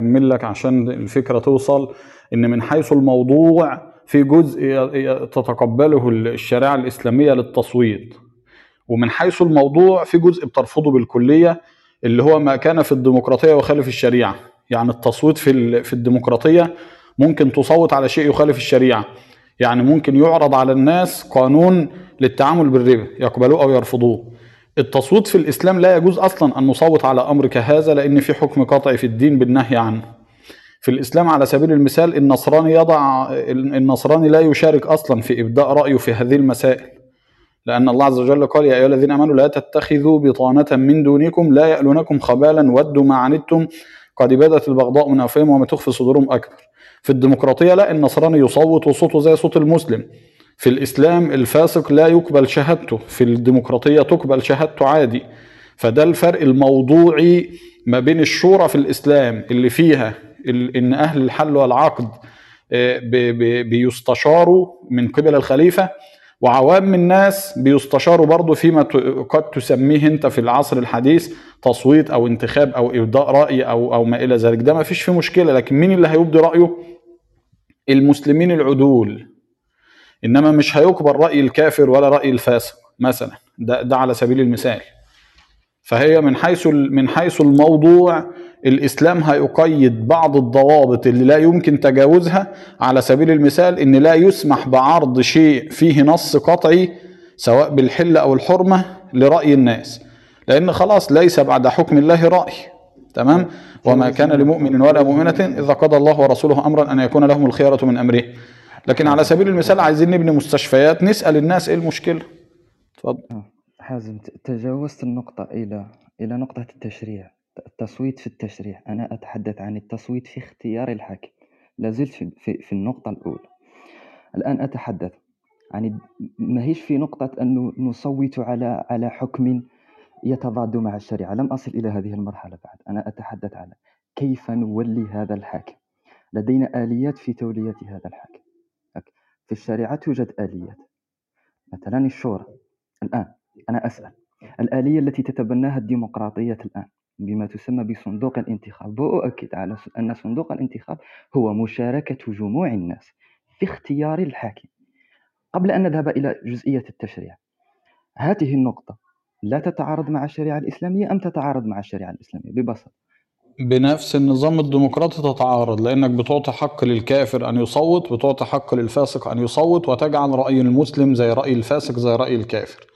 أكمل لك عشان الفكرة توصل إن من حيث الموضوع في جزء تتقبله الشريعة الإسلامية للتصويت. ومن حيث الموضوع في جزء بترفضه بالكلية اللي هو ما كان في الديمقراطية وخالف الشريعة. يعني التصويت في في الديمقراطية ممكن تصوت على شيء يخالف الشريعة. يعني ممكن يعرض على الناس قانون للتعامل بالربا يقبلوه أو يرفضوه. التصويت في الإسلام لا يجوز أصلا أن نصوت على أمر كهذا لأن في حكم قطعي في الدين بالنهي عنه. في الإسلام على سبيل المثال النصراني يضع النصراني لا يشارك أصلا في إبداء رأيه في هذه المسائل. لأن الله عز وجل قال يا أيها الذين آمنوا لا تتخذوا بطانة من دونكم لا يألونكم خبالا ودوا ما عنتم قد بدت البغضاء من أفواههم وما تخفي صدورهم أكبر. في الديمقراطية لا النصراني يصوت وصوته زي صوت المسلم. في الإسلام الفاسق لا يقبل شهادته في الديمقراطية تقبل شهادته عادي. فده الفرق الموضوعي ما بين الشورى في الإسلام اللي فيها إن أهل الحل والعقد آه، بيستشاروا من قبل الخليفة وعوام الناس بيستشاروا برضه فيما قد تسميه أنت في العصر الحديث تصويت أو انتخاب أو إبداء رأي أو أو ما إلى ذلك. ده ما فيش فيه مشكلة لكن مين اللي هيبدي رأيه؟ المسلمين العدول. إنما مش هيقبل رأي الكافر ولا رأي الفاسق مثلا. ده ده على سبيل المثال. فهي من حيث من حيث الموضوع الإسلام هيقيد بعض الضوابط اللي لا يمكن تجاوزها على سبيل المثال إن لا يسمح بعرض شيء فيه نص قطعي سواء بالحل أو الحرمة لرأي الناس. لأن خلاص ليس بعد حكم الله رأي. تمام؟ وما كان لمؤمن ولا مؤمنة إذا قضى الله ورسوله امرا أن يكون لهم الخيرة من أمره. لكن على سبيل المثال عايزين نبني مستشفيات نسأل الناس إيه المشكلة. اتفضل آه، حازم تجاوزت النقطة إلى إلى نقطة التشريع التصويت في التشريع. أنا أتحدث عن التصويت في اختيار الحاكم لا زلت في, في, في النقطة الأولى. الآن أتحدث عن الد- ما هيش في نقطة أنه نصوت على على حكم يتضاد مع الشريعة. لم أصل إلى هذه المرحلة بعد. أنا أتحدث على كيف نولي هذا الحاكم. لدينا آليات في تولية هذا الحاكم. في الشريعة توجد آليات مثلا الشورى. الآن أنا أسأل. الآلية التي تتبناها الديمقراطية الآن بما تسمى بصندوق الانتخاب. وأؤكد على أن صندوق الانتخاب هو مشاركة جموع الناس في اختيار الحاكم. قبل أن نذهب إلى جزئية التشريع هذه النقطة لا تتعارض مع الشريعة الإسلامية أم تتعارض مع الشريعة الإسلامية؟ ببساطة. بنفس النظام الديمقراطي تتعارض لأنك بتعطي حق للكافر أن يصوت بتعطي حق للفاسق أن يصوت وتجعل رأي المسلم زي رأي الفاسق زي رأي الكافر.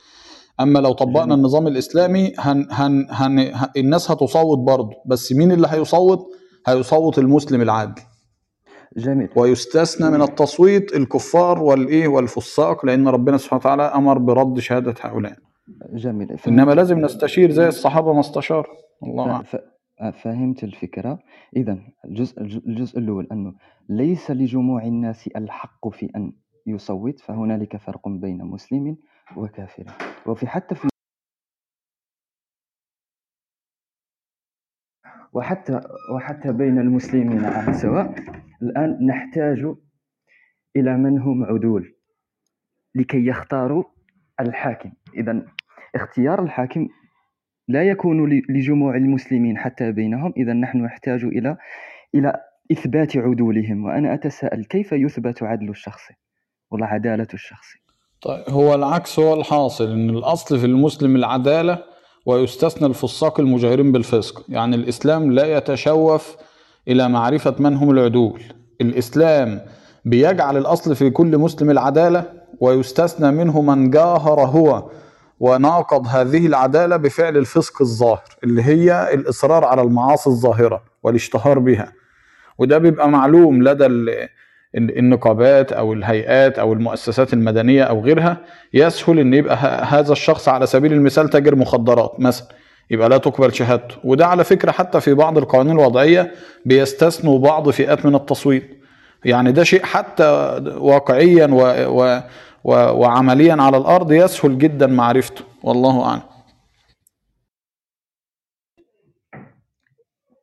أما لو طبقنا. النظام الإسلامي هن هن هن الناس هتصوت برضه بس مين اللي هيصوت؟ هيصوت المسلم العادل. جميل. ويستثنى من التصويت الكفار والإيه والفساق لأن ربنا سبحانه وتعالى أمر برد شهادة هؤلاء. جميل. إنما لازم. نستشير زي الصحابة ما استشار الله ف... أعلم. ف... فهمت الفكرة. إذا الجزء الجزء الأول أنه ليس لجموع الناس الحق في أن يصوت فهنالك فرق بين مسلم وكافر. وفي حتى في وحتى وحتى بين المسلمين على سواء الآن نحتاج إلى من هم عدول لكي يختاروا الحاكم. إذا اختيار الحاكم لا يكون لجموع المسلمين حتى بينهم. إذا نحن نحتاج إلى إلى إثبات عدولهم. وأنا أتساءل كيف يثبت عدل الشخص؟ ولا عدالة الشخص. طيب هو العكس هو الحاصل إن الأصل في المسلم العدالة ويستثنى الفساق المجاهرين بالفسق. يعني الإسلام لا يتشوف إلى معرفة من هم العدول. الإسلام بيجعل الأصل في كل مسلم العدالة ويستثنى منه من جاهر هو. وناقض هذه العدالة بفعل الفسق الظاهر اللي هي الإصرار على المعاصي الظاهرة والاشتهار بها. وده بيبقى معلوم لدى ال- ال- النقابات أو الهيئات أو المؤسسات المدنية أو غيرها يسهل إن يبقى هذا الشخص على سبيل المثال تاجر مخدرات مثلا يبقى لا تقبل شهادته. وده على فكرة حتى في بعض القوانين الوضعية بيستثنوا بعض فئات من التصويت. يعني ده شيء حتى واقعيا و و وعمليا على الأرض يسهل جدا معرفته. والله أعلم.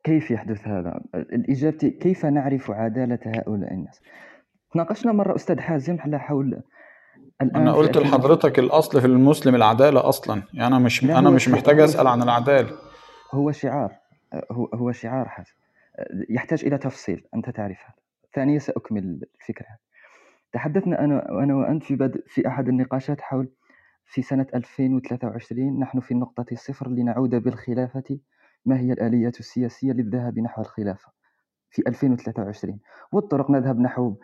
كيف يحدث هذا؟ الإجابة كيف نعرف عدالة هؤلاء الناس؟ تناقشنا مرة أستاذ حازم على حول الآن أنا في قلت 2000 لحضرتك الأصل في المسلم العدالة أصلا. يعني أنا مش هو مش محتاج شيء- عن العدالة. هو شعار. هو هو شعار حازم. يحتاج إلى تفصيل أنت تعرف هذا ثانيا سأكمل الفكرة. تحدثنا أنا أنا وأنت في بدء في أحد النقاشات حول في سنة 2023 نحن في النقطة الصفر لنعود بالخلافة. ما هي الآلية السياسية للذهاب نحو الخلافة في 2023 والطرق نذهب نحو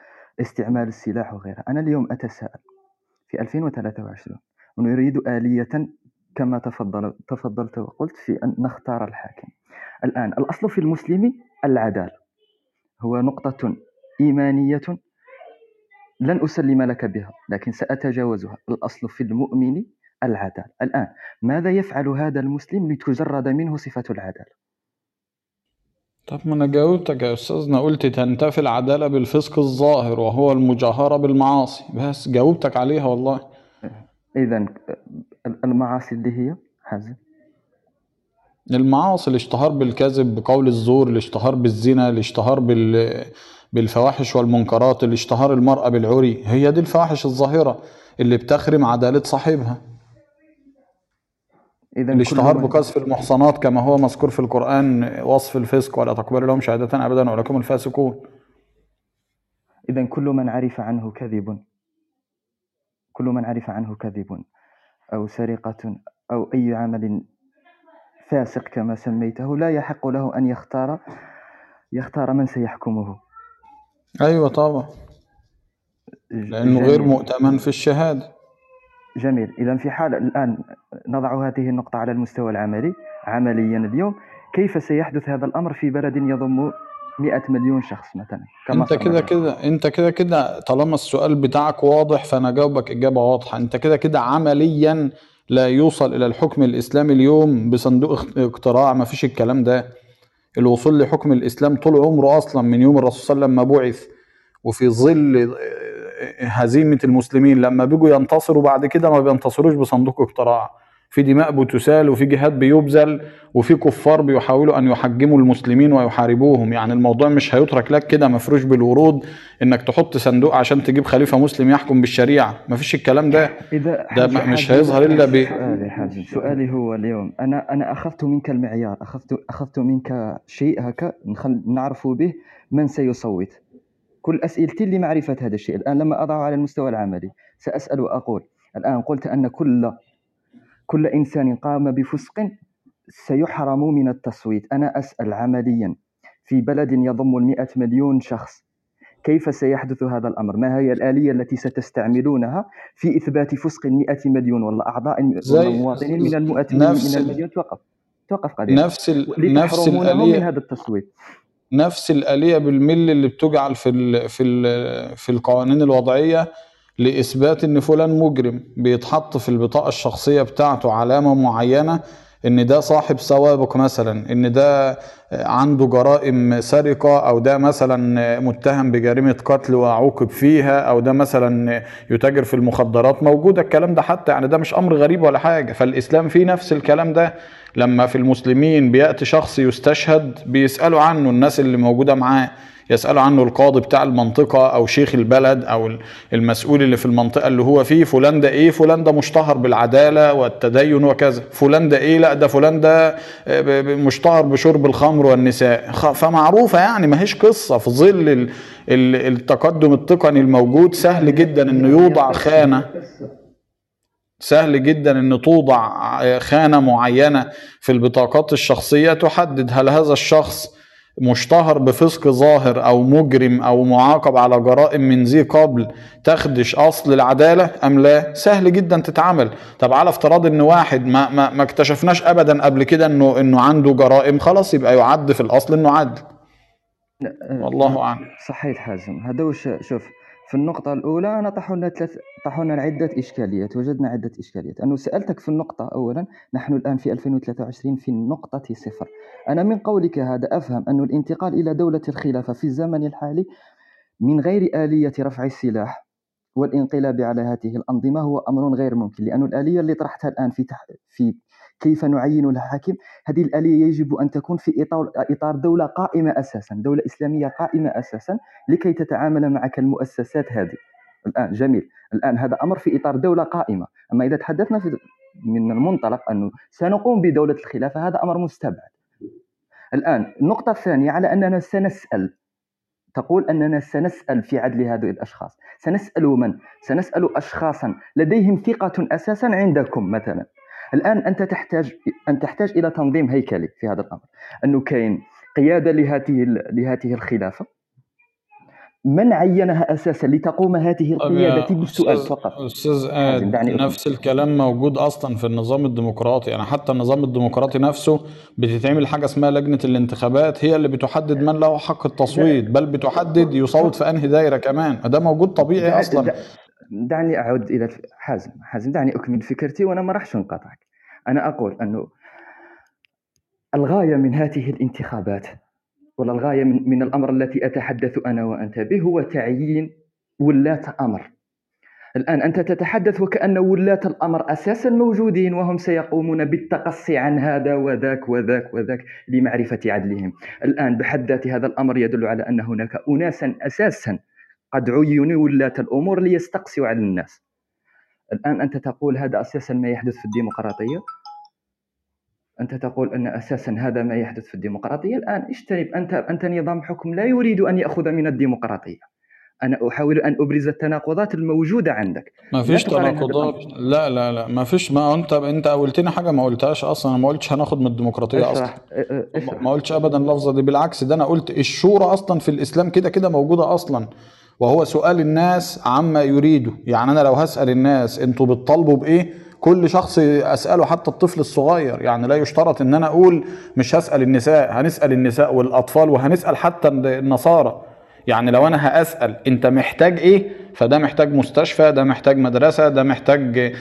استعمال السلاح وغيرها. أنا اليوم أتساءل. في 2023 ونريد آلية كما تفضل تفضلت وقلت في أن نختار الحاكم. الآن الأصل في المسلم العدالة. هو نقطة إيمانية لن أسلم لك بها لكن سأتجاوزها. الأصل في المؤمن العدالة الآن ماذا يفعل هذا المسلم لتجرد منه صفة العدالة طب ما أنا جاوبتك يا استاذنا قلت تنتفي العدالة بالفسق الظاهر وهو المجاهرة بالمعاصي. بس جاوبتك عليها والله. إذا المعاصي اللي هي؟ حازم. المعاصي الاشتهار بالكذب بقول الزور الاشتهار بالزنا الاشتهار بال بالفواحش والمنكرات الاشتهار المرأة بالعري. هي دي الفواحش الظاهرة اللي بتخرم عدالة صاحبها. إذا الاشتهار بقذف المحصنات كما هو مذكور في القرآن وصف الفسق ولا تقبل لهم شهادة أبدا ولكم الفاسقون. إذا كل من عرف عنه كذب كل من عرف عنه كذب أو سرقة أو أي عمل فاسق كما سميته لا يحق له أن يختار يختار من سيحكمه. أيوة طبعا. لأنه غير جميل. مؤتمن في الشهادة. جميل. إذا في حال الآن نضع هذه النقطة على المستوى العملي عمليا اليوم. كيف سيحدث هذا الأمر في بلد يضم 100 مليون شخص مثلا؟ كما أنت كده كده أنت كده كده طالما السؤال بتاعك واضح فأنا جاوبك إجابة واضحة. أنت كده كده عمليا لا يوصل إلى الحكم الإسلامي اليوم بصندوق اخ- اقتراع. ما فيش الكلام ده. الوصول لحكم الإسلام طول عمره أصلا من يوم الرسول صلى الله عليه وسلم ما بعث. وفي ظل هزيمة المسلمين لما بيجوا ينتصروا بعد كده ما بينتصروش بصندوق اقتراع. في دماء بتسال وفي جهاد بيبذل وفي كفار بيحاولوا أن يحجموا المسلمين ويحاربوهم. يعني الموضوع مش هيترك لك كده مفروش بالورود إنك تحط صندوق عشان تجيب خليفة مسلم يحكم بالشريعة. مفيش الكلام ده. إذا ده مش هيظهر إلا ب- سؤالي سؤالي هو اليوم. أنا أنا أخذت منك المعيار أخذت أخذت منك شيء هكا نخل نعرف به من سيصوت. كل أسئلتي لمعرفة هذا الشيء. الآن لما أضعه على المستوى العملي سأسأل وأقول. الآن قلت أن كل كل إنسان قام بفسق سيحرم من التصويت. أنا أسأل عمليا في بلد يضم المئة مليون شخص كيف سيحدث هذا الأمر؟ ما هي الآلية التي ستستعملونها في إثبات فسق المئة مليون؟ ولا أعضاء ولا مواطنين من المئة المليون. توقف توقف قليلا. نفس ال... نفس لتحرمونهم من الآلية هذا التصويت. نفس الآلية بالملي اللي بتجعل في ال... في ال... في القوانين الوضعية لإثبات إن فلان مجرم بيتحط في البطاقة الشخصية بتاعته علامة معينة إن ده صاحب سوابق مثلا إن ده عنده جرائم سرقة أو ده مثلا متهم بجريمة قتل وعوقب فيها أو ده مثلا يتاجر في المخدرات. موجود الكلام ده حتى يعني ده مش أمر غريب ولا حاجة. فالإسلام فيه نفس الكلام ده. لما في المسلمين بيأتي شخص يستشهد بيسألوا عنه الناس اللي موجودة معاه. يسألوا عنه القاضي بتاع المنطقة أو شيخ البلد أو المسؤول اللي في المنطقة اللي هو فيه فلان ده إيه؟ فلان ده مشتهر بالعدالة والتدين وكذا. فلان ده إيه؟ لأ ده فلان ده آه، مشتهر بشرب الخمر والنساء. فمعروفة يعني ما هيش قصة. في ظل ال- ال- التقدم التقني الموجود سهل جدا إنه يوضع خانة. سهل جدا إن توضع خانة معينة في البطاقات الشخصية تحدد هل هذا الشخص مشتهر بفسق ظاهر أو مجرم أو معاقب على جرائم من ذي قبل تخدش أصل العدالة أم لا؟ سهل جدا تتعمل طب على افتراض إن واحد ما ما, ما اكتشفناش ابدا قبل كده إنه إنه عنده جرائم خلاص يبقى يعد في الأصل إنه عدل. والله أعلم. صحيح حازم. هذا شوف في النقطة الأولى أنا طرحنا ثلاث طرحنا عدة إشكاليات وجدنا عدة إشكاليات. أنه سألتك في النقطة أولا نحن الآن في 2023 في النقطة صفر. أنا من قولك هذا أفهم أن الانتقال إلى دولة الخلافة في الزمن الحالي من غير آلية رفع السلاح والانقلاب على هذه الأنظمة هو أمر غير ممكن لأن الآلية اللي طرحتها الآن في تح... في كيف نعين الحاكم؟ هذه الآلية يجب أن تكون في إطار إطار دولة قائمة أساسا دولة إسلامية قائمة أساسا لكي تتعامل معك المؤسسات هذه. الآن جميل. الآن هذا أمر في إطار دولة قائمة. أما إذا تحدثنا في من المنطلق أنه سنقوم بدولة الخلافة هذا أمر مستبعد. الآن النقطة الثانية على أننا سنسأل. تقول أننا سنسأل في عدل هذه الأشخاص. سنسأل من؟ سنسأل أشخاصا لديهم ثقة أساسا عندكم مثلا. الآن أنت تحتاج أن تحتاج إلى تنظيم هيكلي في هذا الأمر. أنه كاين قيادة لهذه لهذه الخلافة. من عينها أساسا لتقوم هذه القيادة؟ بالسؤال فقط. أستاذ نفس الكلام موجود أصلا في النظام الديمقراطي. يعني حتى النظام الديمقراطي نفسه بتتعمل حاجة اسمها لجنة الانتخابات هي اللي بتحدد من له حق التصويت بل بتحدد يصوت في أنهي دايرة كمان. ده موجود طبيعي أصلا. دعني أعود إلى حازم حازم دعني أكمل فكرتي وأنا ما راحش نقاطعك أنا أقول انه الغاية من هذه الانتخابات ولا الغاية من, من الأمر التي أتحدث أنا وأنت به هو تعيين ولاة أمر. الآن أنت تتحدث وكأن ولاة الأمر أساسا موجودين وهم سيقومون بالتقصي عن هذا وذاك وذاك وذاك لمعرفة عدلهم. الآن بحد ذات هذا الأمر يدل على أن هناك أناسا أساسا قد عينوا ولاة الأمور ليستقصوا على الناس. الآن أنت تقول هذا أساسا ما يحدث في الديمقراطية؟ أنت تقول أن أساسا هذا ما يحدث في الديمقراطية؟ الآن اجتنب أنت أنت نظام حكم لا يريد أن يأخذ من الديمقراطية. أنا أحاول أن أبرز التناقضات الموجودة عندك. ما فيش تناقضات. لا لا لا. ما فيش ما أنت أنت قلتني حاجة ما قلتهاش أصلا. أنا ما قلتش هناخد من الديمقراطية أصلا. اشرح. ما قلتش أبدا اللفظة دي. بالعكس ده أنا قلت الشورى أصلا في الإسلام كده كده موجودة أصلا. وهو سؤال الناس عما يريدوا يعني أنا لو هسأل الناس أنتوا بتطالبوا بإيه كل شخص أسأله حتى الطفل الصغير. يعني لا يشترط إن أنا أقول مش هسأل النساء هنسأل النساء والأطفال وهنسأل حتى النصارى. يعني لو أنا هأسأل أنت محتاج إيه؟ فده محتاج مستشفى ده محتاج مدرسة ده محتاج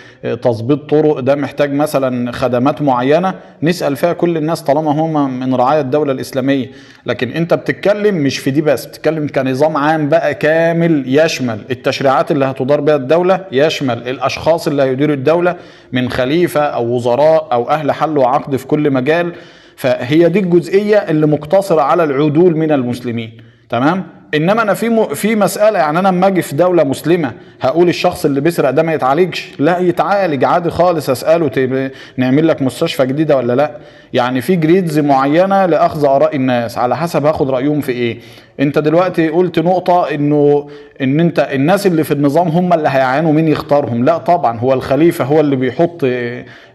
تظبيط طرق ده محتاج مثلا خدمات معينة نسأل فيها كل الناس طالما هم من رعايا الدولة الإسلامية. لكن أنت بتتكلم مش في دي بس بتتكلم كنظام عام بقى كامل يشمل التشريعات اللي هتدار بها الدولة يشمل الأشخاص اللي هيديروا الدولة من خليفة أو وزراء أو أهل حل وعقد في كل مجال. فهي دي الجزئية اللي مقتصرة على العدول من المسلمين. تمام؟ إنما أنا في م... في مسألة يعني أنا لما أجي في دولة مسلمة هقول الشخص اللي بيسرق ده ما يتعالجش؟ لا يتعالج عادي خالص أسأله تب... نعمل لك مستشفى جديدة ولا لا؟ يعني في جريدز معينة لأخذ آراء الناس على حسب هاخد رأيهم في إيه. أنت دلوقتي قلت نقطة إنه إن أنت الناس اللي في النظام هم اللي هيعانوا مين يختارهم؟ لا طبعا هو الخليفة هو اللي بيحط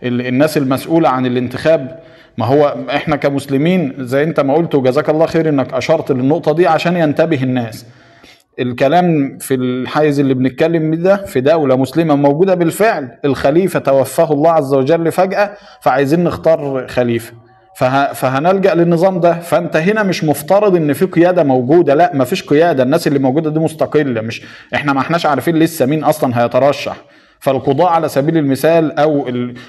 الناس المسؤولة عن الانتخاب. ما هو إحنا كمسلمين زي أنت ما قلت وجزاك الله خير إنك أشرت للنقطة دي عشان ينتبه الناس. الكلام في الحيز اللي بنتكلم ده في دولة مسلمة موجودة بالفعل الخليفة توفاه الله عز وجل فجأة فعايزين نختار خليفة. فه... فهنلجأ للنظام ده. فأنت هنا مش مفترض إن في قيادة موجودة لا مفيش قيادة. الناس اللي موجودة دي مستقلة مش إحنا ما إحناش عارفين لسه مين أصلا هيترشح. فالقضاء على سبيل المثال أو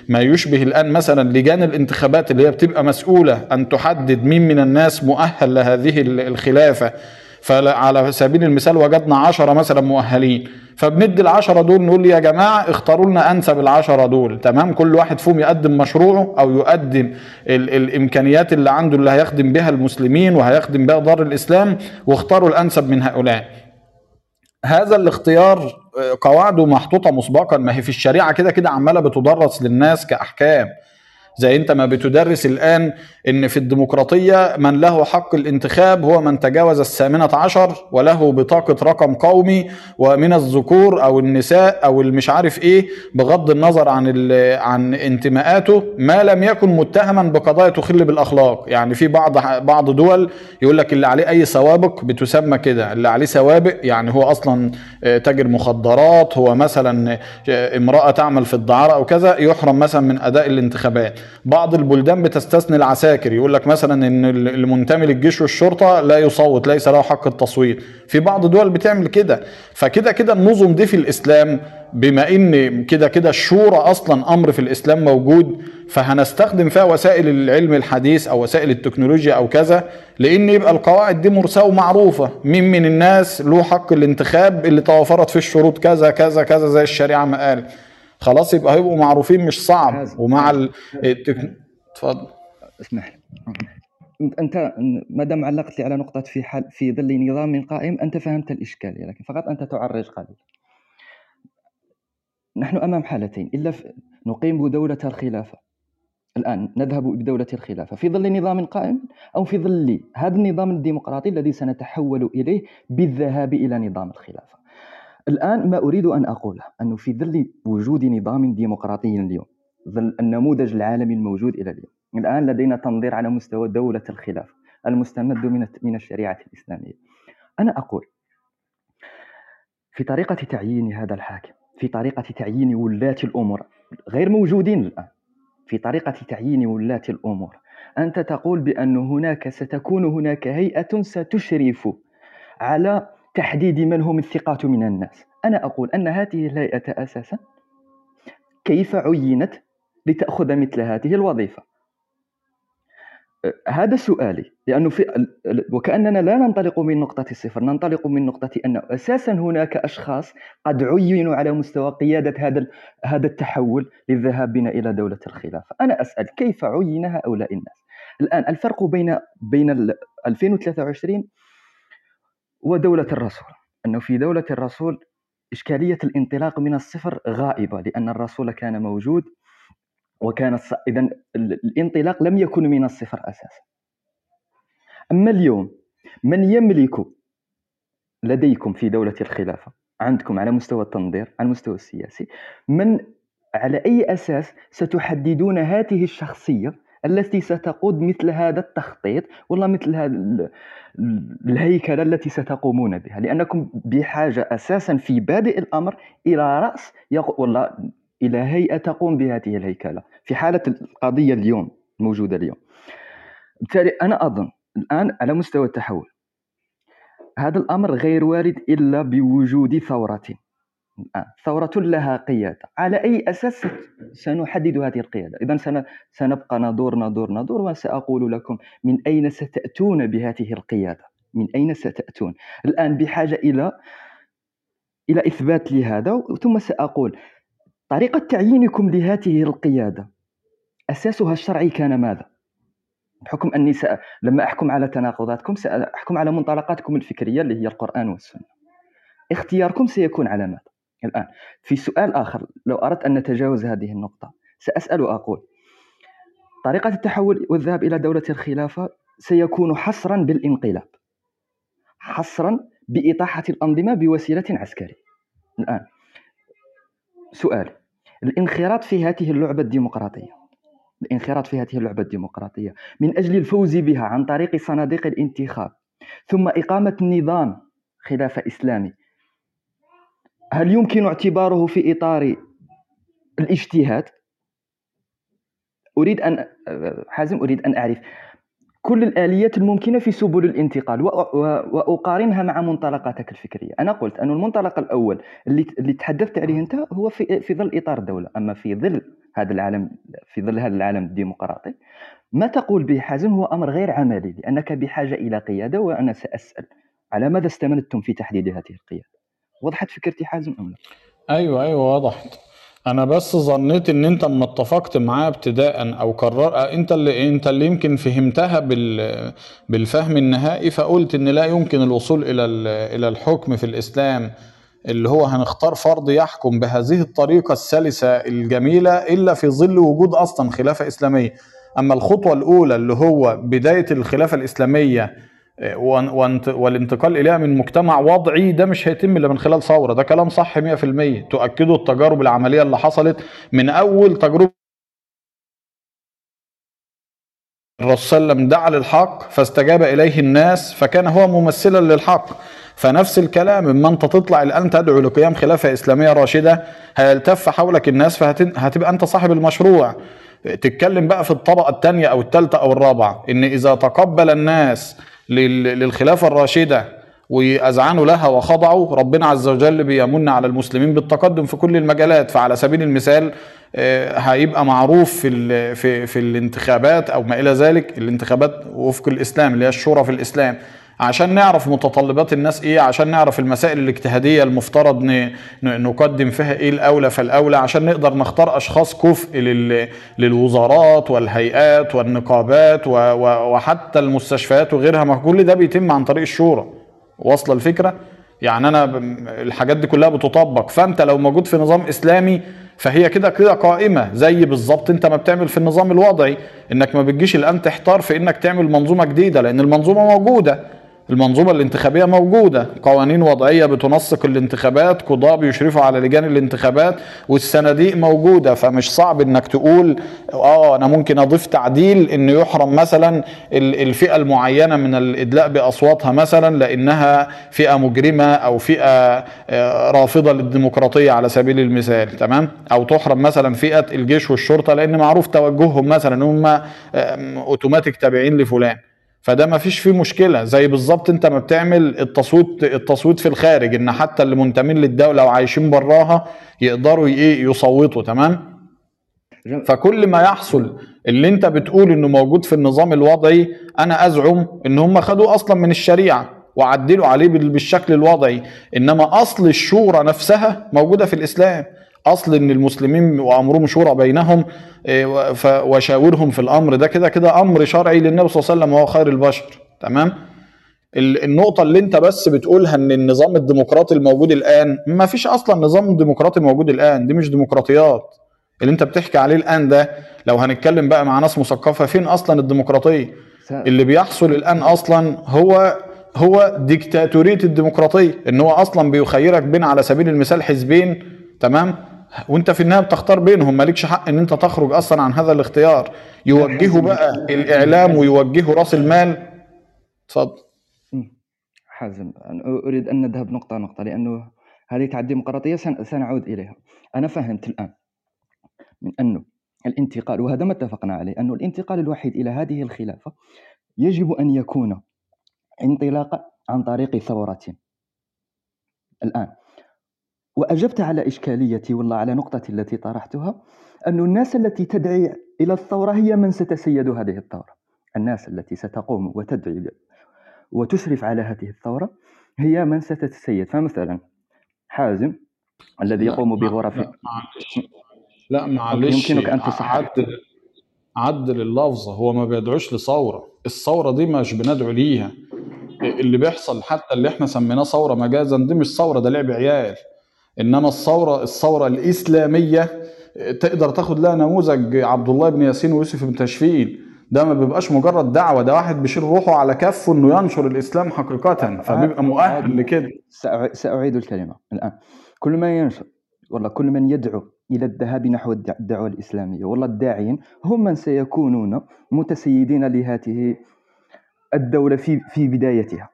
ما يشبه الآن مثلا لجان الانتخابات اللي هي بتبقى مسؤولة أن تحدد مين من الناس مؤهل لهذه الخلافة. فعلى سبيل المثال وجدنا عشرة مثلا مؤهلين. فبندي العشرة دول نقول يا جماعة اختاروا لنا أنسب العشرة دول. تمام؟ كل واحد فيهم يقدم مشروعه أو يقدم ال الإمكانيات اللي عنده اللي هيخدم بها المسلمين وهيخدم بها دار الإسلام واختاروا الأنسب من هؤلاء. هذا الاختيار قواعده محطوطة مسبقا ما هي في الشريعة كده كده عمالة بتدرس للناس كأحكام. زي انت ما بتدرس الآن إن في الديمقراطية من له حق الانتخاب هو من تجاوز الثامنة عشر وله بطاقة رقم قومي ومن الذكور أو النساء أو المش عارف إيه بغض النظر عن عن انتماءاته ما لم يكن متهما بقضايا تخل بالأخلاق. يعني في بعض بعض دول يقول لك اللي عليه أي سوابق بتسمى كده. اللي عليه سوابق يعني هو أصلا تاجر مخدرات هو مثلا امرأة تعمل في الدعارة أو كذا يحرم مثلا من أداء الانتخابات. بعض البلدان بتستثني العساكر. يقول لك مثلا إن المنتمي للجيش والشرطة لا يصوت ليس له حق التصويت. في بعض الدول بتعمل كده. فكده كده النظم دي في الإسلام بما إن كده كده الشورى أصلا أمر في الإسلام موجود فهنستخدم فيها وسائل العلم الحديث أو وسائل التكنولوجيا أو كذا لإن يبقى القواعد دي مرساة ومعروفة. مين من الناس له حق الانتخاب؟ اللي توفرت فيه الشروط كذا كذا كذا زي الشريعة ما قال. خلاص يبقى هيبقوا معروفين مش صعب. ومع التكن... اتفضل. اسمح لي. انت ما دام علقت لي على نقطة في حال في ظل نظام قائم أنت فهمت الاشكاليه لكن فقط أنت تعرج قليلا. نحن أمام حالتين إلا نقيم دولة الخلافة. الآن نذهب بدولة الخلافة. في ظل نظام قائم أو في ظل هذا النظام الديمقراطي الذي سنتحول إليه بالذهاب إلى نظام الخلافة. الآن ما أريد أن أقوله أنه في ظل وجود نظام ديمقراطي اليوم ظل النموذج العالمي الموجود إلى اليوم الآن لدينا تنظير على مستوى دولة الخلافة المستمد من من الشريعة الإسلامية. أنا أقول في طريقة تعيين هذا الحاكم في طريقة تعيين ولاة الأمور غير موجودين الآن في طريقة تعيين ولاة الأمور أنت تقول بأن هناك ستكون هناك هيئة ستشرف على تحديد من هم الثقات من الناس. أنا أقول أن هذه الهيئة أساسا كيف عينت لتأخذ مثل هذه الوظيفة؟ هذا سؤالي لأنه في وكأننا لا ننطلق من نقطة الصفر ننطلق من نقطة أن أساسا هناك أشخاص قد عينوا على مستوى قيادة هذا هذا التحول للذهاب بنا إلى دولة الخلافة. أنا أسأل كيف عين هؤلاء الناس؟ الآن الفرق بين بين 2023 ودولة الرسول. أنه في دولة الرسول إشكالية الانطلاق من الصفر غائبة لأن الرسول كان موجود وكان الص... إذا الانطلاق لم يكن من الصفر أساسا. أما اليوم من يملك لديكم في دولة الخلافة عندكم على مستوى التنظير على المستوى السياسي من على أي أساس ستحددون هذه الشخصية؟ التي ستقود مثل هذا التخطيط ولا مثل هذا الهيكله التي ستقومون بها. لأنكم بحاجة أساسا في بادئ الأمر إلى رأس يق... ولا إلى هيئة تقوم بهذه الهيكلة في حالة القضية اليوم الموجوده اليوم. بالتالي أنا أظن الآن على مستوى التحول هذا الأمر غير وارد إلا بوجود ثورة. ثوره لها قيادة. على أي أساس سنحدد هذه القيادة. اذا سنبقى ندور ندور ندور وسأقول لكم من أين ستأتون بهذه القيادة؟ من أين ستأتون؟ الآن بحاجة إلى إلى إثبات لهذا ثم سأقول طريقة تعيينكم لهذه القيادة أساسها الشرعي كان ماذا؟ بحكم أني سأ... لما أحكم على تناقضاتكم سأحكم على منطلقاتكم الفكرية اللي هي القرآن والسنة. اختياركم سيكون على ماذا؟ الآن. في سؤال آخر لو أردت أن نتجاوز هذه النقطة سأسأل وأقول طريقة التحول والذهاب إلى دولة الخلافة سيكون حصرا بالانقلاب حصرا بإطاحة الأنظمة بوسيلة عسكرية. الآن سؤال الانخراط في هذه اللعبة الديمقراطية الانخراط في هذه اللعبة الديمقراطية من أجل الفوز بها عن طريق صناديق الانتخاب ثم إقامة نظام خلافة إسلامي هل يمكن اعتباره في إطار الاجتهاد؟ أريد أن حازم أريد أن أعرف. كل الآليات الممكنة في سبل الانتقال وأقارنها مع منطلقاتك الفكرية. أنا قلت أن المنطلق الأول اللي, تحدثت عليه أنت هو في, في ظل إطار الدولة أما في ظل هذا العالم في ظل هذا العالم الديمقراطي ما تقول به حازم هو أمر غير عملي لأنك بحاجة إلى قيادة وأنا سأسأل على ماذا استمدتم في تحديد هذه القيادة؟ وضحت فكرتي حازم أم لا؟ أيوة أيوة وضحت أنا بس ظنيت إن أنت اما اتفقت معاه ابتداء أو قرر أنت اللي أنت اللي يمكن فهمتها بال بالفهم النهائي فقلت إن لا يمكن الوصول إلى إلى الحكم في الإسلام اللي هو هنختار فرد يحكم بهذه الطريقة السلسة الجميلة إلا في ظل وجود أصلا خلافة إسلامية أما الخطوة الأولى اللي هو بداية الخلافة الإسلامية والانتقال إليها من مجتمع وضعي ده مش هيتم إلا من خلال ثورة. ده كلام صح 100% تؤكده التجارب العملية اللي حصلت من أول تجربة الرسول صلى الله عليه وسلم دعا للحق فاستجاب إليه الناس فكان هو ممثلا للحق. فنفس الكلام إما أنت تطلع الآن تدعو لقيام خلافة إسلامية راشدة هيلتف حولك الناس؟ فهتبقى أنت صاحب المشروع. تتكلم بقى في الطبقة الثانية أو الثالثه أو الرابعة إن إذا تقبل الناس للخلافة الراشدة وأذعنوا لها وخضعوا ربنا عز وجل بيمن على المسلمين بالتقدم في كل المجالات. فعلى سبيل المثال هيبقى معروف في في في الانتخابات أو ما إلى ذلك الانتخابات وفق الإسلام اللي هي الشورى في الإسلام. عشان نعرف متطلبات الناس إيه عشان نعرف المسائل الاجتهادية المفترض نقدم فيها إيه الأولى فالأولى عشان نقدر نختار أشخاص كفء للوزارات والهيئات والنقابات وحتى المستشفيات وغيرها. ما كل ده بيتم عن طريق الشورى. واصلة الفكرة؟ يعني أنا الحاجات دي كلها بتطبق. فأنت لو موجود في نظام إسلامي فهي كده كده قائمة زي بالظبط أنت ما بتعمل في النظام الوضعي إنك ما بتجيش الآن تحتار في إنك تعمل منظومة جديدة لأن المنظومة موجودة. المنظومة الانتخابية موجودة. قوانين وضعية بتنسق الانتخابات قضاة بيشرفوا على لجان الانتخابات والصناديق موجودة. فمش صعب إنك تقول آه أنا ممكن أضيف تعديل إنه يحرم مثلا ال- الفئة المعينة من الإدلاء بأصواتها مثلا لإنها فئة مجرمة أو فئة آه، رافضة للديمقراطية على سبيل المثال. تمام؟ أو تحرم مثلا فئة الجيش والشرطة لأن معروف توجههم مثلا هم آه، أوتوماتيك تابعين لفلان. فده ما فيش فيه مشكلة. زي بالظبط انت ما بتعمل التصويت التصويت في الخارج ان حتى اللي منتمين للدولة وعايشين براها يقدروا إيه يصوتوا تمام؟ فكل ما يحصل اللي انت بتقول انه موجود في النظام الوضعي أنا ازعم ان هم خدوه أصلا من الشريعة وعدلوا عليه بال- بالشكل الوضعي. انما اصل الشورى نفسها موجودة في الإسلام. أصل إن المسلمين وامرهم شورى بينهم إيه، وشاورهم في الأمر ده كده كده أمر شرعي للنبي صلى الله عليه وسلم وهو خير البشر. تمام؟ ال- النقطة اللي أنت بس بتقولها إن النظام الديمقراطي الموجود الآن ما فيش أصلا نظام ديمقراطي موجود الآن دي مش ديمقراطيات. اللي أنت بتحكي عليه الآن ده لو هنتكلم بقى مع ناس مثقفة فين أصلا الديمقراطية؟ اللي بيحصل الآن أصلا هو هو ديكتاتورية الديمقراطية إن هو أصلا بيخيرك بين على سبيل المثال حزبين. تمام؟ وانت في النهاية بتختار بينهم. مالكش حق ان انت تخرج أصلا عن هذا الاختيار. يوجهوا بقى الإعلام ويوجهوا رأس المال. اتفضل. مم. حازم أنا أريد أن نذهب نقطة نقطة لأنه هذه تعدي ديمقراطية سن- سنعود إليها. أنا فهمت الآن من أنه الانتقال وهذا ما اتفقنا عليه أنه الانتقال الوحيد إلى هذه الخلافة يجب أن يكون انطلاقا عن طريق ثورة. الآن وأجبت على إشكاليتي والله على نقطتي التي طرحتها أن الناس التي تدعي إلى الثورة هي من ستسيد هذه الثورة. الناس التي ستقوم وتدعي وتشرف على هذه الثورة هي من ستتسيد. فمثلا حازم الذي يقوم بغرف لا معلش. لا معلش. يمكنك أن تصحح. عدل عدل اللفظ هو ما بيدعوش لثورة. الثورة دي مش بندعو ليها. اللي بيحصل حتى اللي إحنا سميناه ثورة مجازا دي مش ثورة ده لعب عيال. إنما الثورة الثورة الإسلامية تقدر تاخد لها نموذج عبد الله بن ياسين ويوسف بن تشفين ده ما بيبقاش مجرد دعوة ده واحد بيشيل روحه على كفه إنه ينشر الإسلام حقيقة. فبيبقى مؤهل لكده. سأعيد الكلمة الآن. كل ما ينشر والله كل من يدعو إلى الذهاب نحو الدع- الدعوة الإسلامية والله الداعين هم من سيكونون متسيدين لهذه الدولة في في بدايتها.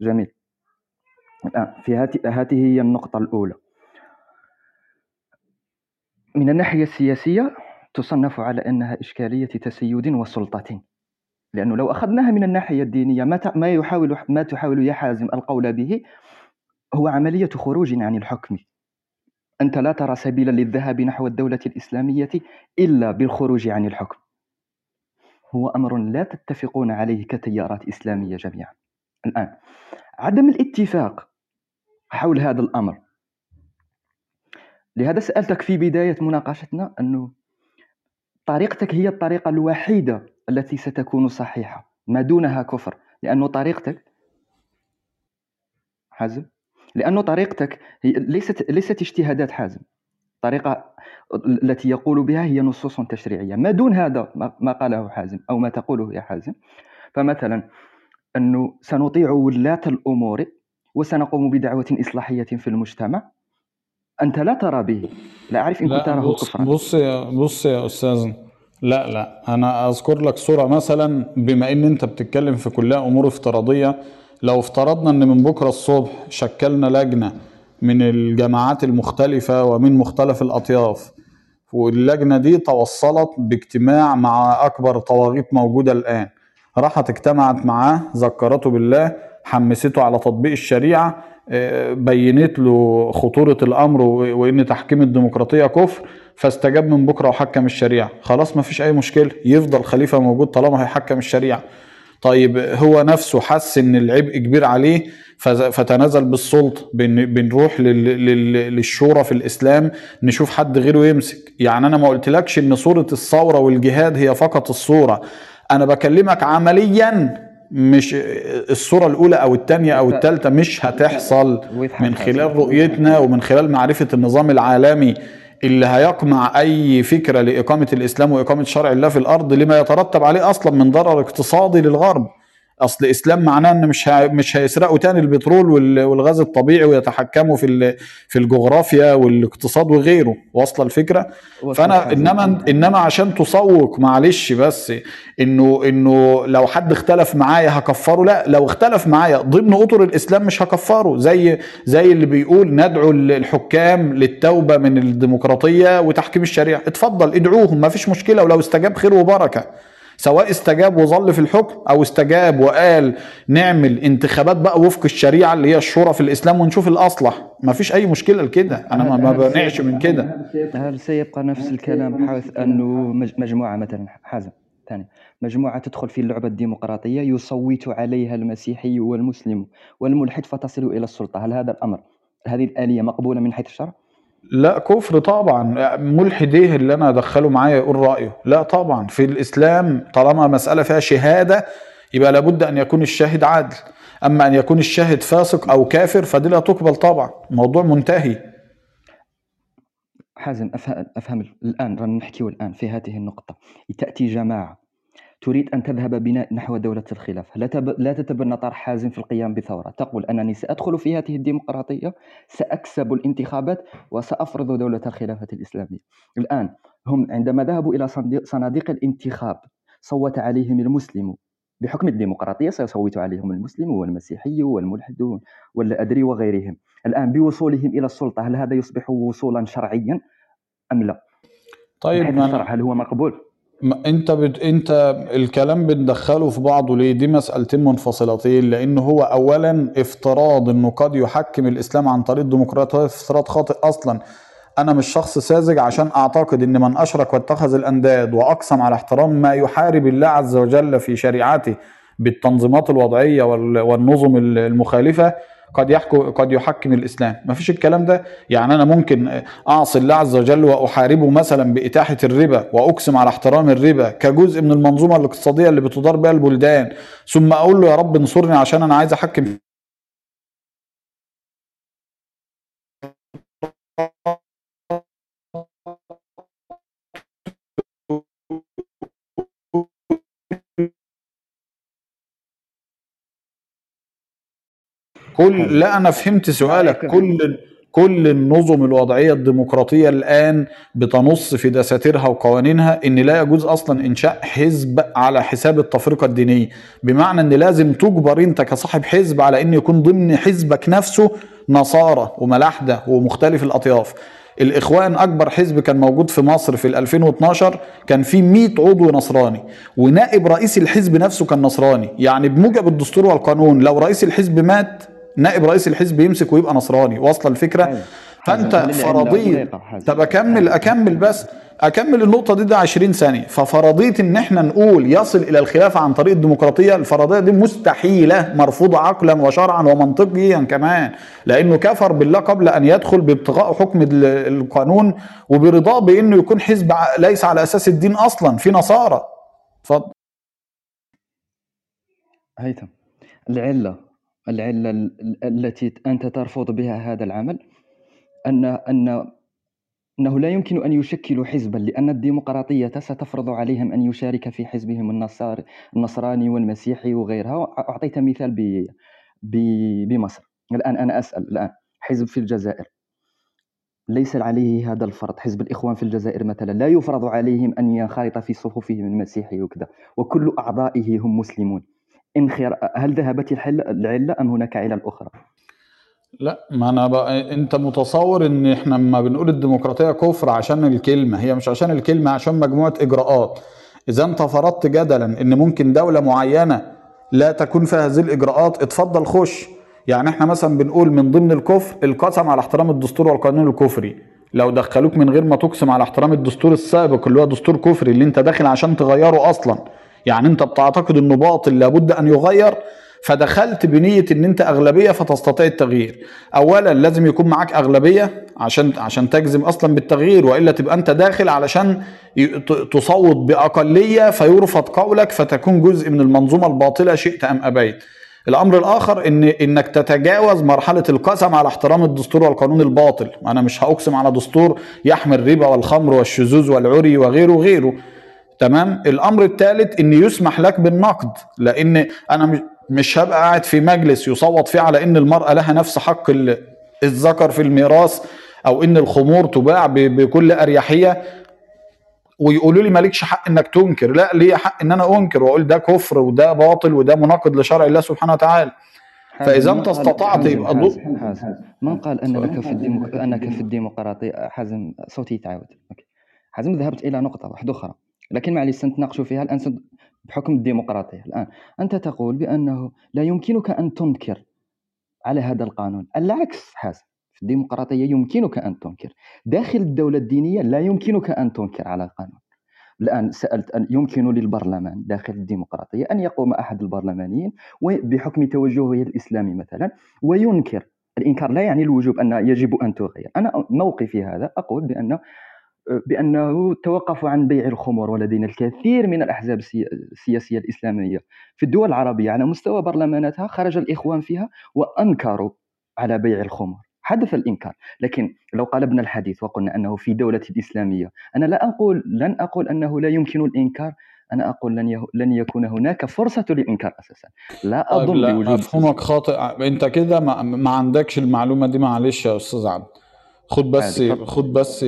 جميل. الآن في هذه هي النقطة الأولى. من الناحية السياسية تصنف على أنها إشكالية تسيد وسلطة لأنه لو أخذناها من الناحية الدينية ما ما يحاول ما تحاول يا حازم القول به هو عملية خروج عن الحكم. أنت لا ترى سبيلا للذهاب نحو الدولة الإسلامية إلا بالخروج عن الحكم. هو أمر لا تتفقون عليه كتيارات إسلامية جميعا. الآن عدم الاتفاق حول هذا الأمر لهذا سألتك في بداية مناقشتنا أنه طريقتك هي الطريقة الوحيدة التي ستكون صحيحة ما دونها كفر. لأنه طريقتك حازم؟ لأنه طريقتك هي ليست ليست اجتهادات حازم. طريقة التي يقول بها هي نصوص تشريعية. ما دون هذا ما ما قاله حازم أو ما تقوله يا حازم فمثلا أنه سنطيع ولاة الأمور وسنقوم بدعوة إصلاحية في المجتمع أنت لا ترى به. لا أعرف إن كنت بص كفرا. بص يا بص يا أستاذ. لا لا أنا أذكر لك صورة. مثلا بما إن أنت بتتكلم في كلها أمور افتراضية لو افترضنا إن من بكرة الصبح شكلنا لجنة من الجماعات المختلفة ومن مختلف الأطياف واللجنة دي توصلت باجتماع مع أكبر طواغيت موجودة الآن. راحت اجتمعت معاه ذكرته بالله حمسته على تطبيق الشريعة آه، بينت له خطورة الأمر وإن تحكيم الديمقراطية كفر فاستجاب من بكرة وحكم الشريعة. خلاص ما فيش أي مشكلة. يفضل خليفة موجود طالما هيحكم الشريعة. طيب هو نفسه حس إن العبء كبير عليه فتنازل بالسلطة بن- بنروح لل- لل- للشورى في الإسلام نشوف حد غيره يمسك. يعني أنا ما قلتلكش إن صورة الثورة والجهاد هي فقط الصورة. أنا بكلمك عمليا مش الصورة الأولى أو الثانية أو الثالثه مش هتحصل من. خلال رؤيتنا ومن خلال معرفة النظام العالمي اللي هيقمع أي فكرة لإقامة الإسلام وإقامة شرع الله في الأرض لما يترتب عليه أصلا من ضرر اقتصادي للغرب أصل الاسلام معناه ان مش مش هيسرقوا تاني البترول وال- والغاز الطبيعي ويتحكموا في في الجغرافيا والاقتصاد وغيره. واصلة الفكرة؟ فأنا. إنما إنما عشان تسوق معلش بس إنه إنه لو حد اختلف معايا هكفره؟ لا لو اختلف معايا ضمن أطر الإسلام مش هكفره. زي زي اللي بيقول ندعو الحكام للتوبة من الديمقراطية وتحكيم الشريعة. اتفضل ادعوهم ما فيش مشكلة ولو استجاب خير وبركة. سواء استجاب وظل في الحكم أو استجاب وقال نعمل انتخابات بقى وفق الشريعة اللي هي الشورى في الإسلام ونشوف الأصلح. ما فيش أي مشكلة لكده. أنا ما- بنعش من كده. هل سيبقى نفس الكلام حيث أنه مج- مجموعة مثلا حازم ثاني. مجموعة تدخل في اللعبة الديمقراطية يصوت عليها المسيحي والمسلم والملحد فتصل إلى السلطة. هل هذا الأمر هذه الآلية مقبولة من حيث الشرع؟ لا كفر طبعا. ملحد إيه اللي أنا أدخله معايا يقول رأيه. لا طبعا. في الإسلام طالما مسألة فيها شهادة يبقى لابد أن يكون الشاهد عادل. أما أن يكون الشاهد فاسق أو كافر فدي لا تقبل طبعا. موضوع منتهي. حازم أفهم, أفهم الآن رانا نحكيو الآن في هذه النقطة. تأتي جماعة تريد أن تذهب بنا نحو دولة الخلافة لا, تب... لا تتبنى طرح حازم في القيام بثورة. تقول أنني سأدخل في هذه الديمقراطية سأكسب الانتخابات وسأفرض دولة الخلافة الإسلامية. الآن هم عندما ذهبوا إلى صناديق الانتخاب صوت عليهم المسلم. بحكم الديمقراطية سيصوت عليهم المسلم والمسيحي والملحد ولا أدري وغيرهم. الآن بوصولهم إلى السلطة هل هذا يصبح وصولا شرعيا أم لا؟ من طيب حيث الشرع هل هو مقبول؟ ما انت بت... انت الكلام بندخله في بعضه ليه؟ دي مسألتين منفصلتين لأن هو اولا افتراض إنه قد يحكم الإسلام عن طريق الديمقراطية افتراض خاطئ أصلا. أنا مش شخص ساذج عشان أعتقد إن من أشرك واتخذ الأنداد وأقسم على احترام ما يحارب الله عز وجل في شريعته بالتنظيمات الوضعية وال... والنظم المخالفة قد يحكم قد يحكم الإسلام. ما فيش الكلام ده. يعني أنا ممكن أعصي الله عز وجل وأحاربه مثلا بإتاحة الربا وأقسم على احترام الربا كجزء من المنظومة الاقتصادية اللي بتدار بها البلدان. ثم أقول له يا رب انصرني عشان أنا عايز أحكم كل لا أنا فهمت سؤالك. كل كل النظم الوضعية الديمقراطية الآن بتنص في دساتيرها وقوانينها إن لا يجوز أصلا إنشاء حزب على حساب التفرقة الدينية. بمعنى إن لازم تجبر أنت كصاحب حزب على إن يكون ضمن حزبك نفسه نصارى وملاحدة ومختلف الأطياف. الإخوان أكبر حزب كان موجود في مصر في 2012 كان فيه 100 عضو نصراني ونائب رئيس الحزب نفسه كان نصراني. يعني بموجب الدستور والقانون لو رئيس الحزب مات نائب رئيس الحزب يمسك ويبقى نصراني. واصلة الفكرة؟ أيوة. فأنت فرضية. طب اكمل أكمل بس. أكمل النقطة دي ده 20 ثانية. ففرضية إن إحنا نقول يصل إلى الخلافة عن طريق الديمقراطية الفرضية دي مستحيلة مرفوضة عقلا وشرعا ومنطقيا كمان. لأنه كفر بالله قبل أن يدخل بابتغاء حكم ال- القانون وبرضاه بأنه يكون حزب ليس على أساس الدين أصلا في نصارى. اتفضل. هيثم العلة. العلة ال- التي أنت ترفض بها هذا العمل أن أن أنه لا يمكن أن يشكلوا حزبا لأن الديمقراطية ستفرض عليهم أن يشارك في حزبهم النصراني والمسيحي وغيرها. أعطيت مثال ب- بمصر. الآن أنا أسأل الآن حزب في الجزائر ليس عليه هذا الفرض؟ حزب الإخوان في الجزائر مثلا لا يفرض عليهم أن ينخرط في صفوفهم المسيحي وكذا وكل أعضائه هم مسلمون. انخر... هل ذهبت الحل... العلة أم هناك علل أخرى؟ لا ما أنا بقى أنت متصور إن إحنا لما بنقول الديمقراطية كفر عشان الكلمة هي مش عشان الكلمة عشان مجموعة إجراءات. إذا أنت فرضت جدلا إن ممكن دولة معينة لا تكون فيها هذه الإجراءات اتفضل خش. يعني إحنا مثلا بنقول من ضمن الكفر القسم على احترام الدستور والقانون الكفري. لو دخلوك من غير ما تقسم على احترام الدستور السابق اللي هو دستور كفري اللي أنت داخل عشان تغيره أصلا. يعني انت بتعتقد انه باطل لابد ان يغير فدخلت بنية ان انت اغلبية فتستطيع التغيير. اولا لازم يكون معاك أغلبية عشان عشان تجزم أصلا بالتغيير وإلا تبقى أنت داخل علشان تصوت بأقلية فيرفض قولك فتكون جزء من المنظومة الباطلة شئت أم أبيت. الأمر الآخر إن إنك تتجاوز مرحلة القسم على احترام الدستور والقانون الباطل. أنا مش هأقسم على دستور يحمي الربا والخمر والشذوذ والعري وغيره وغيره. تمام؟ الأمر الثالث إن يسمح لك بالنقد لأن أنا مش- هبقى قاعد في مجلس يصوت فيه على إن المرأة لها نفس حق ال- الذكر في الميراث أو إن الخمور تباع بكل أريحية. ويقولوا لي مالكش حق إنك تنكر. لا ليا حق إن أنا أنكر وأقول ده كفر وده باطل وده مناقض لشرع الله سبحانه وتعالى. أنت قال- استطعت يبقى حازم. من قال ان لك في الديمق... أنك في الديمقراطيه حازم صوتي يتعاود. حازم ذهبت إلى نقطة واحدة أخرى. لكن معليش سنتناقشوا فيها الآن بحكم الديمقراطية. الآن أنت تقول بأنه لا يمكنك أن تنكر على هذا القانون. العكس حازم. في الديمقراطية يمكنك أن تنكر. داخل الدولة الدينية لا يمكنك أن تنكر على القانون. الآن سألت أن يمكن للبرلمان داخل الديمقراطية أن يقوم أحد البرلمانيين بحكم توجهه الاسلامي مثلا وينكر. الإنكار لا يعني الوجوب أن يجب أن تغير. أنا موقفي هذا أقول بأنه بأنه توقفوا عن بيع الخمور ولدينا الكثير من الأحزاب السي- السياسية الإسلامية. في الدول العربية على مستوى برلماناتها خرج الإخوان فيها وأنكروا على بيع الخمور حدث الإنكار. لكن لو قلبنا الحديث وقلنا أنه في دولة إسلامية أنا لا أقول لن أقول أنه لا يمكن الإنكار. أنا أقول لن يه- لن يكون هناك فرصة للإنكار أساسا. لا طيب أظن لا بوجود مفهومك خاطئ. أنت كده ما, ما عندكش المعلومة دي معلش يا أستاذ عبد. خد بس. خد بس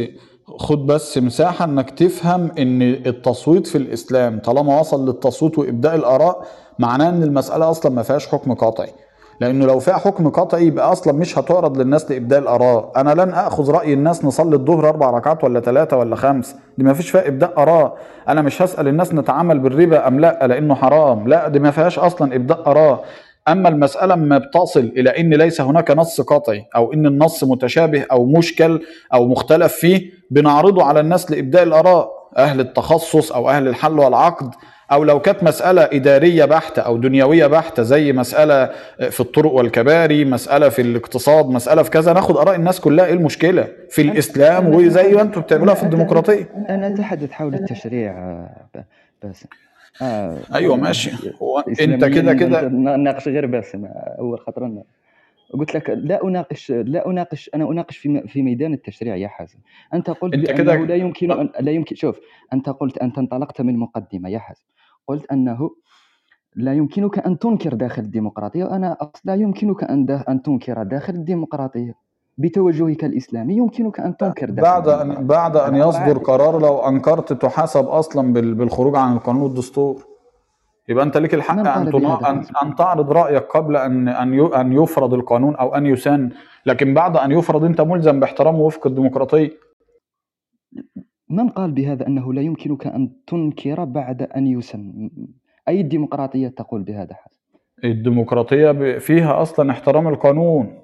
خد بس مساحة إنك تفهم إن التصويت في الإسلام طالما وصل للتصويت وإبداء الآراء معناه إن المسألة أصلا ما فيهاش حكم قطعي لأنه لو فيها حكم قطعي يبقى أصلا مش هتعرض للناس لإبداء الآراء. أنا لن آخذ رأي الناس نصلي الظهر أربع ركعات ولا ثلاثة ولا خمس. دي ما فيش فيها إبداء آراء. أنا مش هسأل الناس نتعامل بالربا أم لا لأنه حرام. لا دي ما فيهاش أصلا إبداء آراء. أما المسألة ما بتصل إلى إن ليس هناك نص قطعي أو إن النص متشابه أو مشكل أو مختلف فيه بنعرضه على الناس لإبداء الآراء أهل التخصص أو أهل الحل والعقد أو لو كانت مسألة إدارية بحتة أو دنيوية بحتة زي مسألة في الطرق والكباري مسألة في الاقتصاد مسألة في كذا ناخد آراء الناس كلها إيه المشكلة؟ في الإسلام وزي ما أنتم بتعملوها في الديمقراطية. أنا أتحدث حول التشريع ب- باسم آه أيوه ماشي. هو أنت كده كده نناقش غير باسم اول خطره قلت لك لا أناقش لا أناقش أنا أناقش في في ميدان التشريع يا حازم. أنت قلت بانه كده- لا يمكن أن لا يمكن شوف أنت قلت أنت انطلقت من مقدمة يا حازم. قلت أنه لا يمكنك أن تنكر داخل الديمقراطية وأنا لا يمكنك أن أن تنكر داخل الديمقراطية. بتوجهك الإسلامي يمكنك أن تنكر داخل بعد ان. بعد أن يصدر. قرار لو أنكرت تحاسب أصلا بال- بالخروج عن القانون والدستور يبقى أنت ليك الحق أن تنا... ان؟ أن تعرض رأيك قبل ان أن أن يفرض القانون أو أن يسن لكن بعد أن يفرض أنت ملزم باحترامه وفق الديمقراطية من قال بهذا أنه لا يمكنك أن تنكر بعد أن يسن أي الديمقراطية تقول بهذا الديمقراطية فيها أصلا احترام القانون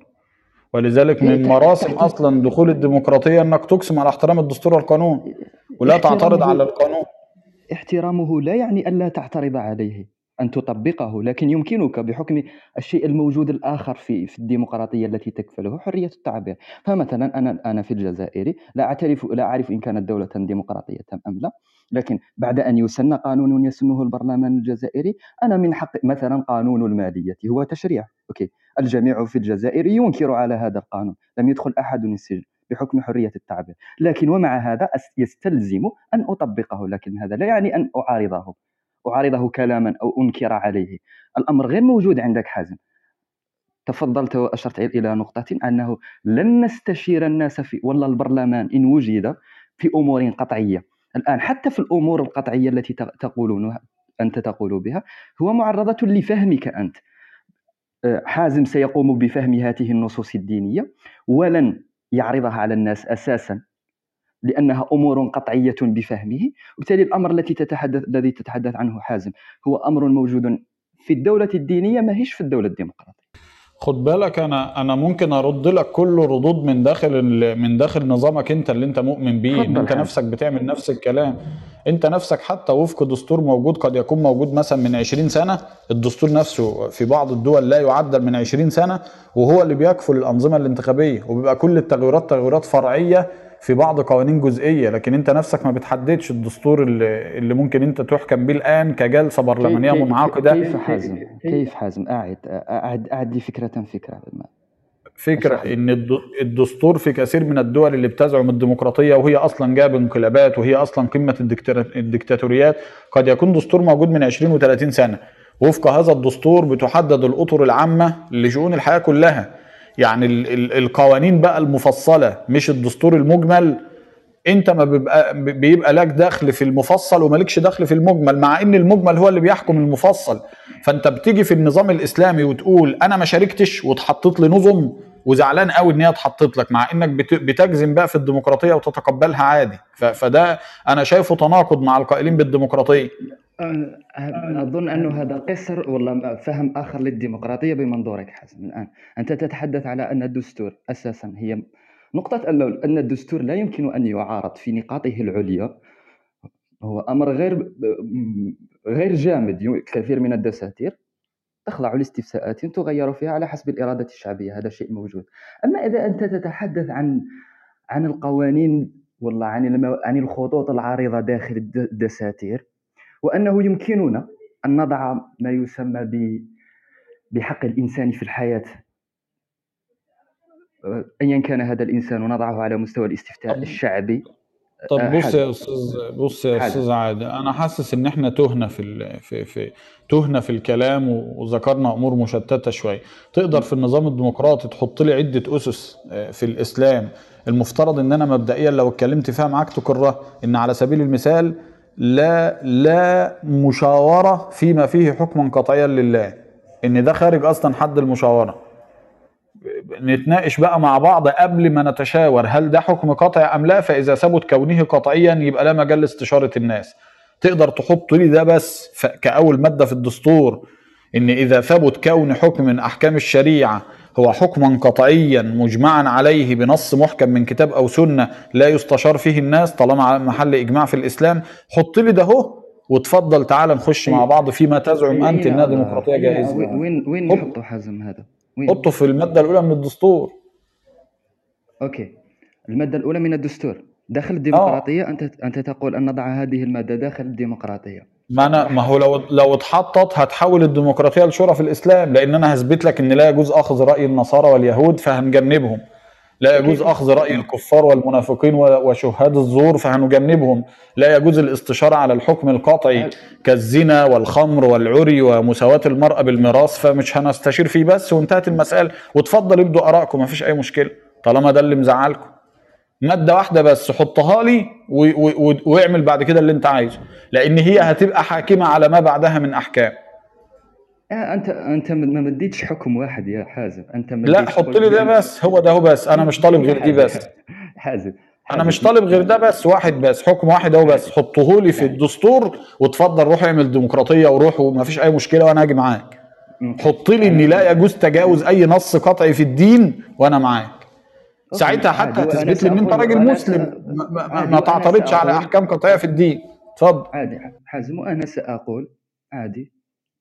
ولذلك من مراسم أصلا دخول الديمقراطية أنك تقسم على احترام الدستور والقانون ولا تعترض على القانون. احترامه لا يعني ألا تعترض عليه أن تطبقه لكن يمكنك بحكم الشيء الموجود الآخر في في الديمقراطية التي تكفله حرية التعبير. فمثلا أنا أنا في الجزائر لا أعترف لا أعرف إن كانت دولة ديمقراطية أم لا لكن بعد أن يسن قانون يسنه البرلمان الجزائري أنا من حق مثلا قانون المالية هو تشريع أوكي. الجميع في الجزائر ينكر على هذا القانون. لم يدخل أحد السجن بحكم حرية التعبير. لكن ومع هذا يستلزم أن أطبقه لكن هذا لا يعني أن أعارضه. أعارضه كلاما أو أنكر عليه. الأمر غير موجود عندك حازم. تفضلت وأشرت إلى نقطة أنه لن نستشير الناس في ولا البرلمان إن وجد في أمور قطعية. الآن حتى في الأمور القطعية التي ت- تقولون أنت تقول بها هو معرضة لفهمك أنت. حازم سيقوم بفهم هذه النصوص الدينية ولن يعرضها على الناس أساسا لأنها أمور قطعية بفهمه. وبالتالي الأمر التي تتحدث الذي تتحدث عنه حازم هو أمر موجود في الدولة الدينية ما هيش في الدولة الديمقراطية. خد بالك أنا أنا ممكن أرد لك كل ردود من داخل من داخل نظامك أنت اللي أنت مؤمن بيه إن أنت نفسك بتعمل نفس الكلام. أنت نفسك حتى وفق دستور موجود قد يكون موجود مثلا من 20 سنة الدستور نفسه في بعض الدول لا يعدل من 20 سنة وهو اللي بيكفل الأنظمة الانتخابية وبيبقى كل التغييرات تغييرات فرعية في بعض قوانين جزئية لكن أنت نفسك ما بتحددش الدستور اللي, اللي ممكن أنت تحكم بيه كجلسة كي برلمانية كي منعقدة. كيف حازم؟ كيف حازم؟ أعد أعد أعد لي فكرة فكرة ما- فكرة أشرح لي إن الد- الدستور في كثير من الدول اللي بتزعم الديمقراطية وهي أصلا جاب انقلابات وهي أصلا قمة الدكتور- الدكتاتوريات قد يكون دستور موجود من 20 و30 سنة. وفق هذا الدستور بتحدد الأطر العامة لشؤون الحياة كلها. يعني ال ال القوانين بقى المفصلة مش الدستور المجمل. انت ما بيبقى بيبقى لك دخل في المفصل ومالكش دخل في المجمل مع ان المجمل هو اللي بيحكم المفصل. فانت بتيجي في النظام الإسلامي وتقول أنا ما شاركتش واتحطت لي نظم وزعلان قوي إن هي اتحطت لك مع إنك بت- بتجزم بقى في الديمقراطية وتتقبلها عادي. فده أنا شايفه تناقض مع القائلين بالديمقراطية. أظن أنه هذا قصر ولا فهم آخر للديمقراطية بمنظورك حازم الآن أنت تتحدث على أن الدستور أساسا هي نقطة أن الدستور لا يمكن أن يعارض في نقاطه العليا هو أمر غير غير جامد كثير من الدساتير تخضع لاستفتاءات تغير فيها على حسب الإرادة الشعبية هذا شيء موجود أما إذا أنت تتحدث عن عن القوانين والله عن. عن الخطوط العريضة داخل الد- الدساتير وأنه يمكننا أن نضع ما يسمى. بحق الإنسان في الحياة. أه، أيا كان هذا الإنسان ونضعه على مستوى الاستفتاء طب الشعبي طب أه، بص حازم يا أستاذ بص يا أستاذ عادل أنا حاسس إن إحنا تهنا في ال... في في تهنا في الكلام وذكرنا أمور مشتتة شوية تقدر في النظام الديمقراطي تحط لي عدة أسس آه، في الإسلام. المفترض إن أنا مبدئيا لو اتكلمت فيها معاك تقرها إن على سبيل المثال لا لا مشاورة فيما فيه حكما قطعيا لله. إن ده خارج أصلا حد المشاورة. نتناقش بقى مع بعض قبل ما نتشاور هل ده حكم قطعي أم لا؟ فإذا ثبت كونه قطعيا يبقى لا مجال لاستشارة الناس. تقدر تحط لي ده بس كأول مادة في الدستور إن إذا ثبت كون حكم من أحكام الشريعة هو حكما قطعيا مجمعا عليه بنص محكم من كتاب أو سنة لا يستشار فيه الناس طالما محل إجماع في الإسلام. حط لي ده اهو وتفضل تعالى نخش مع بعض فيما تزعم أنت انها ديمقراطية جائزة؟ وين وين وين حط. نحطه حازم هذا؟ وين؟ حطه في المادة الأولى من الدستور. أوكي. المادة الأولى من الدستور. داخل آه. الديمقراطية أنت أنت تقول أن نضع هذه المادة داخل الديمقراطية. ما أنا ما هو لو لو اتحطت هتحول الديمقراطية لشورى في الإسلام لأن أنا هثبت لك إن لا يجوز أخذ رأي النصارى واليهود فهنجنبهم. لا يجوز أخذ رأي الكفار والمنافقين وشهاد الزور فهنجنبهم. لا يجوز الاستشارة على الحكم القطعي كالزنا والخمر والعري ومساواة المرأة بالميراث فمش هنستشير فيه بس وانتهت المسألة. وتفضل ابدوا آرائكم ما فيش أي مشكلة طالما ده اللي مزعلكم. مادة واحدة بس حطها لي واعمل بعد كده اللي انت عايزه. لأن هي هتبقى حاكمة على ما بعدها من أحكام. آه، أنت أنت ما مديتش حكم واحد يا حازم. أنت لا حط لي ده بس هو ده هو بس. أنا مش طالب غير دي بس. حازم أنا مش طالب غير ده بس واحد بس حكم واحد أهو بس. حطه لي في يعني. الدستور وتفضل روح اعمل ديمقراطية وروح وما فيش أي مشكلة وأنا هاجي معاك. حط لي إن أنا لا يجوز تجاوز أي نص قطعي في الدين وأنا معاك. ساعتها حتى هتثبت لي إن أنت راجل مسلم. ما, ما, تعترضش على احكام قطعيه في الدين. اتفضل عادي حازم وأنا سأقول عادي.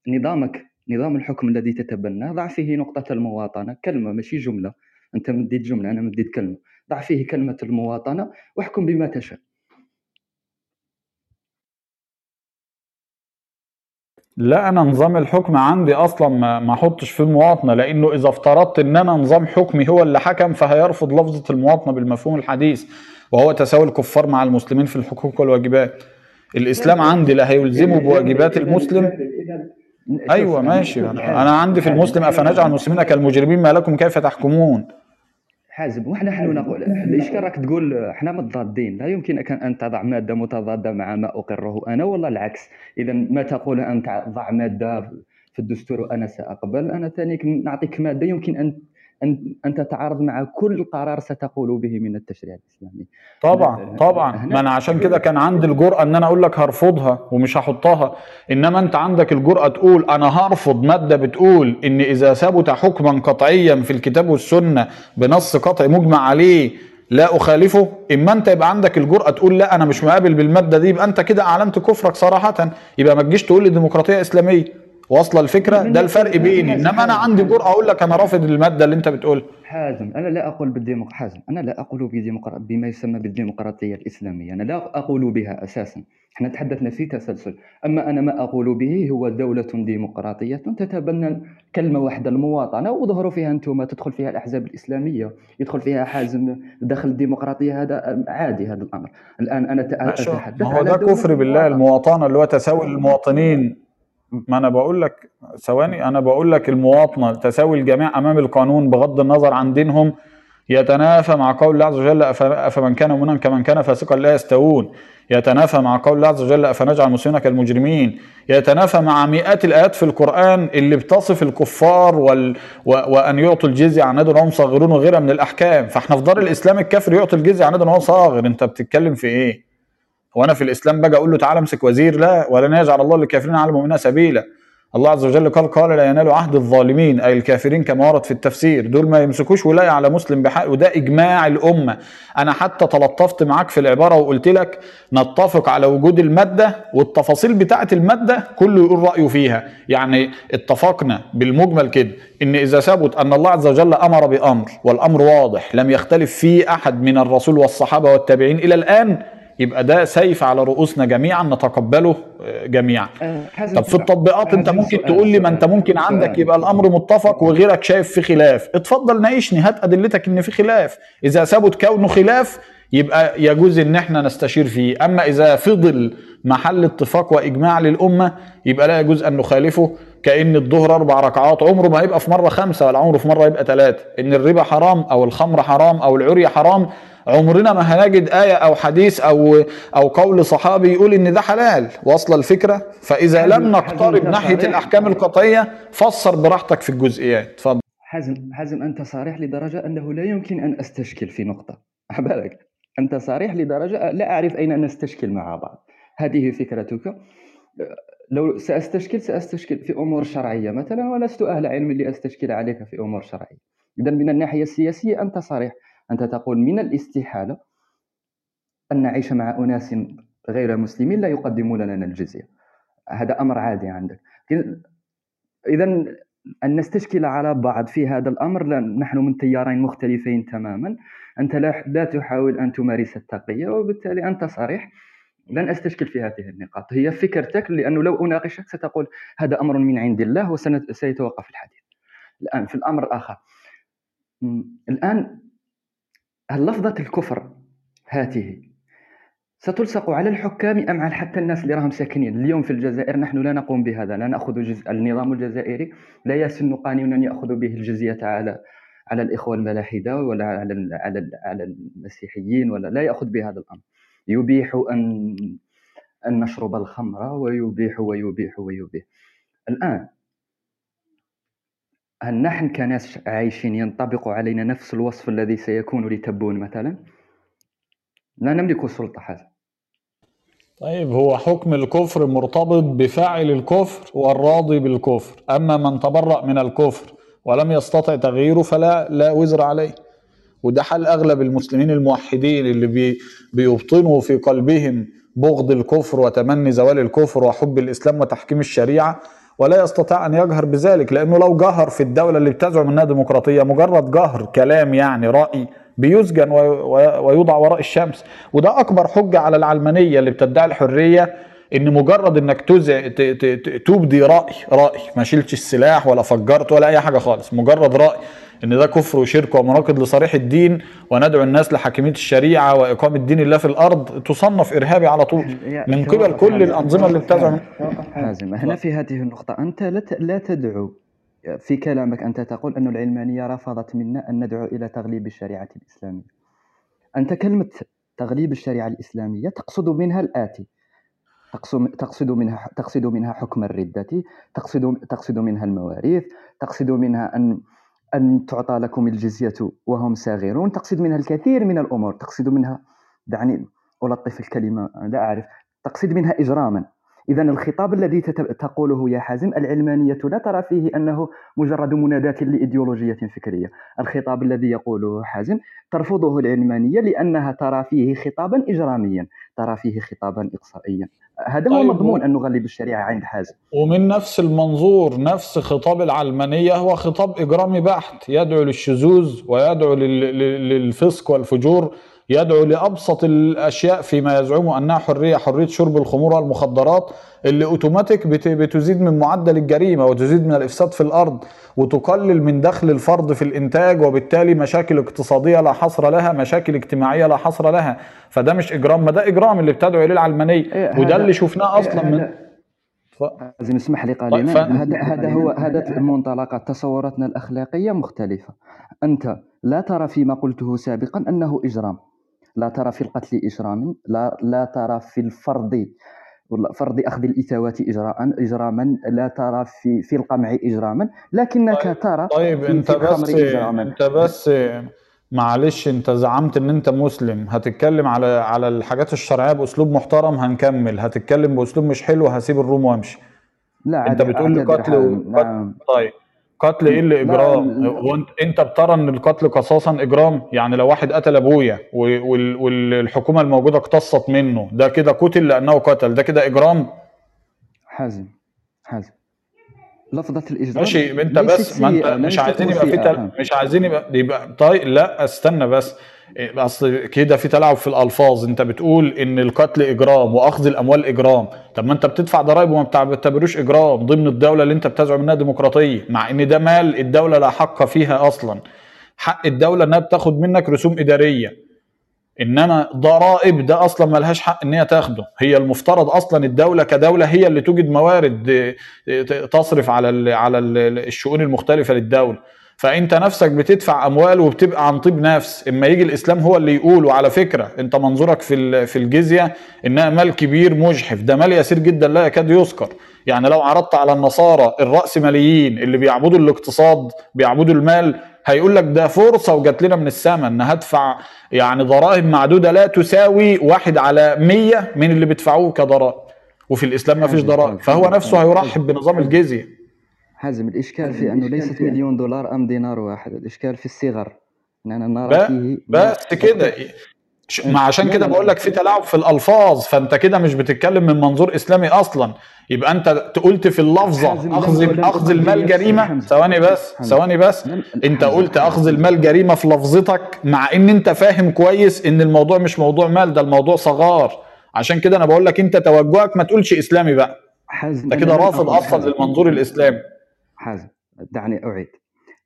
نظامك نظام الحكم الذي تتبناه ضع فيه نقطة المواطنة. كلمة ماشي جملة. أنت مديت جملة أنا مديت كلمة. ضع فيه كلمة المواطنة واحكم بما تشاء. لا أنا نظام الحكم عندي أصلا ما ما احطش فيه المواطنه لأنه إذا افترضت إن أنا نظام حكمي هو اللي حكم فهيرفض لفظة المواطنة بالمفهوم الحديث وهو تساوي الكفار مع المسلمين في الحقوق والواجبات. الإسلام عندي لا هيلزمه بواجبات المسلم. أيوه ماشي. أنا عندي في المسلم أفنجعل المسلمين كالمجرمين ما لكم كيف تحكمون؟ حازم ونحن نقول الاشكال راك تقول إحنا متضادين؟ لا يمكنك أن تضع مادة متضادة مع ما أقره أنا ولا العكس. إذا ما تقول انت ضع مادة في الدستور وأنا سأقبل أنا ثاني نعطيك مادة يمكن أن أنت تعارض مع كل قرار ستقول به من التشريع الإسلامي. طبعا طبعا. ما أنا عشان كده كان عندي الجرأة إن أنا أقول لك هرفضها ومش هحطها. إنما أنت عندك الجرأة تقول أنا هرفض مادة بتقول إن إذا ثبت حكما قطعيا في الكتاب والسنة بنص قطعي مجمع عليه لا أخالفه إما أنت يبقى عندك الجرأة تقول لا أنا مش مقابل بالمادة دي يبقى أنت كده أعلنت كفرك صراحة. يبقى ما تجيش تقول لي ديمقراطية إسلامية. واصلة الفكرة؟ ده الفرق بيني. إنما أنا عندي جرأة أقول لك أنا رافض المادة اللي أنت بتقولها. حازم أنا لا أقول بالديمق حازم أنا لا أقول بديمقرا... بما يسمى بالديمقراطية الإسلامية أنا لا أقول بها أساسا. إحنا تحدثنا في تسلسل. أما أنا ما أقول به هو دولة ديمقراطية تتبنى كلمة واحدة المواطنة وظهروا فيها أنتم تدخل فيها الأحزاب الإسلامية يدخل فيها حازم داخل الديمقراطية هذا عادي هذا الأمر. الآن أنا أتحدث ما هو ده كفر بالله المواطنة اللي هو تساوي المواطنين. ما أنا بقول لك ثواني أنا بقول لك المواطنة تساوي الجميع أمام القانون بغض النظر عن دينهم يتنافى مع قول الله عز وجل أفمن كان مؤمنا كمن كان فاسقا لا يستوون. يتنافى مع قول الله عز وجل أفنجعل المسلمين كالمجرمين. يتنافى مع مئات الآيات في القرآن اللي بتصف الكفار وال... و... وأن يعطوا الجزية عن يد وهم صاغرون وغيرها من الأحكام. فإحنا في دار الإسلام الكافر يعطي الجزية عن يد وهو صاغر. أنت بتتكلم في إيه وأنا في الاسلام باجي أقول له تعالى امسك وزير لا ولن يجعل الله للكافرين على المؤمنين سبيلا. الله عز وجل قال قال لا ينال عهد الظالمين أي الكافرين كما ورد في التفسير. دول ما يمسكوش ولايه على مسلم بحق وده إجماع الأمة. أنا حتى تلطفت معاك في العبارة وقلت لك نتفق على وجود المادة والتفاصيل بتاعة المادة كله يقول رأيه فيها. يعني اتفقنا بالمجمل كده إن إذا ثبت أن الله عز وجل أمر بأمر والأمر واضح لم يختلف فيه أحد من الرسول والصحابة والتابعين إلى الآن يبقى ده سيف على رؤوسنا جميعا نتقبله جميعا. طب في التطبيقات أنت ممكن تقول لي ما أنت ممكن عندك يبقى الأمر متفق وغيرك شايف في خلاف. اتفضل ناقشني هات أدلتك إن في خلاف. إذا ثبت كونه خلاف يبقى يجوز إن إحنا نستشير فيه. أما إذا فضل محل اتفاق وإجماع للأمة يبقى لا يجوز أن نخالفه. كأن الظهر أربع ركعات عمره ما هيبقى في مرة خمسة ولا عمره في مرة يبقى ثلاثة إن الربا حرام أو الخمر حرام أو العري حرام عمرنا ما هنجد آية أو حديث أو أو قول صحابي يقول إن ده حلال. واصلة الفكرة؟ فإذا لم نقترب ناحية الأحكام القطعية فسر براحتك في الجزئيات. اتفضل. حازم حازم أنت صريح لدرجة أنه لا يمكن أن أستشكل في نقطة. بالك أنت صريح لدرجة لا أعرف أين نستشكل مع بعض. هذه فكرتك. لو سأستشكل سأستشكل في أمور شرعية مثلا ولست أهل علم لأستشكل عليك في أمور شرعية. إذا من الناحية السياسية أنت صريح. أنت تقول من الاستحالة أن نعيش مع أناس غير مسلمين لا يقدمون لنا الجزية. هذا أمر عادي عندك. إذا أن نستشكل على بعض في هذا الأمر نحن من تيارين مختلفين تماما. أنت لا, تحاول أن تمارس التقية وبالتالي أنت صريح. لن أستشكل في هذه النقاط. هي فكرتك لأنه لو أناقشك ستقول هذا أمر من عند الله وسيتوقف الحديث. الآن في الأمر الآخر. الآن هل لفظة الكفر هاته. ستلصق على الحكام أم على حتى الناس اللي راهم ساكنين؟ اليوم في الجزائر نحن لا نقوم بهذا لا نأخذ جزء النظام الجزائري لا يسن قانونا يأخذ به الجزية على على الإخوة الملاحدة ولا على على على المسيحيين ولا لا يأخذ بهذا الأمر. يبيح أن أن نشرب الخمر ويبيح ويبيح ويبيح. الآن هل نحن كناس عايشين ينطبق علينا نفس الوصف الذي سيكون لتبون مثلا؟ لا نملك سلطة هذا طيب هو حكم الكفر مرتبط بفاعل الكفر والراضي بالكفر. أما من تبرأ من الكفر ولم يستطع تغييره فلا لا وزر عليه. وده حال أغلب المسلمين الموحدين اللي بي بيبطنوا في قلبهم بغض الكفر وتمني زوال الكفر وحب الإسلام وتحكيم الشريعة. ولا يستطيع أن يجهر بذلك لأنه لو جهر في الدولة اللي بتزعم إنها ديمقراطية مجرد جهر كلام يعني رأي بيسجن ويوضع وراء الشمس. وده أكبر حجة على العلمانية اللي بتدعي الحرية إن مجرد إنك تزع تبدي رأي رأي. ما شلتش السلاح ولا فجرت ولا أي حاجة خالص. مجرد رأي إن ده كفر وشرك ومناقض لصريح الدين وندعو الناس لحاكمية الشريعة وإقامة دين الله في الأرض تصنف إرهابي على طول من قبل كل الأنظمة اللي بتزعم حازم هنا في هذه النقطة. أنت لا تدعو في كلامك أنت تقول أن العلمانية رفضت منا أن ندعو إلى تغليب الشريعة الإسلامية. أنت كلمة تغليب الشريعة الإسلامية تقصد منها الآتي. تقصد منها تقصد منها حكم الردة تقصد تقصد منها المواريث تقصد منها أن أن تعطى لكم الجزية وهم صاغرون تقصد منها الكثير من الأمور تقصد منها دعني ألطف الكلمة لا أعرف تقصد منها إجراما. إذا الخطاب الذي تقوله يا حازم العلمانية لا ترى فيه أنه مجرد مناداة لإيديولوجية فكرية. الخطاب الذي يقوله حازم ترفضه العلمانية لأنها ترى فيه خطابا إجراميا ترى فيه خطابا إقصائيا. هذا هو طيب مضمون أن نغلب الشريعة عند حازم. ومن نفس المنظور نفس خطاب العلمانية هو خطاب إجرامي بحت يدعو للشذوذ ويدعو لل- لل- للفسق والفجور. يدعو لأبسط الأشياء فيما يزعم أنها حرية حرية شرب الخمور والمخدرات اللي أوتوماتيك بت- بتزيد من معدل الجريمة وتزيد من الإفساد في الأرض وتقلل من دخل الفرد في الإنتاج وبالتالي مشاكل اقتصادية لا حصر لها مشاكل اجتماعية لا حصر لها. فده مش إجرام ما ده إجرام اللي بتدعو إليه العلمانية إيه، وده اللي شفناه إيه، أصلا من لازم اسمح لي قليلا. ف- هذا هذا هو هذا المنطلقات تصوراتنا الأخلاقية مختلفة. أنت لا ترى فيما قلته سابقا أنه إجرام. لا ترى في القتل إجراما لا لا ترى في الفرض فرض أخذ الاثاوات اجراء إجراما لا ترى في في القمع إجراما لكنك ترى طيب في, الخمر بس إجراما. أنت بس معلش أنت زعمت إن أنت مسلم. هتتكلم على على الحاجات الشرعية بأسلوب محترم هنكمل. هتتكلم بأسلوب مش حلو هسيب الروم وأمشي. لا أنت بتقول لي قتل. و... نعم. طيب. قتل إيه اللي إجرام؟ انت بترى إن القتل قصاصا إجرام؟ يعني لو واحد قتل أبويا والحكومة الموجودة اقتصت منه ده كده قتل لأنه قتل ده كده إجرام؟ حازم حازم. لفظة الإجرام ماشي أنت بس ما أنت مش عايزين يبقى في. تل... مش عايزين يبقى يبقى طيب لا استنى بس. أصل كده في تلاعب في الألفاظ. أنت بتقول إن القتل إجرام وأخذ الأموال إجرام. طب ما أنت بتدفع ضرائب وما بتعتبروش إجرام ضمن الدولة اللي أنت بتزعم إنها ديمقراطية مع إن ده مال الدولة لا حق فيها أصلا. حق الدولة إنها بتاخد منك رسوم إدارية. إنما ضرائب ده أصلا ملهاش حق إن هي تاخده. هي المفترض أصلا الدولة كدولة هي اللي توجد موارد آه، آه، تصرف على على ال الشؤون المختلفة للدولة. فانت نفسك بتدفع اموال وبتبقى عن طيب نفس. اما يجي الاسلام هو اللي يقول وعلى فكرة انت منظورك في في الجزية انها مال كبير مجحف. ده مال يسير جدا لا يكاد يذكر. يعني لو عرضت على النصارى الرأسماليين اللي بيعبدوا الاقتصاد بيعبدوا المال هيقول لك ده فرصة وجات لنا من السماء إن هدفع يعني ضرائب معدودة لا تساوي واحد على مية من اللي بيدفعوه كضرائب. وفي الإسلام ما فيش ضرائب. فهو نفسه هيرحب بنظام الجزية. حازم الإشكال في أنه ليست مليون دولار أم دينار واحد الإشكال في الصغر أننا نرى ب- فيه بس كده ش- ما عشان كده لا، بقول لك في تلاعب في الألفاظ فأنت كده مش بتتكلم من منظور إسلامي أصلا. يبقى أنت قلت في اللفظة أخذ أخذ المال جريمة. ثواني بس. ثواني بس. أنت قلت. أخذ المال جريمة في لفظتك مع إن أنت فاهم كويس إن الموضوع مش موضوع مال ده الموضوع صغار. عشان كده أنا بقول لك أنت توجهك ما تقولش إسلامي بقى. حازم أنت كده رافض أصلا. للمنظور الإسلامي. حازم دعني أعيد.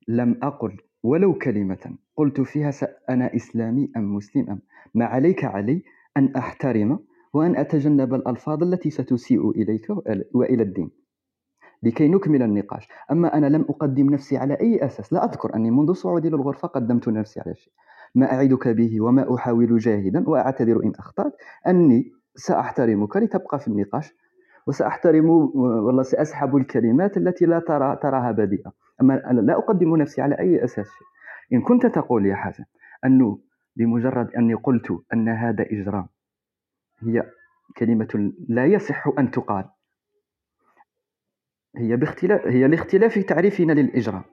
لم أقل ولو كلمة قلت فيها أنا إسلامي أم مسلم أم. ما عليك علي أن أحترم وأن أتجنب الألفاظ التي ستسيء إليك وإلى الدين. لكي نكمل النقاش. أما أنا لم أقدم نفسي على أي أساس لا أذكر أني منذ صعودي للغرفة قدمت نفسي على شيء. ما أعدك به وما أحاول جاهدا وأعتذر إن أخطأت أني سأحترمك لتبقى في النقاش. وسأحترم والله سأسحب الكلمات التي لا ترى تراها بديئة أما أنا لا أقدم نفسي على أي أساس. إن كنت تقول يا حسن أنه بمجرد أني قلت أن هذا إجرام هي كلمة لا يصح أن تقال. هي باختلاف هي لاختلاف تعريفنا للإجرام.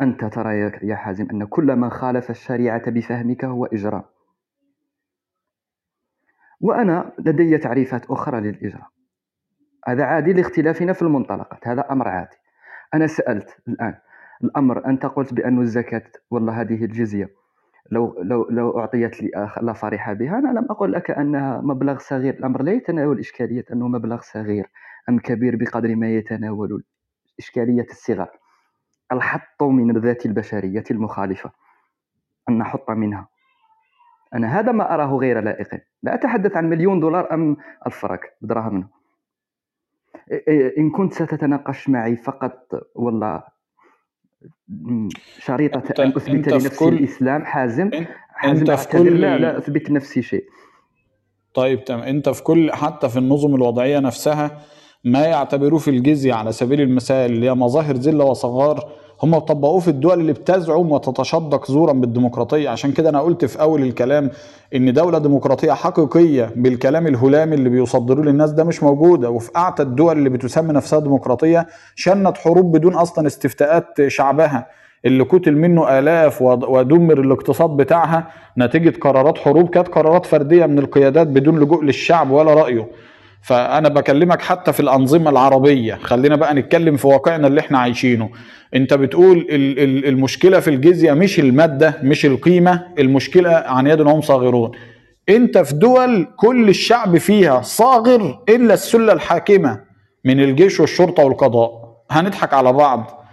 أنت ترى يا- يا حازم أن كل ما خالف الشريعة بفهمك هو إجرام. وأنا لدي تعريفات أخرى للإجرام هذا عادي لاختلافنا في المنطلقات هذا أمر عادي. أنا سألت الآن الأمر أنت قلت بأن الزكاة والله هذه الجزية لو لو لو أعطيت لي لا فرح بها أنا لم أقل لك أنها مبلغ صغير. الأمر لا يتناول إشكالية أنه مبلغ صغير أم كبير بقدر ما يتناول إشكالية الصغر. الحط من الذات البشرية المخالفة أن نحط منها. أنا هذا ما أراه غير لائق. لا أتحدث عن مليون دولار أم الفرق إيه- إيه، إن كنت ستتناقش معي فقط والله شريطة أنت- أن أنت أثبت لنفسي كل- الإسلام حازم. أنت- حازم أنت في كل- لا لا أثبت نفسي شيء. طيب تمام. أنت في كل حتى في النظم الوضعية نفسها ما يعتبروه في الجزيه على سبيل المثال اللي هي مظاهر ذلة وصغار هم طبقوه في الدول اللي بتزعم وتتشدق زورا بالديمقراطية. عشان كده أنا قلت في أول الكلام إن دولة ديمقراطية حقيقية بالكلام الهلامي اللي بيصدروه للناس ده مش موجودة. وفي أعتى الدول اللي بتسمي نفسها ديمقراطية شنت حروب بدون أصلا استفتاءات شعبها اللي قتل منه آلاف ود- ودمر الاقتصاد بتاعها. نتيجة قرارات حروب كانت قرارات فردية من القيادات بدون لجوء للشعب ولا رأيه. فأنا بكلمك حتى في الأنظمة العربية. خلينا بقى نتكلم في واقعنا اللي إحنا عايشينه. انت بتقول ال- ال- المشكلة في الجزية مش المادة مش القيمة المشكلة عن يد هم صاغرون. انت في دول كل الشعب فيها صاغر إلا السلة الحاكمة من الجيش والشرطة والقضاء. هنضحك على بعض.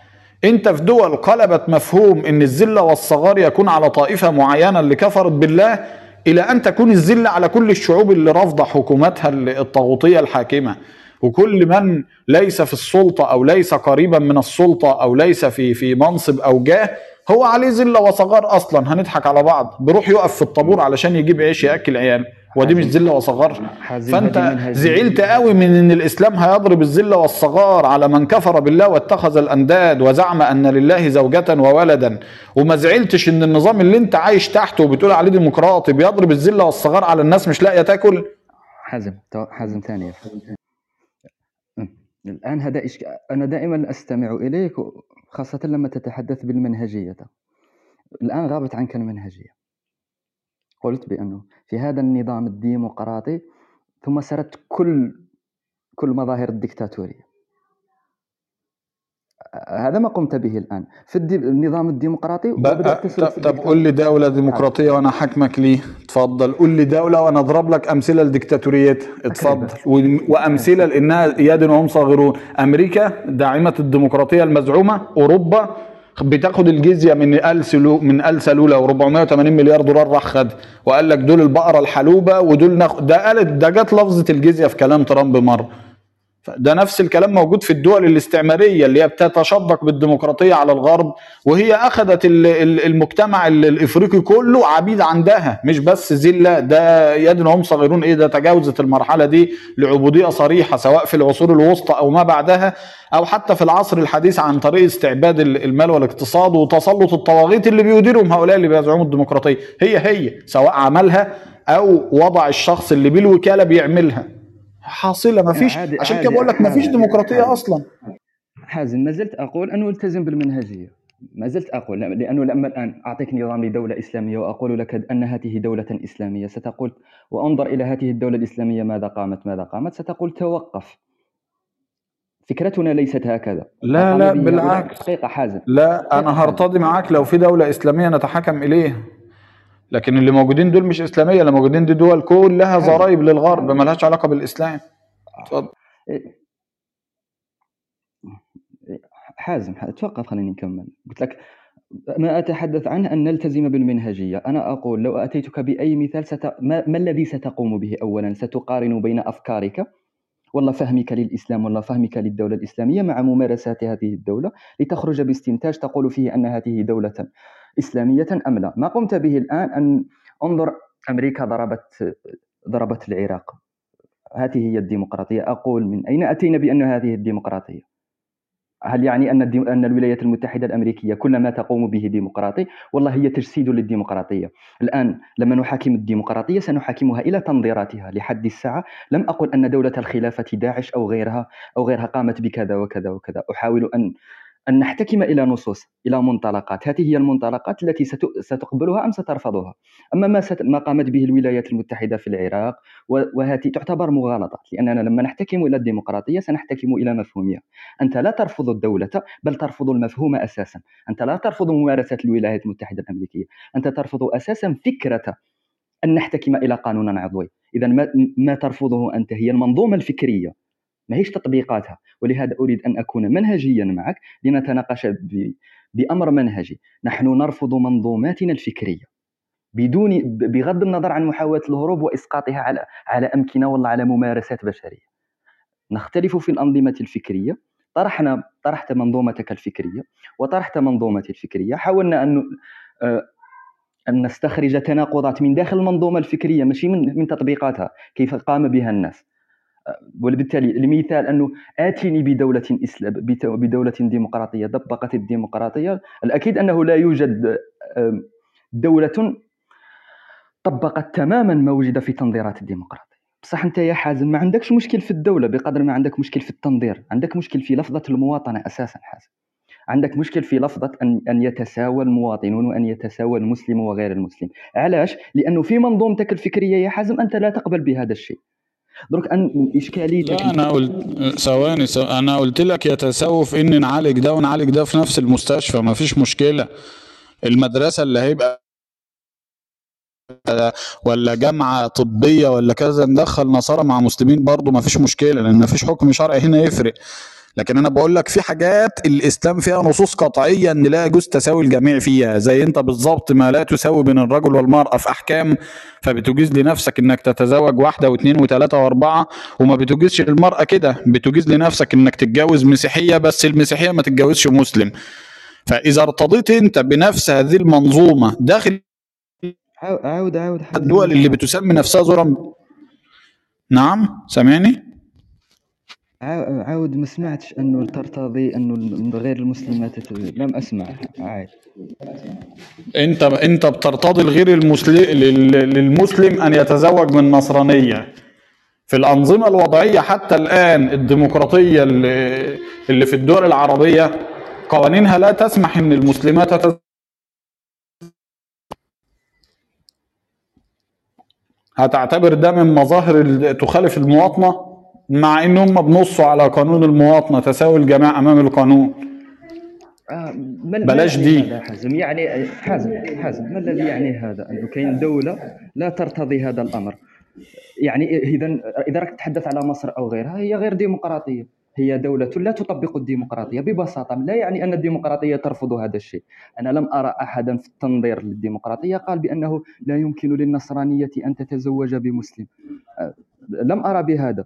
انت في دول قلبت مفهوم إن الذلة والصغار يكون على طائفة معينة اللي كفرت بالله إلى أن تكون الذله على كل الشعوب اللي رافضة حكوماتها الطاغوتية الحاكمة. وكل من ليس في السلطة أو ليس قريبا من السلطة أو ليس في في منصب أو جاه هو عليه ذلة وصغار أصلا. هنضحك على بعض. بيروح يقف في الطابور علشان يجيب عيش يأكل عيال. ودي مش ذلة وصغار. فأنت. زعلت قوي من إن الإسلام هيضرب الذلة والصغار على من كفر بالله واتخذ الأنداد وزعم أن لله زوجة وولدا. وما زعلتش إن النظام اللي أنت عايش تحته وبتقول عليه ديمقراطي بيضرب الذلة والصغار على الناس مش لاقية تاكل؟ حازم حازم ثانية. أم. الآن هذا إشك... أنا دائما أستمع إليك خاصة لما تتحدث بالمنهجية. الآن غابت عنك المنهجية. قلت بأنه في هذا النظام الديمقراطي ثم سرت كل كل مظاهر الدكتاتورية. هذا ما قمت به الآن. في. النظام الديمقراطي طب. قول لي دولة ديمقراطية وأنا حاكمك ليه اتفضل قول لي دولة وأنا أضرب لك أمثلة لديكتاتوريتها اتفضل. و- وأمثلة لأنها يد وهم صاغرون. أمريكا داعمة الديمقراطية المزعومة. أوروبا بتاخد الجزية من ال سلو من ال سلولة و480 مليار دولار راح خد وقال لك دول البقرة الحلوبة ودول ناخد ده قالت ده جت لفظة الجزية في كلام ترامب مره ده نفس الكلام موجود في الدول الاستعمارية اللي هي بتتشدق بالديمقراطية على الغرب وهي أخذت ال- ال- المجتمع ال- الإفريقي كله عبيد عندها مش بس ذله ده يد هم صغيرون إيه ده تجاوزت المرحلة دي لعبودية صريحة سواء في العصور الوسطى أو ما بعدها أو حتى في العصر الحديث عن طريق استعباد ال- المال والاقتصاد وتسلط الطواغيت اللي بيديرهم هؤلاء اللي بيزعموا الديمقراطية. هي هي سواء عملها أو وضع الشخص اللي بالوكالة بيعملها. حاصلة ما فيش عادي- عشان كده بقول لك ما فيش ديمقراطية عادي. أصلا. حازم ما زلت أقول أنه التزم بالمنهجية. ما زلت أقول لأنه لما الآن أعطيك نظام لدولة إسلامية وأقول لك أن هذه دولة إسلامية ستقول وأنظر إلى هذه الدولة الإسلامية ماذا قامت ماذا قامت ستقول توقف. فكرتنا ليست هكذا. لا، لا، بالعكس. دقيقه حازم. لا أنا هرتضي معاك. لو في دولة إسلامية نتحكم إليها. لكن اللي موجودين دول مش إسلامية اللي موجودين دي دول كلها ضرائب للغرب ما لهاش علاقة بالإسلام. اتفضل. حازم توقف خليني نكمل. قلت لك ما أتحدث عنه أن نلتزم بالمنهجية. أنا أقول لو أتيتك بأي مثال ست... ما... ما الذي ستقوم به؟ أولا ستقارن بين أفكارك ولا فهمك للإسلام ولا فهمك للدولة الإسلامية مع ممارسات هذه الدولة لتخرج باستنتاج تقول فيه أن هذه دولة إسلامية أم لا؟ ما قمت به الآن أن أنظر أمريكا ضربت ضربت العراق. هذه هي الديمقراطية. أقول من أين أتينا بأن هذه الديمقراطية؟ هل يعني الديم... أن الولايات المتحدة الأمريكية كل ما تقوم به ديمقراطي؟ والله هي تجسيد للديمقراطية. الآن لما نحاكم الديمقراطية سنحاكمها إلى تنظيراتها لحد الساعة. لم أقل أن دولة الخلافة داعش أو غيرها أو غيرها قامت بكذا وكذا وكذا. أحاول أن أن نحتكم إلى نصوص إلى منطلقات. هذه هي المنطلقات التي ست... ستقبلها أم سترفضها. أما ما, ست... ما قامت به الولايات المتحدة في العراق. وهذه تعتبر مغالطه لأننا لما نحتكم إلى الديمقراطية سنحتكم إلى مفهومها. أنت لا ترفض الدولة بل ترفض المفهوم أساسا. أنت لا ترفض ممارسة الولايات المتحدة الأمريكية. أنت ترفض أساسا فكرة أن نحتكم إلى قانون عضوي. إذا ما, ما ترفضه أنت هي المنظومة الفكرية. ما هيش تطبيقاتها. ولهذا أريد أن أكون منهجيا معك لنتناقش ب... بأمر منهجي. نحن نرفض منظوماتنا الفكرية. بدون بغض النظر عن محاولة الهروب وإسقاطها على على أمكنة ولا على ممارسات بشرية. نختلف في الأنظمة الفكرية. طرحنا طرحت منظومتك الفكرية وطرحت منظومتي الفكرية. حاولنا أن أن نستخرج تناقضات من داخل المنظومة الفكرية ماشي من من تطبيقاتها. كيف قام بها الناس؟ وبالتالي المثال أنه آتني بدولة إسلام بدولة ديمقراطية طبقت الديمقراطية الأكيد أنه لا يوجد دولة طبقت تماما ما وجد في تنظيرات الديمقراطية بصح أنت يا حازم ما عندكش مشكل في الدولة بقدر ما عندك مشكل في التنظير عندك مشكل في لفظة المواطنة أساسا حازم عندك مشكل في لفظة أن أن يتساوى المواطنون وأن يتساوى المسلم وغير المسلم، علاش؟ لأنه في منظومتك الفكرية يا حازم أنت لا تقبل بهذا الشيء. درك أن إشكاليتك لا أنا قلت ثواني ثو- أنا قلت لك يتساووا في إن نعالج ده ونعالج ده في نفس المستشفى ما فيش مشكلة. المدرسة اللي هيبقى ولا جامعة طبية ولا كذا ندخل نصارى مع مسلمين برضو ما فيش مشكلة لأن ما فيش حكم شرعي هنا يفرق. لكن أنا بقول لك في حاجات الإسلام فيها نصوص قطعية إن لا يجوز تساوي الجميع فيها زي أنت بالظبط ما لا تساوي بين الرجل والمرأة في أحكام فبتجيز لنفسك إنك تتزوج واحدة واثنين وثلاثة وأربعة وما بتجيزش للمراه كده بتجيز لنفسك إنك تتجوز مسيحية بس المسيحية ما تتجوزش مسلم. فإذا ارتضيت أنت بنفس هذه المنظومة داخل عاود عاود الدول اللي بتسمي نفسها زورا نعم سامعني؟ عاود ما سمعتش أنه ترتضي أنه غير المسلمات لم أسمع. عاود انت أنت بترتضي الغير المسلم للمسلم أن يتزوج من نصرانية. في الأنظمة الوضعية حتى الآن الديمقراطية اللي اللي في الدول العربية قوانينها لا تسمح إن المسلمات هتعتبر ده من مظاهر ال- تخالف المواطنة؟ مع ان هم بنصوا على قانون المواطنة تساوي الجميع أمام القانون. آه ما بلاش يعني دي. هذا حازم؟ يعني حازم حازم ما الذي يعني هذا؟ أنه كاين دولة لا ترتضي هذا الأمر. يعني اذا إذا راك تتحدث على مصر أو غيرها هي غير ديمقراطية. هي دولة لا تطبق الديمقراطية ببساطة. لا يعني أن الديمقراطية ترفض هذا الشيء. أنا لم أرى أحدا في التنظير للديمقراطية قال بأنه لا يمكن للنصرانية أن تتزوج بمسلم. آه، لم أرى بهذا.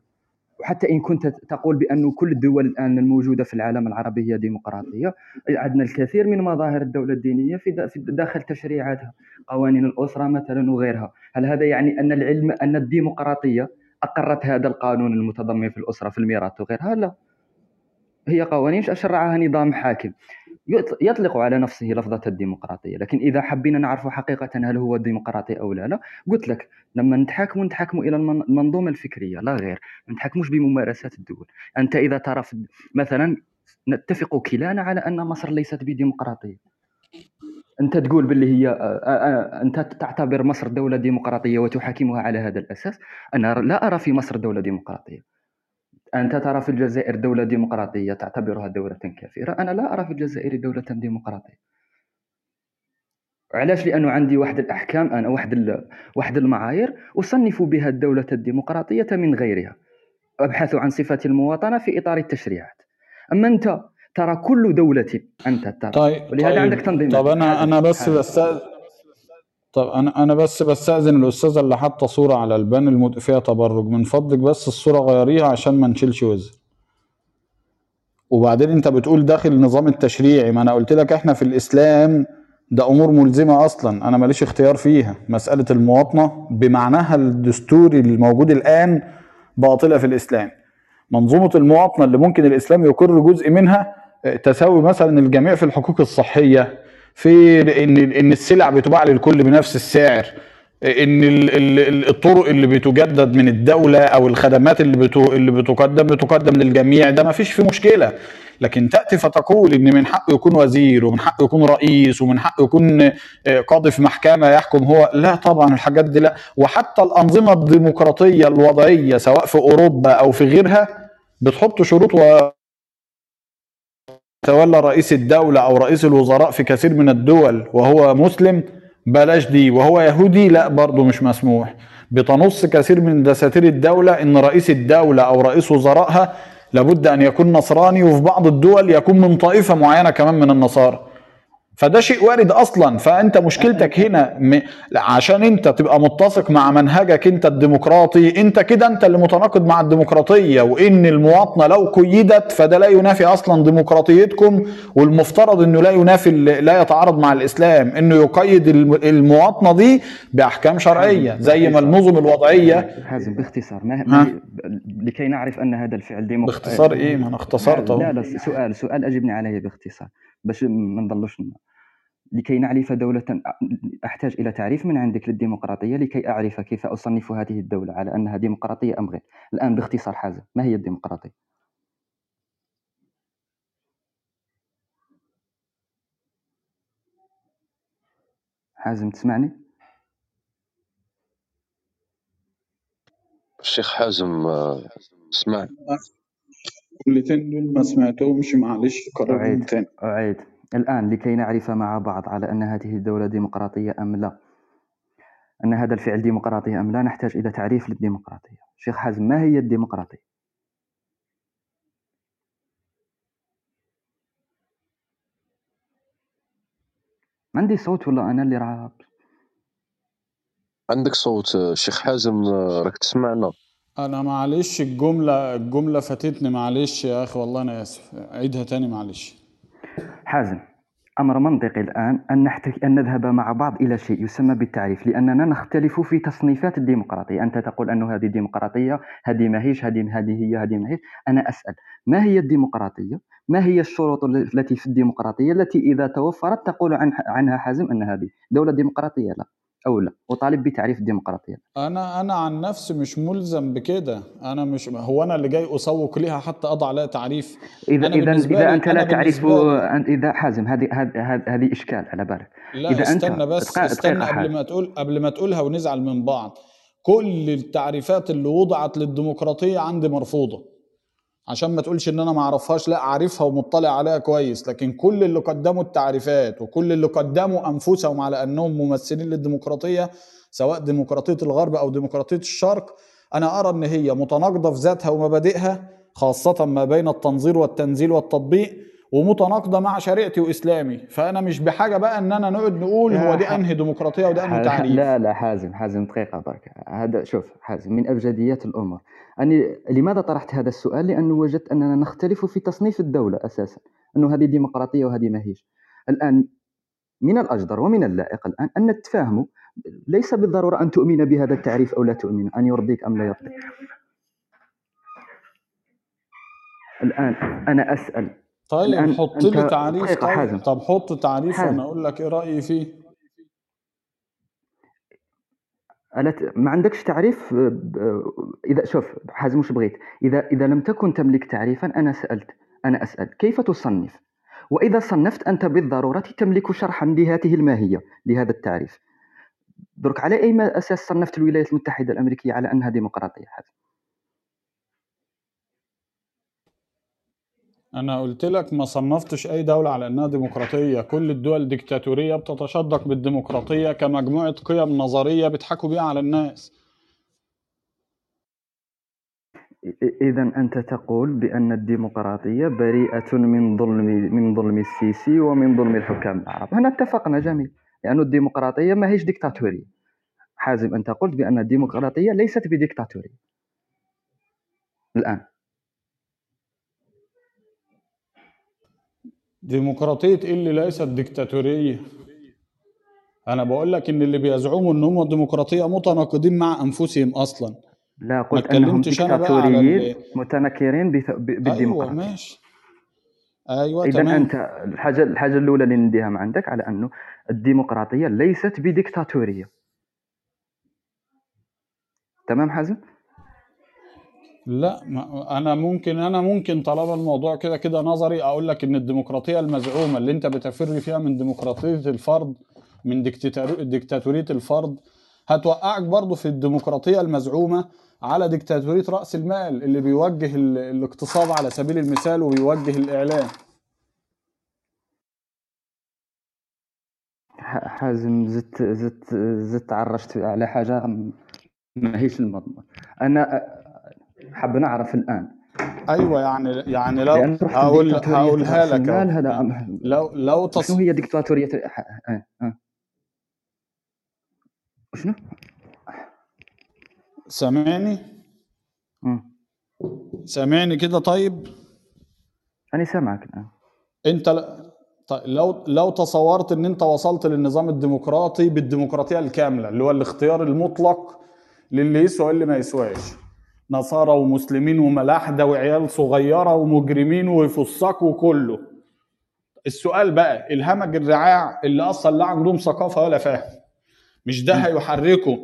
وحتى إن كنت تقول بأن كل الدول الآن الموجودة في العالم العربي هي ديمقراطية عندنا الكثير من مظاهر الدولة الدينية في دا- في داخل تشريعاتها قوانين الأسرة مثلا وغيرها. هل هذا يعني أن العلم أن الديمقراطية أقرت هذا القانون المتضمن في الأسرة في الميراث وغيرها؟ لا. هي قوانين شرعها نظام حاكم. يطلق على نفسه لفظة الديمقراطية. لكن إذا حبينا نعرف حقيقة هل هو ديمقراطي أو لا لا. قلت لك لما نتحاكم نتحاكم إلى المن- المنظومة الفكرية لا غير. ما نتحكموش بممارسات الدول. أنت إذا ترى مثلا نتفق كلانا على أن مصر ليست بديمقراطية. أنت تقول باللي هي أنت تعتبر مصر دولة ديمقراطية وتحاكمها على هذا الأساس. أنا لا أرى في مصر دولة ديمقراطية. أنت ترى في الجزائر دولة ديمقراطية تعتبرها دولة كافرة؟ أنا لا أرى في الجزائر دولة ديمقراطية. علاش؟ لأنه عندي واحد الأحكام أنا واحد واحد المعايير أصنف بها الدولة الديمقراطية من غيرها أبحث عن صفة المواطنة في إطار التشريعات. أما أنت ترى كل دولة أنت ترى. طيب ولهذا طيب عندك تنظيمات. طب أنا حاضر، أنا بس. بستأذن طب أنا أنا بس بستأذن الأستاذة اللي حاطة صورة على البان المد... فيها تبرج. من فضلك بس الصورة غيريها عشان ما نشيلش وزن. وبعدين أنت بتقول داخل النظام التشريعي. ما أنا قلت لك إحنا في الإسلام ده أمور ملزمة أصلا. أنا ماليش اختيار فيها. مسألة المواطنة بمعناها الدستوري الموجود الآن باطلة في الإسلام. منظومة المواطنة اللي ممكن الإسلام يقر جزء منها آه، تساوي مثلا الجميع في الحقوق الصحية. في ان ان السلع بتباع للكل بنفس السعر. إن ال- ال- ال- الطرق اللي بتجدد من الدولة أو الخدمات اللي اللي بتقدم بتقدم للجميع. ده ما فيش فيه مشكلة. لكن تأتي فتقول إن من حقه يكون وزير ومن حقه يكون رئيس ومن حقه يكون آه، قاضي في محكمة يحكم هو لا طبعا الحاجات دي لا. وحتى الأنظمة الديمقراطية الوضعية سواء في أوروبا أو في غيرها بتحط شروط و تولى رئيس الدولة أو رئيس الوزراء في كثير من الدول وهو مسلم بلاش دي. وهو يهودي لا برضه مش مسموح. بتنص كثير من دساتير الدولة إن رئيس الدولة أو رئيس وزرائها لابد أن يكون نصراني وفي بعض الدول يكون من طائفة معينة كمان من النصارى. فده شيء وارد أصلا. فأنت مشكلتك هنا م... عشان أنت تبقى متفق مع منهجك أنت الديمقراطي أنت كده أنت اللي متناقض مع الديمقراطية وإن المواطنة لو قيدت فده لا ينافي أصلا ديمقراطيتكم والمفترض إنه لا ينافي ال- لا يتعارض مع الإسلام إنه يقيد الم- المواطنة دي بأحكام شرعية زي ما النظم الوضعية. حازم باختصار ما لكي نعرف أن هذا الفعل ديمق... باختصار إيه؟ ما أنا اختصرت لا لا سؤال سؤال أجبني عليه باختصار باش ما نضلوش لكي نعرف دولة أحتاج إلى تعريف من عندك للديمقراطية لكي أعرف كيف أصنف هذه الدولة على أنها ديمقراطية أم غير. الآن باختصار حازم ما هي الديمقراطية؟ حازم تسمعني؟ الشيخ حازم آه، اسمع. الكلمتين دول ما سمعتهمش معلش كررهم أعيد. تاني أعيد. الآن لكي نعرف مع بعض على أن هذه الدولة ديمقراطية أم لا. أن هذا الفعل ديمقراطي أم لا نحتاج إلى تعريف للديمقراطية. شيخ حازم ما هي الديمقراطية؟ عندي صوت ولا أنا اللي راه عندك صوت الشيخ حازم راك تسمعنا. أنا معلش الجملة الجملة فاتتني معلش يا أخي والله أنا آسف. عيدها تاني معلش حازم أمر منطقي الآن أن نحتاج أن نذهب مع بعض إلى شيء يسمى بالتعريف لأننا نختلف في تصنيفات الديمقراطية. أنت تقول أن هذه ديمقراطية هذه ما هيش هذه هذه هي هذه ما هيش. أنا أسأل ما هي الديمقراطية؟ ما هي الشروط التي في الديمقراطية التي إذا توفرت تقول عن عنها حازم أن هذه دولة ديمقراطية؟ لا. أو لا؟ أطالب بتعريف الديمقراطية. أنا أنا عن نفسي مش ملزم بكده. أنا مش هو أنا اللي جاي أسوق ليها حتى أضع لها تعريف. إذا لي- أنت أنا لا تعرف أنت إذا حازم هذه هذه هذه إشكال على بالك. لا إذا أنت- استنى بس دقيقة- استنى قبل. ما تقول قبل ما تقولها ونزعل من بعض. كل التعريفات اللي وضعت للديمقراطية عندي مرفوضة. عشان ما تقولش إن أنا ما أعرفهاش لا عارفها ومطلع عليها كويس. لكن كل اللي قدموا التعريفات وكل اللي قدموا أنفسهم على أنهم ممثلين للديمقراطية سواء ديمقراطية الغرب أو ديمقراطية الشرق أنا أرى إن هي متناقضة في ذاتها ومبادئها خاصة ما بين التنظير والتنزيل والتطبيق. ومتناقضة مع شريعتي وإسلامي. فأنا مش بحاجة بقى إن أنا نقعد نقول هو دي أنهي ديمقراطية وده أنهي تعريف. لا لا حازم حازم دقيقة برك هذا شوف حازم من أبجديات الأمور أني لماذا طرحت هذا السؤال؟ لأنه وجدت أننا نختلف في تصنيف الدولة أساسا. أنه هذه ديمقراطية وهذه ما هيش. الآن من الأجدر ومن اللائق الآن أن نتفاهموا ليس بالضرورة أن تؤمن بهذا التعريف أو لا تؤمن أن يرضيك أم لا يرضيك. الآن أنا أسأل. طيب الآن حط لي تعريف طيب. حازم. طب حط تعريف حازم. وأنا أقول لك إيه رأيي فيه. ألا ت... ما عندكش تعريف إذا شوف حازم وش بغيت. إذا إذا لم تكن تملك تعريفا أنا سألت أنا أسأل كيف تصنف؟ وإذا صنفت أنت بالضرورة تملك شرحا لهذه الماهية لهذا التعريف. درك على أي ما- أساس صنفت الولايات المتحدة الأمريكية على أنها ديمقراطية حازم؟ أنا قلت لك ما صنفتش أي دولة على إنها ديمقراطية. كل الدول ديكتاتورية بتتشدق بالديمقراطية كمجموعة قيم نظرية بيضحكوا بيها على الناس. إذا أنت تقول بأن الديمقراطية بريئة من ظلم من ظلم السيسي ومن ظلم الحكام العرب. هنا اتفقنا جميل. لأن الديمقراطية ما هيش ديكتاتورية. حازم أنت قلت بأن الديمقراطية ليست بديكتاتورية. الآن ديمقراطية إيه اللي ليست ديكتاتورية. أنا بقول لك إن اللي بيزعموا إن هم ديمقراطية متناقضين مع أنفسهم أصلا. لا قلت ما أنهم أنا ديكتاتوريين متنكرين أيوه بالديمقراطية. ماشي. أيوه إذا تمام. أنت الحاجة الحاجة الأولى اللي نديها من عندك على أنه الديمقراطية ليست بديكتاتورية. تمام حازم؟ لا ما أنا ممكن أنا ممكن طالما الموضوع كده كده نظري أقول لك إن الديمقراطية المزعومة اللي أنت بتفر فيها من ديمقراطية الفرد من ديكتاتور- ديكتاتورية الفرد هتوقعك برضه في الديمقراطية المزعومة على ديكتاتورية رأس المال اللي بيوجه ال- الاقتصاد على سبيل المثال وبيوجه الإعلام. حازم زدت زدت زدت عرشت على حاجة م- ما هيش المضمون أنا أ- حاب نعرف الآن أيوه يعني يعني لو هقول هقولها لك. هذا لو لو تص... شنو هي ديكتاتورية ح- آه، آه. شنو؟ سامعني مم. سامعني كده طيب أنا سامعك الآن أنت ل... طيب لو لو تصورت إن أنت وصلت للنظام الديمقراطي بالديمقراطية الكاملة اللي هو الاختيار المطلق للي يسوى واللي ما يسواش نصارى ومسلمين وملاحده وعيال صغيرة ومجرمين وفساق وكله السؤال بقى الهمج الرعاع اللي أصلا لا عندهم ثقافة ولا فهم مش ده هيحركوا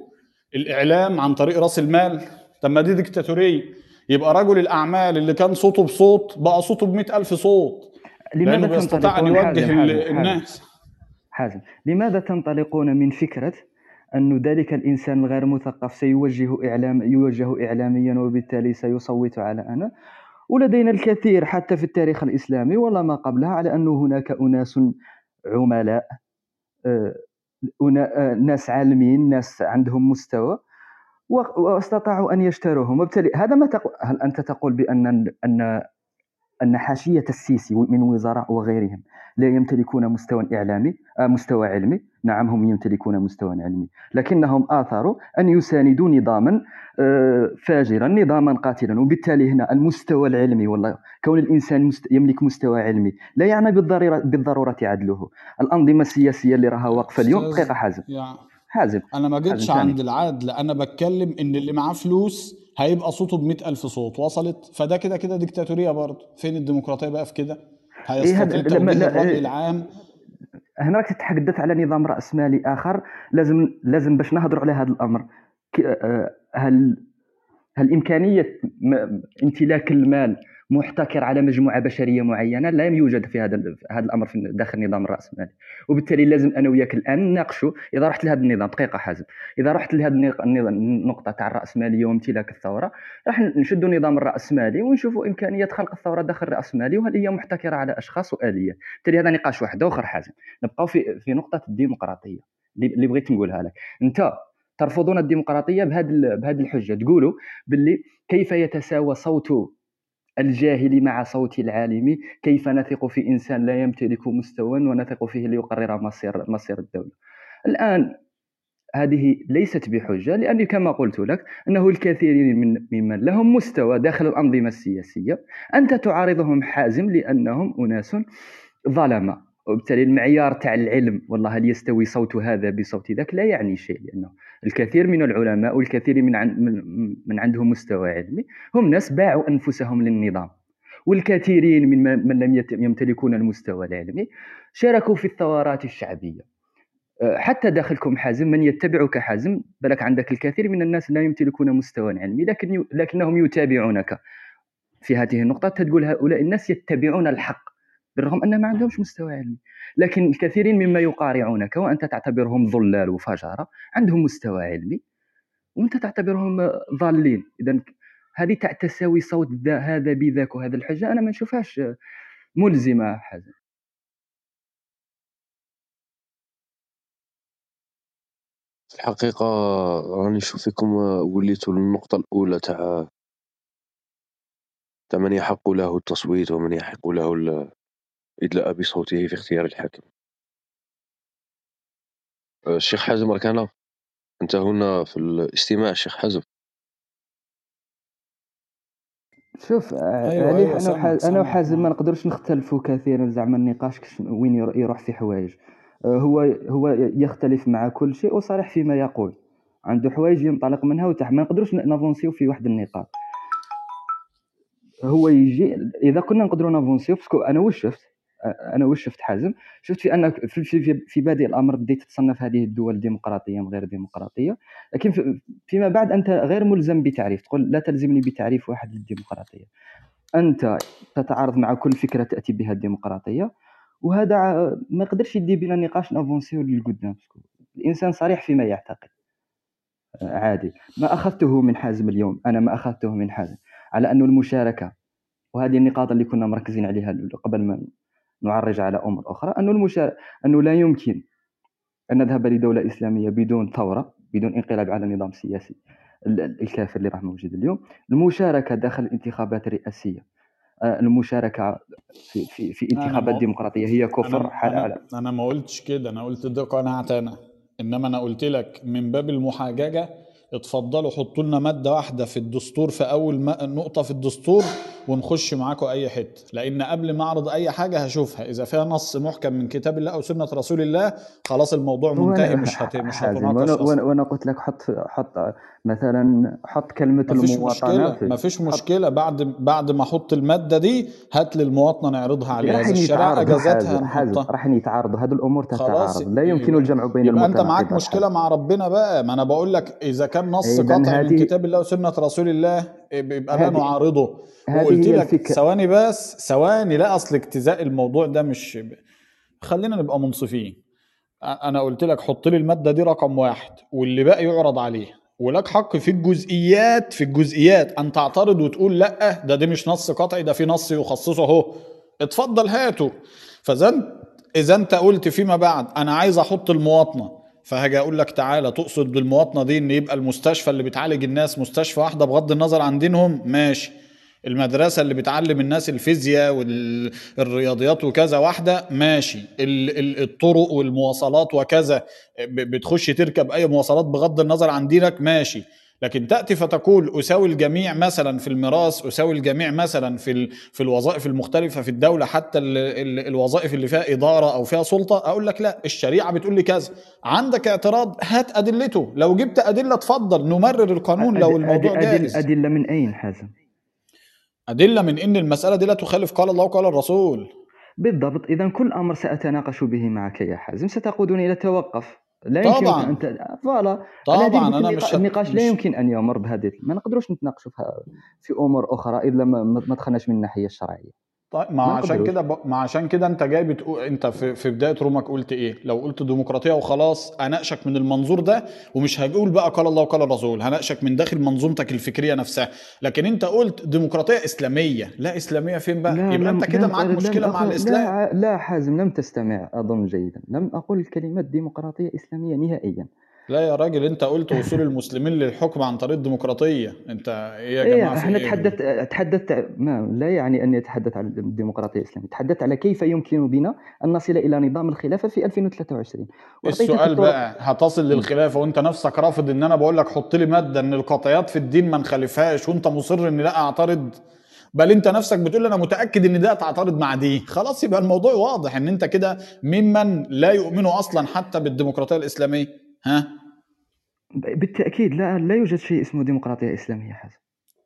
الإعلام عن طريق رأس المال؟ طب ما دي ديكتاتورية. يبقى رجل الأعمال اللي كان صوته بصوت بقى صوته ب ألف صوت. لماذا بيستطيع تنطلقون يوجه الناس. حازم لماذا تنطلقون من فكرة أن ذلك الإنسان الغير مثقف سيوجه إعلام يوجه إعلاميا وبالتالي سيصوت على أنا ولدينا الكثير حتى في التاريخ الإسلامي ولا ما قبلها على أن هناك أناس عملاء آه، آه، ناس عالمين ناس عندهم مستوى واستطاعوا أن يشتروهم. وبالتالي هذا ما تقول هل أنت تقول بأن أن أن حاشية السيسي من وزراء وغيرهم لا يمتلكون مستوى إعلامي آه، مستوى علمي؟ نعم هم يمتلكون مستوى علمي. لكنهم آثروا أن يساندوا نظاما آه، فاجرا نظاما قاتلا. وبالتالي هنا المستوى العلمي والله كون الإنسان يملك مستوى علمي لا يعني بالضرورة, بالضرورة عدله. الأنظمة السياسية اللي راها واقفة اليوم دقيقة حازم. حازم. أنا ما حازم عند. العدل. أنا بتكلم إن اللي معاه فلوس هيبقى صوته ب ألف صوت. وصلت؟ فده كده كده ديكتاتورية برضه. فين الديمقراطية بقى في كده؟ إيه هيستطيع لما- توجيه لا، الرأي إيه. العام؟ هنا راك تتحدث على نظام رأسمالي آخر لازم لازم باش نهضروا على هذا الأمر. ك- آه، هل هل إمكانية م- امتلاك المال محتكر على مجموعة بشرية معينة لا يوجد في هذا هذا الأمر في داخل النظام الرأسمالي. وبالتالي لازم أنا وياك الآن نناقشوا إذا رحت لهذا النظام دقيقة حازم إذا رحت لهذا النق- النظام- النقطة تاع الرأسمالية وامتلاك الثورة راح نشدوا النظام الرأسمالي ونشوفوا إمكانية خلق الثورة داخل الرأسمالي وهل هي محتكرة على أشخاص وآليات بالتالي هذا نقاش واحد. آخر حازم نبقاو في في نقطة الديمقراطية. اللي بغيت نقولها لك. أنت ترفضون الديمقراطية بهذه بهذه الحجة. تقولوا باللي كيف يتساوى صوت الجاهل مع صوت العالم كيف نثق في إنسان لا يمتلك مستوى ونثق فيه ليقرر مصير مصير الدولة؟ الآن هذه ليست بحجة لأني كما قلت لك أنه الكثير من ممن لهم مستوى داخل الأنظمة السياسية أنت تعارضهم حازم لأنهم أناس ظلمة. وبالتالي المعيار تاع العلم والله هل يستوي صوت هذا بصوت ذاك لا يعني شيء لأنه الكثير من العلماء والكثير من عن من, عندهم مستوى علمي هم ناس باعوا أنفسهم للنظام. والكثيرين من من لم يمتلكون المستوى العلمي شاركوا في الثورات الشعبية. أه، حتى داخلكم حازم من يتبعك حازم بالك عندك الكثير من الناس لا يمتلكون مستوى علمي لكن لكنهم يتابعونك. في هذه النقطة تقول هؤلاء الناس يتبعون الحق. بالرغم أن ما عندهمش مستوى علمي. لكن الكثيرين مما يقارعونك وأنت تعتبرهم ضلال وفجرة عندهم مستوى علمي وأنت تعتبرهم ضالين. إذا هذه تاع تساوي صوت ذا هذا بذاك وهذا الحجة أنا ما نشوفهاش ملزمة حازم في الحقيقة راني نشوف فيكم وليتوا للنقطة الأولى تاع تاع من يحق له التصويت ومن يحق له الإدلاء بصوته في اختيار الحاكم. أه، الشيخ حازم راك هنا. أنت هنا في الاستماع الشيخ حازم. شوف آه، أيوة، عليه أيوة، وح- أنا سامعك، وحازم ما. نقدرش نختلفوا كثيرا زعما النقاش كش- وين ير- يروح في حوايج. آه، هو هو يختلف مع كل شيء وصريح فيما يقول. عنده حوايج ينطلق منها وحتى ما نقدروش نافانسيو في واحد النقاط. هو يجي إذا كنا نقدروا نافانسيو parce que أنا واش شفت؟ آه، أنا واش شفت حازم؟ شفت في ان في, في, في, بادئ الأمر بديت تصنف هذه الدول ديمقراطية غير ديمقراطية لكن في فيما بعد أنت غير ملزم بتعريف تقول لا تلزمني بتعريف واحد للديمقراطية. أنت تتعارض مع كل فكرة تأتي بها الديمقراطية وهذا ما يقدرش يدي بنا نقاش نافونسيو للقدام الإنسان صريح فيما يعتقد. عادي ما أخذته من حازم اليوم أنا ما أخذته من حازم على انه المشاركة وهذه النقاط اللي كنا مركزين عليها قبل ما نعرج على أمور أخرى انه المشاركه انه لا يمكن أن نذهب لدولة إسلامية بدون ثورة بدون انقلاب على النظام السياسي ال- ال- الكافر اللي راه موجود اليوم. المشاركة داخل الانتخابات الرئاسية آه، المشاركة في في, في أنا انتخابات ما- ديمقراطية هي كفر أنا حال على أنا أنا ما قلتش كده أنا قلت ده قناعتي أنا. إنما أنا قلت لك من باب المحاججة اتفضلوا حطوا لنا مادة واحدة في الدستور في أول ما- نقطة في الدستور ونخش معاكم أي حتة. لأن قبل ما أعرض أي حاجة هشوفها. إذا فيها نص محكم من كتاب الله أو سنة رسول الله خلاص الموضوع منتهي مش هت... مش هتناقش وأنا وأنا قلت لك حط حط مثلا حط كلمة مفيش المواطنة مشكلة في مفيش حط- مشكلة. بعد بعد ما أحط المادة دي هات لي المواطنه نعرضها عليها. راح الشريعة يتعارضوا أجازتها راح يتعارضوا هذه الأمور تتعارض. لا يمكن الجمع بين يبقى أنت معاك مشكلة مع ربنا بقى. ما أنا بقول لك إذا كان نص إذن قطعي من كتاب الله وسنة رسول الله يبقى لا هذه- نعارضه وقلت لك. ثواني بس ثواني لا أصل اجتزاء الموضوع ده مش خلينا نبقى منصفين. أنا قلت لك حط لي المادة دي رقم واحد واللي باقي يعرض عليه. ولك حق في الجزئيات في الجزئيات أن تعترض وتقول لأ ده دي مش نص قطعي ده في نص يخصصه أهو. اتفضل هاته. فإذا إذا أنت قلت فيما بعد أنا عايز أحط المواطنة. فهاجي أقول لك تعالى تقصد بالمواطنة دي إن يبقى المستشفى اللي بتعالج الناس مستشفى واحدة بغض النظر عن دينهم؟ ماشي. المدرسة اللي بتعلم الناس الفيزياء والرياضيات وكذا واحدة؟ ماشي. ال- ال- الطرق والمواصلات وكذا بتخش تركب أي مواصلات بغض النظر عن دينك؟ ماشي. لكن تأتي فتقول أساوي الجميع مثلا في الميراث أساوي الجميع مثلا في ال- في الوظائف المختلفة في الدولة حتى ال- ال- الوظائف اللي فيها إدارة أو فيها سلطة. أقول لك لا الشريعة بتقول لي كذا. عندك اعتراض هات أدلته. لو جبت أدلة اتفضل نمرر القانون لو الموضوع أد- جاهز أدل أدلة من أين حازم؟ أدلة من إن المسألة دي لا تخالف قال الله وقال الرسول. بالضبط. إذا كل أمر سأتناقش به معك يا حازم. ستقودني إلى توقف لا يمكن طبعاً. أن ت... فوالا طبعاً، أنا مش النقاش لا يمكن أن يمر بهذه ما نقدروش نتناقشوا في أمور أخرى إذا ما ما دخلناش من الناحية الشرعية طيب ما عشان. كده ب... ما عشان كده انت جاي بتقول انت في, في بداية رومك قلت إيه؟ لو قلت ديمقراطية وخلاص اناقشك من المنظور ده ومش هقول بقى قال الله وقال الرسول هناقشك من داخل منظومتك الفكرية نفسها لكن انت قلت ديمقراطية إسلامية لا إسلامية فين بقى؟ لا يبقى انت كده معاك مشكلة مع الإسلام لا لا حازم لم تستمع أظن جيدا لم أقل كلمة ديمقراطية إسلامية نهائيا لا يا راجل انت قلت وصول المسلمين للحكم عن طريق الديمقراطية. انت إيه يا إيه جماعة في إحنا؟ تحدثت تحدثت ما لا يعني اني اتحدث عن الديمقراطية الإسلامية، تحدثت على كيف يمكن بنا أن نصل إلى نظام الخلافة في 2023 وأعطيتك السؤال الطرق- بقى هتصل للخلافة وأنت نفسك رافض إن أنا بقول لك حط لي مادة إن القطعيات في الدين ما نخالفهاش وأنت مصر ان لا أعترض؟ بل أنت نفسك بتقول أنا متأكد ان ده تعترض مع دي. خلاص يبقى الموضوع واضح إن أنت كده ممن لا يؤمنوا أصلا حتى بالديمقراطية الإسلامية. ها؟ بالتأكيد لا لا يوجد شيء اسمه ديمقراطية إسلامية حسن.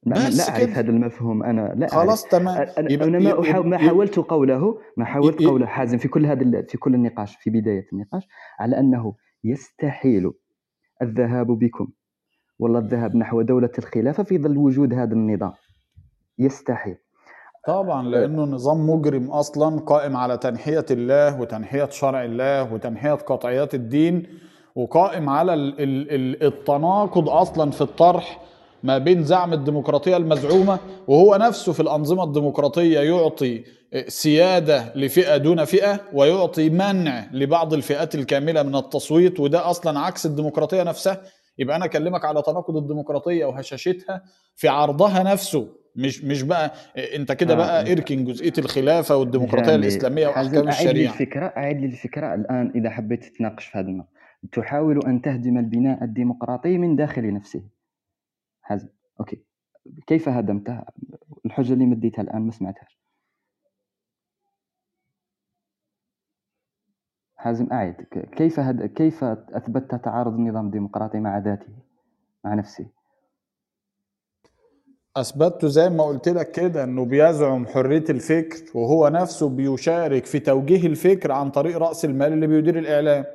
لا, لا أعرف. هذا المفهوم أنا لا خلاص. تمام. أنا, أنا ما, أحاول ما حاولت قوله ما حاولت قوله حازم في كل هذا في كل النقاش في بداية النقاش على أنه يستحيل الذهاب بكم. ولا الذهاب نحو دولة الخلافة في ظل وجود هذا النظام. يستحيل. طبعا لأنه نظام مجرم أصلا قائم على تنحية الله وتنحية شرع الله وتنحية قطعيات الدين. وقائم على ال- ال- ال- التناقض أصلا في الطرح ما بين زعم الديمقراطية المزعومة وهو نفسه في الأنظمة الديمقراطية يعطي سيادة لفئة دون فئة ويعطي منع لبعض الفئات الكاملة من التصويت وده أصلا عكس الديمقراطية نفسها يبقى أنا أكلمك على تناقض الديمقراطية وهشاشتها في عرضها نفسه مش مش بقى أنت كده آه، بقى إركن جزئية الخلافة والديمقراطية جميل. الإسلامية وأحكام الشريعة الفكرة أعد لي الفكرة الآن إذا حبيت تتناقش في هذا النقطة تحاول أن تهدم البناء الديمقراطي من داخل نفسه. حازم أوكي. كيف هدمته؟ الحجة اللي مديتها الآن ما سمعتهاش حازم أعد. كيف هد... كيف أثبتت تعارض النظام الديمقراطي مع ذاته مع نفسه؟ اثبتته زي ما قلت لك كده إنه بيزعم حرية الفكر وهو نفسه بيشارك في توجيه الفكر عن طريق رأس المال اللي بيدير الإعلام.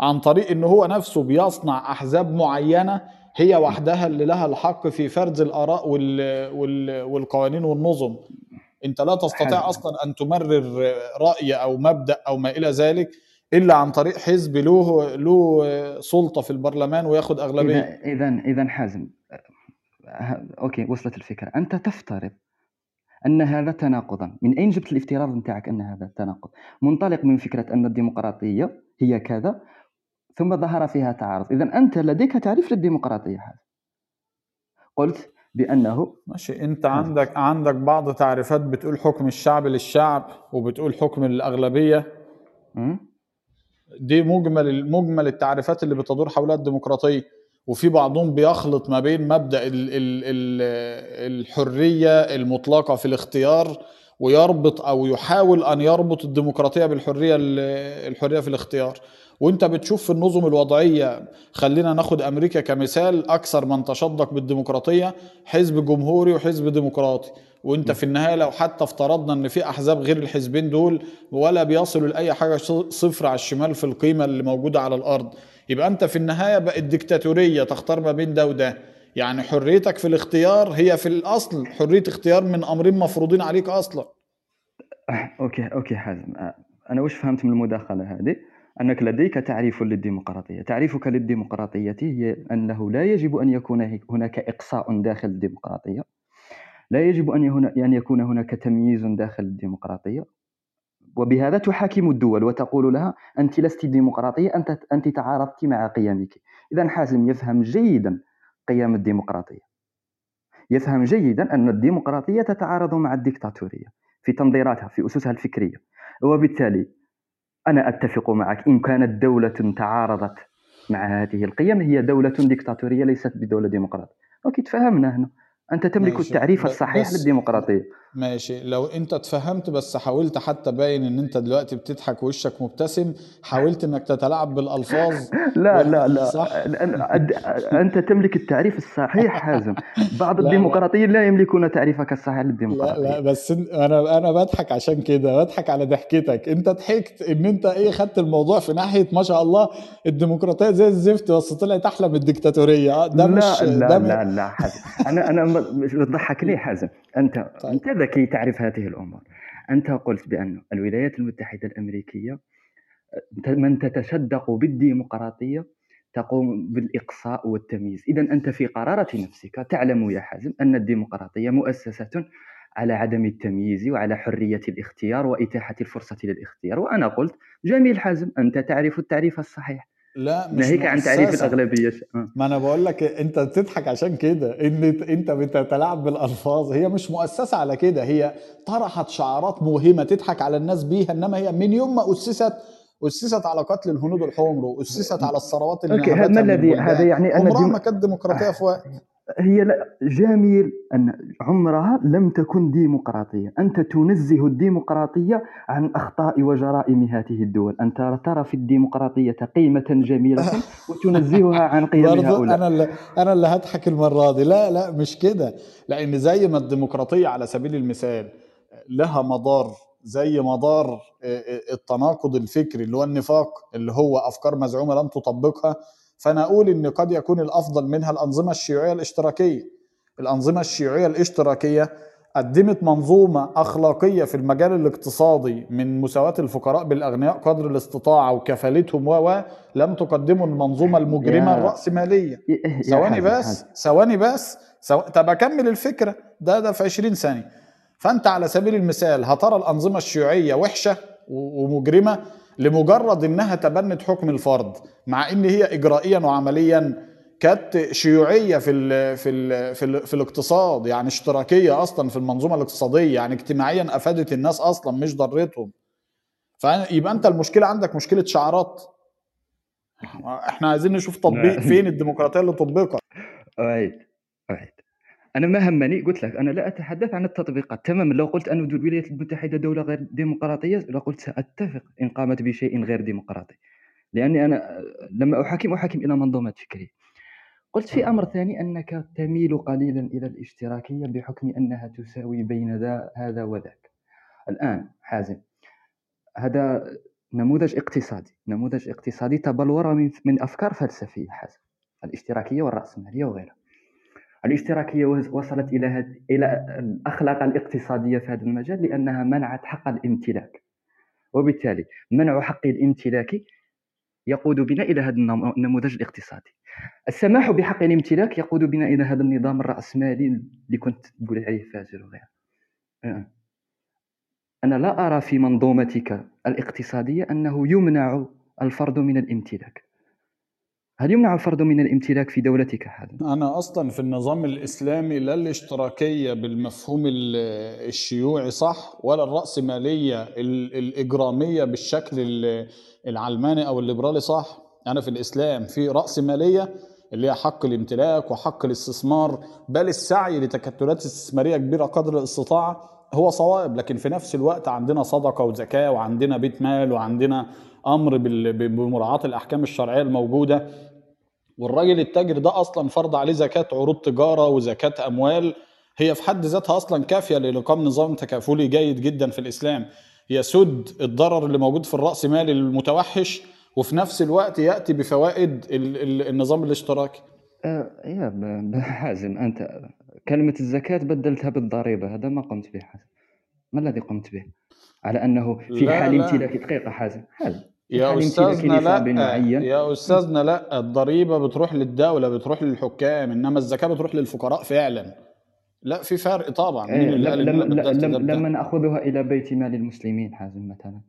عن طريق إن هو نفسه بيصنع أحزاب معينة هي وحدها اللي لها الحق في فرز الآراء وال... وال... والقوانين والنظم. أنت لا تستطيع حلو. أصلا أن تمرر رأي أو مبدأ أو ما إلى ذلك إلا عن طريق حزب له له سلطة في البرلمان وياخد أغلبية. إذا إذا حازم أوكي وصلت الفكرة. أنت تفترض أن هذا تناقضا. من أين جبت الافتراض نتاعك أن هذا تناقض؟ منطلق من فكرة أن الديمقراطية هي كذا ثم ظهر فيها تعارض. إذا أنت لديك تعريف للديمقراطية هذا قلت بأنه ماشي. أنت عندك عندك بعض تعريفات بتقول حكم الشعب للشعب وبتقول حكم الأغلبية. م? دي مجمل مجمل التعريفات اللي بتدور حول الديمقراطية. وفي بعضهم بيخلط ما بين مبدأ ال ال ال الحرية المطلقة في الاختيار ويربط أو يحاول أن يربط الديمقراطية بالحرية ال- الحرية في الاختيار. وانت بتشوف في النظم الوضعية خلينا ناخد أمريكا كمثال أكثر من تشدق بالديمقراطية حزب جمهوري وحزب ديمقراطي. وانت في النهاية لو حتى افترضنا إن في أحزاب غير الحزبين دول ولا بيصلوا لأي حاجة صفر على الشمال في القيمة اللي موجودة على الأرض. يبقى أنت في النهاية بقت ديكتاتورية تختار ما بين ده وده. يعني حريتك في الاختيار هي في الأصل حرية اختيار من أمرين مفروضين عليك أصلا. أوكي أوكي حازم. أنا وش فهمت من المداخلة هذه؟ أنك لديك تعريف للديمقراطية. تعريفك للديمقراطية هي أنه لا يجب أن يكون هناك إقصاء داخل الديمقراطية. لا يجب أن يكون هناك تمييز داخل الديمقراطية. وبهذا تحاكم الدول وتقول لها أنت لست ديمقراطية انت أنت تعارضت مع قيمك. اذا حازم يفهم جيدا قيم الديمقراطية. يفهم جيدا أن الديمقراطية تتعارض مع الديكتاتورية في تنظيراتها في أسسها الفكرية. وبالتالي أنا أتفق معك. إن كانت دولة تعارضت مع هذه القيم هي دولة ديكتاتورية ليست بدولة ديمقراطية. أوكي تفهمنا هنا أنت تملك التعريف الصحيح للديمقراطية. ماشي. لو انت اتفهمت بس حاولت حتى باين ان انت دلوقتي بتضحك وشك مبتسم حاولت انك تتلاعب بالألفاظ لا لا لا. صح؟ أنت تملك التعريف الصحيح حازم. بعض لا، لا. الديمقراطيين لا يملكون تعريفك الصحيح لا للديمقراطية. لا بس إن- أنا أنا بضحك عشان كده بضحك على ضحكتك. أنت ضحكت إن أنت إيه خدت الموضوع في ناحية ما شاء الله الديمقراطية زي الزفت بس طلعت أحلى من الديكتاتورية. آه، ده لا مش لا ده لا لا حازم. أنا أنا بتضحك ليه حازم؟ أنت طيب. أنت ذكي تعرف هذه الأمور. أنت قلت بأن الولايات المتحدة الأمريكية ت- من تتشدق بالديمقراطية تقوم بالإقصاء والتمييز. إذا أنت في قرارة نفسك تعلم يا حازم أن الديمقراطية مؤسسة على عدم التمييز وعلى حرية الاختيار وإتاحة الفرصة للاختيار. وأنا قلت جميل حازم أنت تعرف التعريف الصحيح. لا مش ناهيك عن تعريف. الأغلبية. ما أنا بقول لك أنت بتضحك عشان كده إن أنت بتتلاعب بالألفاظ هي مش مؤسسة على كده هي طرحت شعارات موهمة تضحك على الناس بيها إنما هي من يوم ما أسست أسست على قتل الهنود الحمر وأسست على الثروات اللي أوكي من الذي. هذا يعني أن الديم- ما كانت ديمقراطية في وقت هي لا جميل أن عمرها لم تكن ديمقراطية، أنت تنزه الديمقراطية عن أخطاء وجرائم هذه الدول، أنت ترى في الديمقراطية قيمة جميلة وتنزهها عن قيم هؤلاء. أنا اللي أنا اللي هضحك المرة دي لا لا مش كده. لأن زي ما الديمقراطية على سبيل المثال لها مدار زي مدار التناقض الفكري اللي هو النفاق اللي هو أفكار مزعومة لم تطبقها فأنا أقول إن قد يكون الأفضل منها الأنظمة الشيوعية الاشتراكية. الأنظمة الشيوعية الاشتراكية قدمت منظومة أخلاقية في المجال الاقتصادي من مساواة الفقراء بالأغنياء قدر الاستطاعة وكفالتهم و لم تقدمه الرأسمالية. يا- يا ثواني بس. ثواني بس سو... طب أكمل الفكرة. ده ده في 20 ثانية. فأنت على سبيل المثال هترى الأنظمة الشيوعية وحشة و- ومجرمة لمجرد إنها تبنت حكم الفرد مع إن هي اجرائيا وعمليا كانت شيوعية في ال في ال في, ال في الاقتصاد يعني اشتراكية أصلا في المنظومة الاقتصادية يعني اجتماعيا أفادت الناس أصلا مش ضرتهم فيبقى أنت المشكلة عندك مشكلة شعارات. إحنا عايزين نشوف تطبيق. فين الديمقراطية اللي طبقت أعيد أعيد أنا ما همني قلت لك أنا لا أتحدث عن التطبيقات. تماما لو قلت أن الولايات المتحدة دولة غير ديمقراطية لقلت سأتفق إن قامت بشيء غير ديمقراطي. لأني أنا لما أحاكم أحاكم إلى منظومات فكرية قلت في أمر ثاني أنك تميل قليلا إلى الاشتراكية بحكم أنها تساوي بين ذا هذا وذاك. الآن حازم هذا نموذج اقتصادي. نموذج اقتصادي تبلور من من أفكار فلسفية حازم. الاشتراكية والرأسمالية وغيرها. الاشتراكية وز- وصلت إلى هد... إلى الأخلاق الاقتصادية في هذا المجال لأنها منعت حق الامتلاك. وبالتالي منع حق الامتلاك يقود بنا إلى هذا النم- النموذج الاقتصادي. السماح بحق الامتلاك يقود بنا إلى هذا النظام الرأسمالي اللي كنت تقول عليه فاجر وغيره. آه. أنا لا أرى في منظومتك الاقتصادية أنه يمنع الفرد من الامتلاك. هل يمنع الفرد من الامتلاك في دولتك حازم؟ أنا أصلا في النظام الإسلامي لا الاشتراكية بالمفهوم ال- الشيوعي صح ولا الرأسمالية ال- الإجرامية بالشكل ال- العلماني أو الليبرالي صح أنا في الإسلام في رأسمالية اللي هي حق الامتلاك وحق الاستثمار بل السعي لتكتلات استثمارية كبيرة قدر الاستطاعة هو صواب لكن في نفس الوقت عندنا صدقة وزكاة وعندنا بيت مال وعندنا أمر بال- بمراعاة الأحكام الشرعية الموجودة. والراجل التاجر ده أصلا فرض عليه زكاة عروض تجارة وزكاة أموال. هي في حد ذاتها أصلا كافية لاقام نظام تكافلي جيد جدا في الإسلام. يسد الضرر اللي موجود في الرأس مال المتوحش وفي نفس الوقت يأتي بفوائد ال- ال- النظام الاشتراكي. آه يا حازم أنت كلمة الزكاة بدلتها بالضريبة هذا ما قمت به حازم. ما الذي قمت به؟ على أنه في لا، حال لا. امتلاك دقيقة حازم. حازم يا أستاذنا لأ يا أستاذنا لأ الضريبة بتروح للدولة بتروح للحكام إنما الزكاة بتروح للفقراء فعلا لأ في فرق طبعا مين إيه، اللي قال لما, لما, لما؟ لما نأخذها إلى بيت مال المسلمين حازم مثلا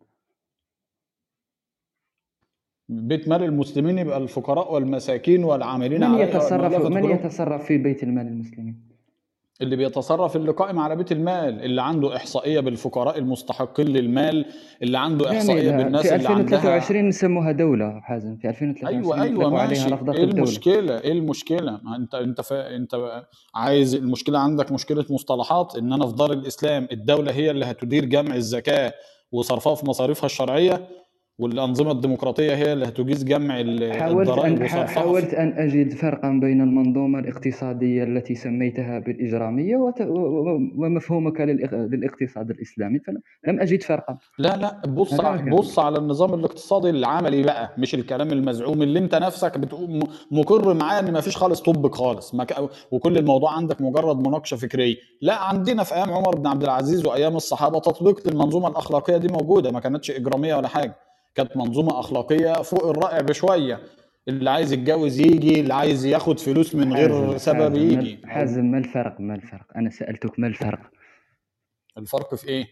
بيت مال المسلمين يبقى الفقراء والمساكين والعاملين من يتصرف من. يتصرف في بيت المال المسلمين؟ اللي بيتصرف اللي قائم على بيت المال اللي عنده إحصائية بالفقراء المستحقين للمال اللي عنده إحصائية جميل بالناس في اللي عندها. 2023 نسموها دولة حازم في 2023 أيوه أيوه ماشي. عليها إيه المشكلة؟ إيه المشكلة؟ ما أنت أنت فا... أنت عايز المشكلة عندك مشكلة مصطلحات إن أنا في دار الإسلام الدولة هي اللي هتدير جمع الزكاة وصرفها في مصاريفها الشرعية؟ والأنظمة الديمقراطية هي اللي هتجيز جمع حاولت أن حاولت أن أجد فرقا بين المنظومة الاقتصادية التي سميتها و- ومفهومك للاقتصاد الإسلامي فلم أجد فرقا. لا لا بص. بص على النظام الاقتصادي العملي بقى مش الكلام المزعوم اللي أنت نفسك بتقول م- مقر معاه إن خالص طب خالص. ما ك- وكل الموضوع عندك مجرد مناقشة فكرية. لا عندنا في أيام عمر بن عبد العزيز وأيام الصحابة تطبيق للمنظومه الأخلاقية دي موجودة ما كانتش إجرامية ولا حاجة. كانت منظومة أخلاقية فوق الرائع بشوية. اللي عايز يتجوز يجي اللي عايز ياخد فلوس من غير سبب يجي. حازم ما الفرق ما الفرق؟ أنا سألتك ما الفرق؟ الفرق في إيه؟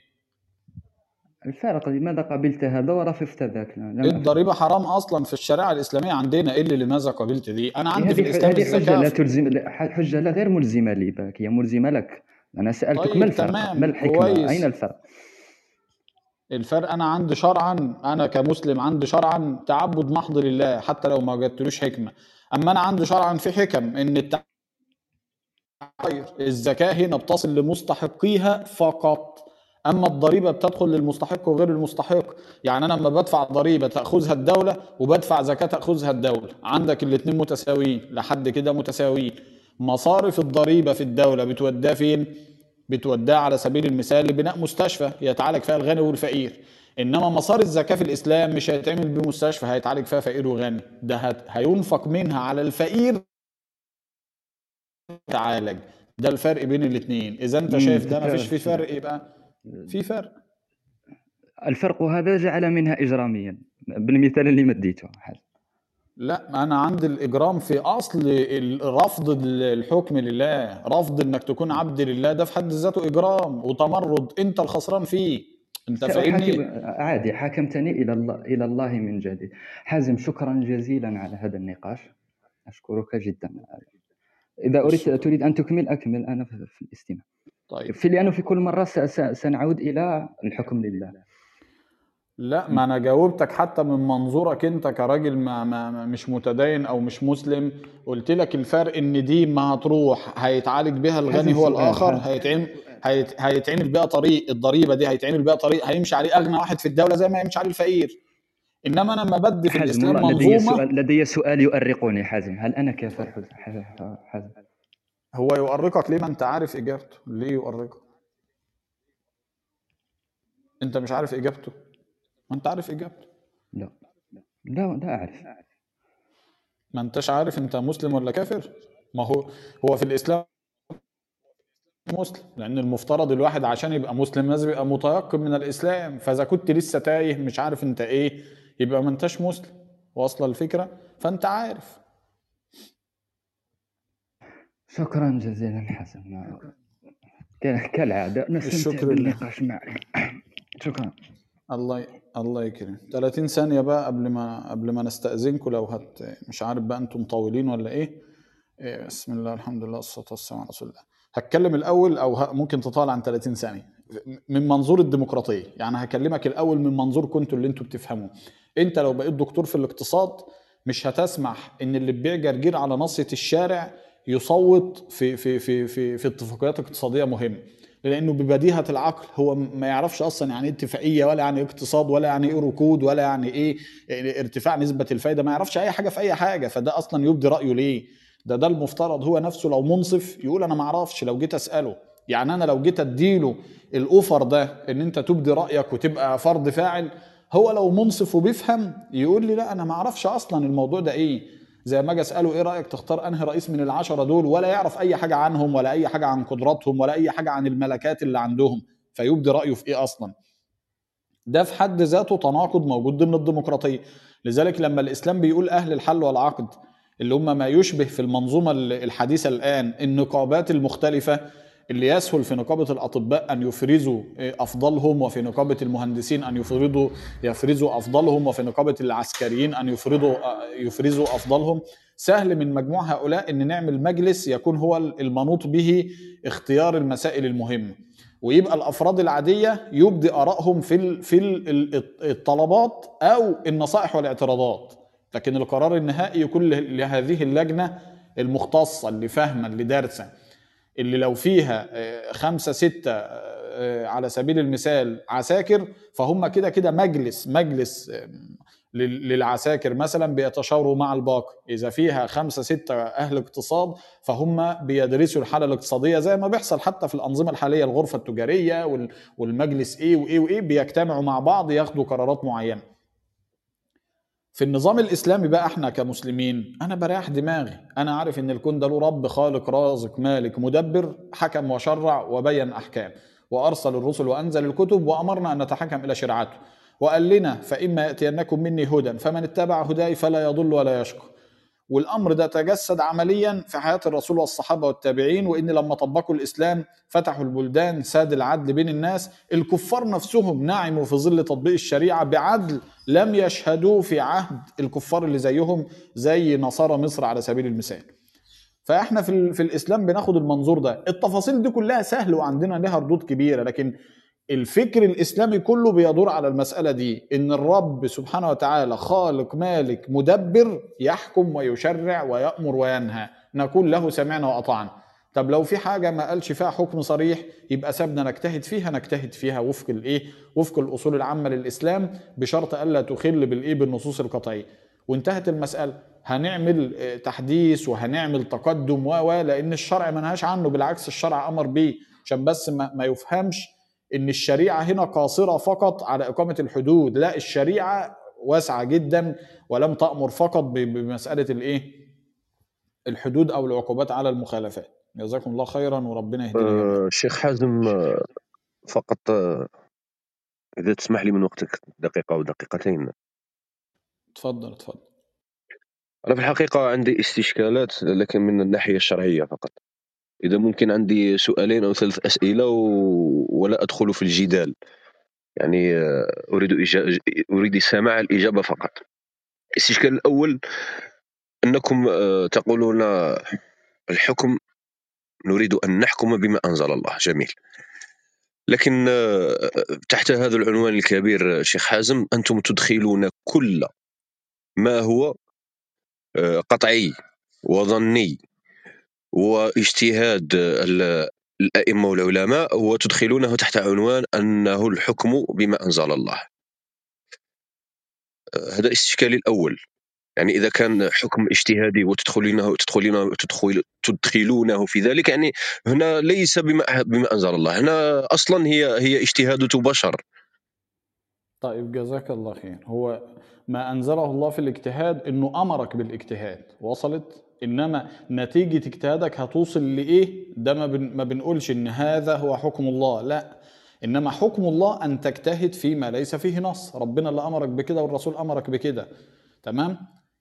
الفرق لماذا قبلت هذا ورفضت ذاك. الضريبة حرام أصلا في الشريعة الإسلامية عندنا. إيه اللي لماذا قبلت دي؟ أنا عندي في الإسلام هذه حجة الزكاة. لا تلزم حجة لا غير ملزمة لي باك هي ملزمة لك. أنا سألتك طيب، ما الفرق؟ تمام، ما الحكمة؟ كويس. أين الفرق؟ الفرق أنا عندي شرعا أنا كمسلم عندي شرعا تعبد محض لله حتى لو ما وجدتلوش حكمة. أما أنا عندي شرعا في حكم إن التع- خير الزكاة هنا بتصل لمستحقيها فقط. أما الضريبة بتدخل للمستحق وغير المستحق. يعني أنا لما بدفع ضريبة تأخذها الدولة وبدفع زكاة تأخذها الدولة. عندك الاثنين متساويين لحد كده متساويين. مصارف الضريبة في الدولة بتوديها فين؟ بتوديها على سبيل المثال لبناء مستشفى يتعالج فيها الغني والفقير. إنما مسار الزكاة في الإسلام مش هيتعمل بمستشفى هيتعالج فيها فقير وغني. ده هينفق منها على الفقير. يتعالج. ده الفرق بين الاثنين إذا أنت شايف ده ما فيش فكرة- في فرق يبقى في فرق. الفرق هذا جعل منها إجراميا بالمثال اللي مديته حازم لا أنا عندي الإجرام في أصل رفض ال- الحكم لله رفض إنك تكون عبد لله ده في حد ذاته إجرام وتمرد أنت الخسران فيه. أنت فاهمني؟ عادي حاكمتني إلى الله إلى الله من جديد. حازم شكرا جزيلا على هذا النقاش. أشكرك جدا. إذا أردت الشكر. تريد أن تكمل أكمل أنا في الاستماع. طيب. في لأنه في كل س- سنعود إلى الحكم لله. لا ما أنا جاوبتك حتى من منظورك أنت كراجل ما ما مش متدين أو مش مسلم. قلت لك الفرق إن دي ما هتروح هيتعالج بها الغني هو الآخر. هيتعمل هيت- هيتعمل بيها طريق الضريبة دي هيتعمل بيها طريق هيمشي عليه أغنى واحد في الدولة زي ما هيمشي عليه الفقير. إنما أنا لما بدي في الإسلام والله لدي منظومة سؤال لدي سؤال يؤرقني حازم. هل أنا كافر حازم. هو يؤرقك ليه؟ ما أنت عارف إجابته. ليه يؤرقك؟ أنت مش عارف إجابته. ما انت عارف إجابته. لا. لا لا أعرف. ما انتش عارف انت مسلم ولا كافر؟ ما هو هو في الإسلام مسلم لأن المفترض الواحد عشان يبقى مسلم لازم يبقى متيقن من الإسلام. فإذا كنت لسه تايه مش عارف انت إيه يبقى ما انتش مسلم. واصلة الفكرة؟ فأنت عارف. شكرا جزيلا حسن. ك- كالعادة. نستمتع. بالنقاش معك. شكرا. الله ي... الله يكرم 30 ثانية بقى قبل ما قبل ما نستأذنكم لو هت مش عارف بقى أنتم مطولين ولا إيه. إيه، بسم الله الحمد لله والصلاة والسلام على رسول الله. هتكلم الأول أو ه- ممكن تطال عن 30 ثانية. من منظور الديمقراطية. يعني هكلمك الأول من منظور كنتوا اللي أنتوا بتفهموه. انت لو بقيت دكتور في الاقتصاد مش هتسمح إن اللي بيبيع جرجير على ناصية الشارع يصوت في في في في في اتفاقيات اقتصادية مهمة. لأنه ببديهة العقل هو ما يعرفش أصلا يعني إيه اتفاقية ولا يعني اقتصاد ولا يعني إيه ركود ولا يعني إيه ارتفاع نسبة الفايدة ما يعرفش أي حاجة في أي حاجة. فده أصلا يبدي رأيه ليه؟ ده ده المفترض هو نفسه لو منصف يقول أنا ما أعرفش لو جيت أسأله يعني أنا لو جيت أديله الأوفر ده إن أنت تبدي رأيك وتبقى فرد فاعل هو لو منصف وبيفهم يقول لي لا أنا ما أعرفش أصلا الموضوع ده إيه. زي ما أجي أسأله إيه رأيك تختار أنهي رئيس من العشرة دول؟ ولا يعرف أي حاجة عنهم ولا أي حاجة عن قدراتهم ولا أي حاجة عن الملكات اللي عندهم فيبدي رأيه في إيه أصلا؟ ده في حد ذاته تناقض موجود ضمن الديمقراطية. لذلك لما الإسلام بيقول أهل الحل والعقد اللي هم ما يشبه في المنظومة الحديثة الآن النقابات المختلفة اللي يسهل في نقابة الأطباء أن يفرزوا أفضلهم وفي نقابة المهندسين أن يفرضوا يفرزوا أفضلهم وفي نقابة العسكريين أن يفرضوا يفرزوا أفضلهم. سهل من مجموع هؤلاء إن نعمل مجلس يكون هو المنوط به اختيار المسائل المهمة. ويبقى الأفراد العادية يبدي آرائهم في في ال الطلبات أو النصائح والاعتراضات. لكن القرار النهائي يكون لهذه اللجنة المختصة اللي فاهمة اللي دارسة. اللي لو فيها خمسة ستة على سبيل المثال عساكر فهم كده كده مجلس مجلس للعساكر مثلا بيتشاوروا مع الباقي. إذا فيها خمسة ستة أهل اقتصاد فهم بيدرسوا الحالة الاقتصادية زي ما بيحصل حتى في الأنظمة الحالية الغرفة التجارية والمجلس إيه وإيه وإيه بيجتمعوا مع بعض ياخدوا قرارات معينة. في النظام الإسلامي بقى إحنا كمسلمين أنا بريح دماغي. أنا عارف إن الكون ده له رب خالق رازق مالك مدبر حكم وشرع وبين أحكام. وأرسل الرسل وأنزل الكتب وأمرنا أن نتحكم إلى شرعته وقال لنا فإما يأتينكم مني هدى فمن اتبع هداي فلا يضل ولا يشقى. والأمر ده تجسد عمليا في حياة الرسول والصحابة والتابعين وإن لما طبقوا الإسلام فتحوا البلدان ساد العدل بين الناس. الكفار نفسهم نعموا في ظل تطبيق الشريعة بعدل لم يشهدوه في عهد الكفار اللي زيهم زي نصارى مصر على سبيل المثال. فإحنا في, في الإسلام بناخد المنظور ده. التفاصيل دي كلها سهل وعندنا لها ردود كبيرة لكن الفكر الإسلامي كله بيدور على المسألة دي إن الرب سبحانه وتعالى خالق مالك مدبر يحكم ويشرع ويأمر وينهى. نقول له سمعنا وأطعنا. طب لو في حاجة ما قالش فيها حكم صريح يبقى سابنا نجتهد فيها نجتهد فيها وفق الإيه؟ وفق الأصول العامة للإسلام بشرط ألا تخل بالإيه؟ بالنصوص القطعية. وانتهت المسألة. هنعمل تحديث وهنعمل تقدم و لأن الشرع ما نهاش عنه. بالعكس الشرع أمر بيه. عشان بس ما, ما يفهمش إن الشريعة هنا قاصرة فقط على إقامة الحدود. لا الشريعة واسعة جدا ولم تأمر فقط بمسألة الإيه؟ الحدود أو العقوبات على المخالفات. جزاكم الله خيرا وربنا يهدينا أه شيخ حازم فقط إذا تسمح لي من وقتك دقيقة أو دقيقتين. تفضل تفضل. أنا في الحقيقة عندي استشكالات لكن من الناحية الشرعية فقط. إذا ممكن عندي سؤالين أو ثلاث أسئلة و... ولا أدخل في الجدال. يعني أريد إجا... أريد سماع الإجابة فقط. الاستشكال الأول أنكم تقولون الحكم نريد أن نحكم بما أنزل الله. جميل. لكن تحت هذا العنوان الكبير شيخ حازم أنتم تدخلون كل ما هو قطعي وظني. واجتهاد الأئمة والعلماء وتدخلونه تحت عنوان أنه الحكم بما أنزل الله. هذا استشكالي الأول. يعني إذا كان حكم اجتهادي وتدخلونه تدخلونه تدخل تدخلونه في ذلك يعني هنا ليس بما بما أنزل الله. هنا أصلا هي هي اجتهادة بشر. طيب جزاك الله خير. هو ما أنزله الله في الاجتهاد إنه أمرك بالإجتهاد. وصلت؟ إنما نتيجة اجتهادك هتوصل لإيه؟ ده ما, بن ما بنقولش إن هذا هو حكم الله لا. إنما حكم الله أن تجتهد فيما ليس فيه نص. ربنا اللي أمرك بكده والرسول أمرك بكده. تمام؟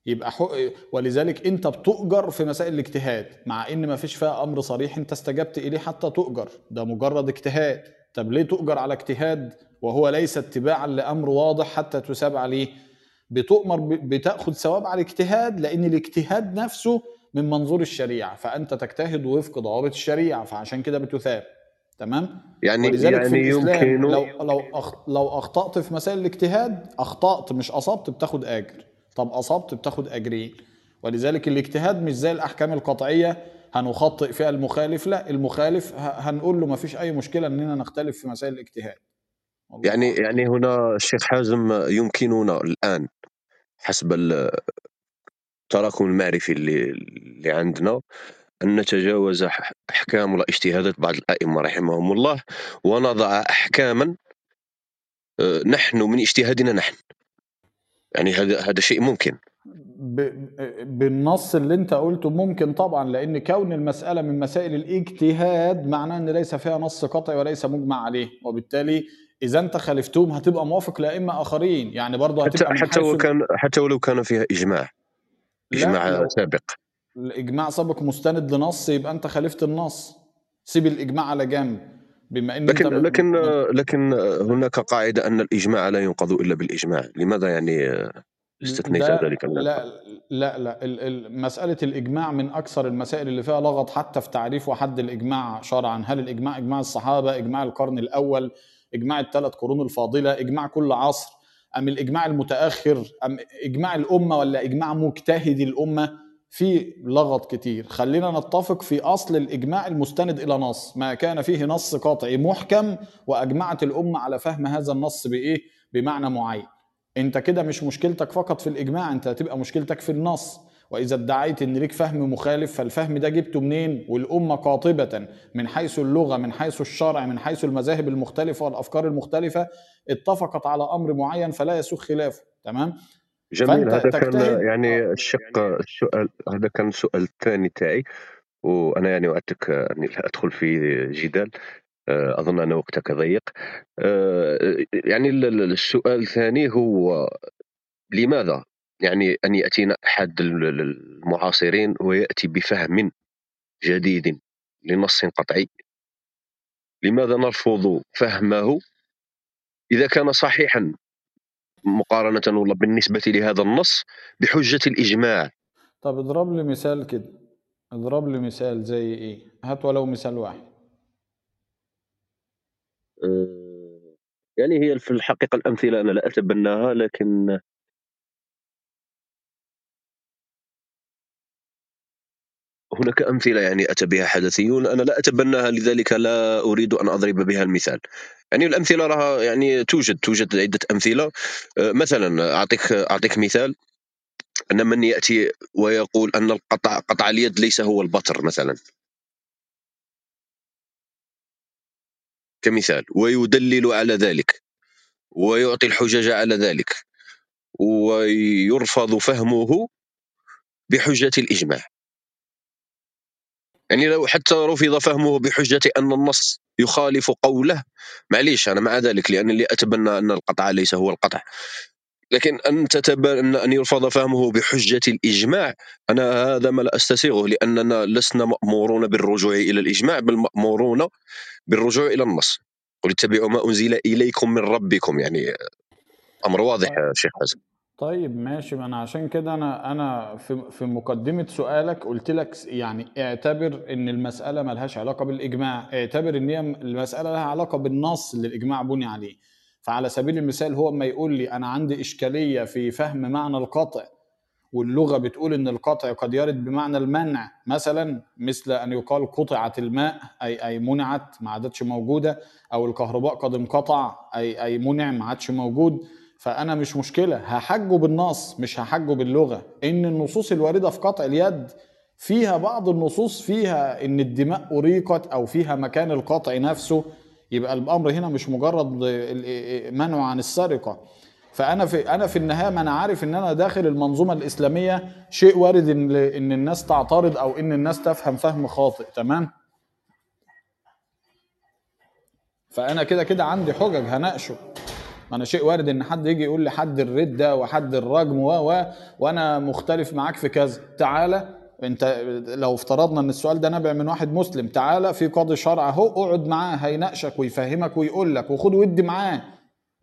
يبقى حق ولذلك أنت بتؤجر في مسائل الاجتهاد مع إن ما فيش فيها أمر صريح أنت استجبت إليه حتى تؤجر. ده مجرد اجتهاد. طب ليه تؤجر على اجتهاد وهو ليس اتباعا لأمر واضح حتى تثاب عليه؟ بتؤمر بتأخذ ثواب على الاجتهاد لأن الاجتهاد نفسه من منظور الشريعة. فأنت تجتهد وفق ضوابط الشريعة فعشان كده بتثاب. تمام؟ يعني ولذلك في يعني الإسلام يمكن لو لو أخ لو أخطأت في مسائل الاجتهاد أخطأت مش أصبت بتاخد أجر. طب أصبت بتاخد أجرين. ولذلك الاجتهاد مش زي الأحكام القطعية هنخطئ فيها المخالف. لا المخالف هنقول له ما فيش أي مشكلة إننا نختلف في مسائل الاجتهاد. يعني. يعني هنا الشيخ حازم يمكننا الآن حسب ال- التراكم المعرفي اللي اللي عندنا أن نتجاوز ح- أحكام واجتهادات بعض الأئمة رحمهم الله ونضع احكاما آه، نحن من اجتهادنا نحن. يعني هذا هذا شيء ممكن. بالنص اللي أنت قلته ممكن طبعا لأن كون المسألة من مسائل الاجتهاد معناه إن ليس فيها نص قطعي وليس مجمع عليه وبالتالي إذا أنت خالفتهم هتبقى موافق لائمه آخرين. يعني برضه حتى هتبقى حتى حيث ال- وكان حتى ولو كان فيها إجماع. لا إجماع سابق. الإجماع سابق مستند لنص يبقى أنت خالفت النص. سيب الإجماع على جنب. بما إن لكن. لكن. لكن هناك قاعدة أن الإجماع لا ينقض إلا بالإجماع. لماذا يعني استثنيت ذلك لا القول لا لا. ال- ال- مسألة الإجماع من أكثر المسائل اللي فيها لغط حتى في تعريف وحد الإجماع شرعا. هل الإجماع إجماع الصحابة إجماع القرن الأول؟ إجماع الثلاث قرون الفاضلة إجماع كل عصر أم الإجماع المتأخر أم إجماع الأمة ولا إجماع مجتهد الأمة؟ في لغط كتير. خلينا نتفق في أصل الإجماع المستند إلى نص. ما كان فيه نص قاطعي محكم وأجمعت الأمة على فهم هذا النص بإيه؟ بمعنى معين. أنت كده مش مشكلتك فقط في الإجماع أنت هتبقى مشكلتك في النص. وإذا ادعيت إن ليك فهم مخالف فالفهم ده جبته منين؟ والأمة قاطبة من حيث اللغة من حيث الشرع من حيث المذاهب المختلفة والأفكار المختلفة اتفقت على أمر معين فلا يسوغ خلافه. تمام؟ جميل هذا كان يعني آه. الشق السؤال هذا كان السؤال الثاني تاعي وأنا يعني وعدتك أني لا أدخل في جدال. آه، أظن أن وقتك ضيق. آه، يعني ال- ال- السؤال الثاني هو لماذا يعني أن يأتينا أحد ال- ال- المعاصرين ويأتي بفهم جديد لنص قطعي. لماذا نرفض فهمه إذا كان صحيحا مقارنة ولا بالنسبة لهذا النص بحجة الإجماع؟ طب اضرب لي مثال كده. اضرب لي مثال زي إيه؟ هات ولو مثال واحد. آه، يعني هي في الحقيقة الأمثلة أنا لا أتبناها لكن هناك أمثلة يعني أتى بها حدثيون أنا لا أتبناها لذلك لا أريد أن أضرب بها المثال. يعني الأمثلة راها يعني توجد توجد عدة أمثلة. آه، مثلا أعطيك أعطيك مثال. أن من يأتي ويقول أن القطع قطع اليد ليس هو البتر مثلا. كمثال ويدلل على ذلك ويعطي الحجج على ذلك ويرفض فهمه بحجة الإجماع. يعني لو حتى رفض فهمه بحجة أن النص يخالف قوله معليش أنا مع ذلك لانني أتبنى أن القطع ليس هو القطع. لكن أن تتبنى ان يرفض فهمه بحجة الإجماع أنا هذا ما لا أستسيغه لأننا لسنا مأمورون بالرجوع إلى الإجماع بل مأمورون بالرجوع إلى النص. قل اتبعوا ما أنزل إليكم من ربكم يعني أمر واضح شيخ حسن طيب ماشي. ما أنا عشان كده أنا أنا في في مقدمة سؤالك قلت لك يعني اعتبر إن المسألة ملهاش علاقة بالإجماع. اعتبر إن هي المسألة لها علاقة بالنص اللي الإجماع بني عليه. فعلى سبيل المثال هو ما يقول لي أنا عندي إشكالية في فهم معنى القطع واللغة بتقول إن القطع قد يرد بمعنى المنع. مثلا مثل أن يقال قطعت الماء أي أي منعت ما عادتش موجودة أو الكهرباء قد انقطع أي أي منع ما عادش موجود. فأنا مش مشكلة هحجه بالنص مش هحجه باللغة. إن النصوص الواردة في قطع اليد فيها بعض النصوص فيها إن الدماء أريقت أو فيها مكان القطع نفسه يبقى الأمر هنا مش مجرد ال- منع عن السرقة. فأنا في أنا في النهاية ما أنا عارف إن أنا داخل المنظومة الإسلامية شيء وارد إن إن الناس تعترض أو إن الناس تفهم فهم خاطئ. تمام؟ فأنا كده كده عندي حجج هناقشه. ما أنا شيء وارد إن حد يجي يقول لي حد الردة وحد الرجم و و وأنا مختلف معاك في كذا. تعالى أنت لو افترضنا إن السؤال ده نابع من واحد مسلم تعالى في قاضي شرع أهو اقعد معاه هيناقشك ويفهمك ويقول لك وخد ودي معاه.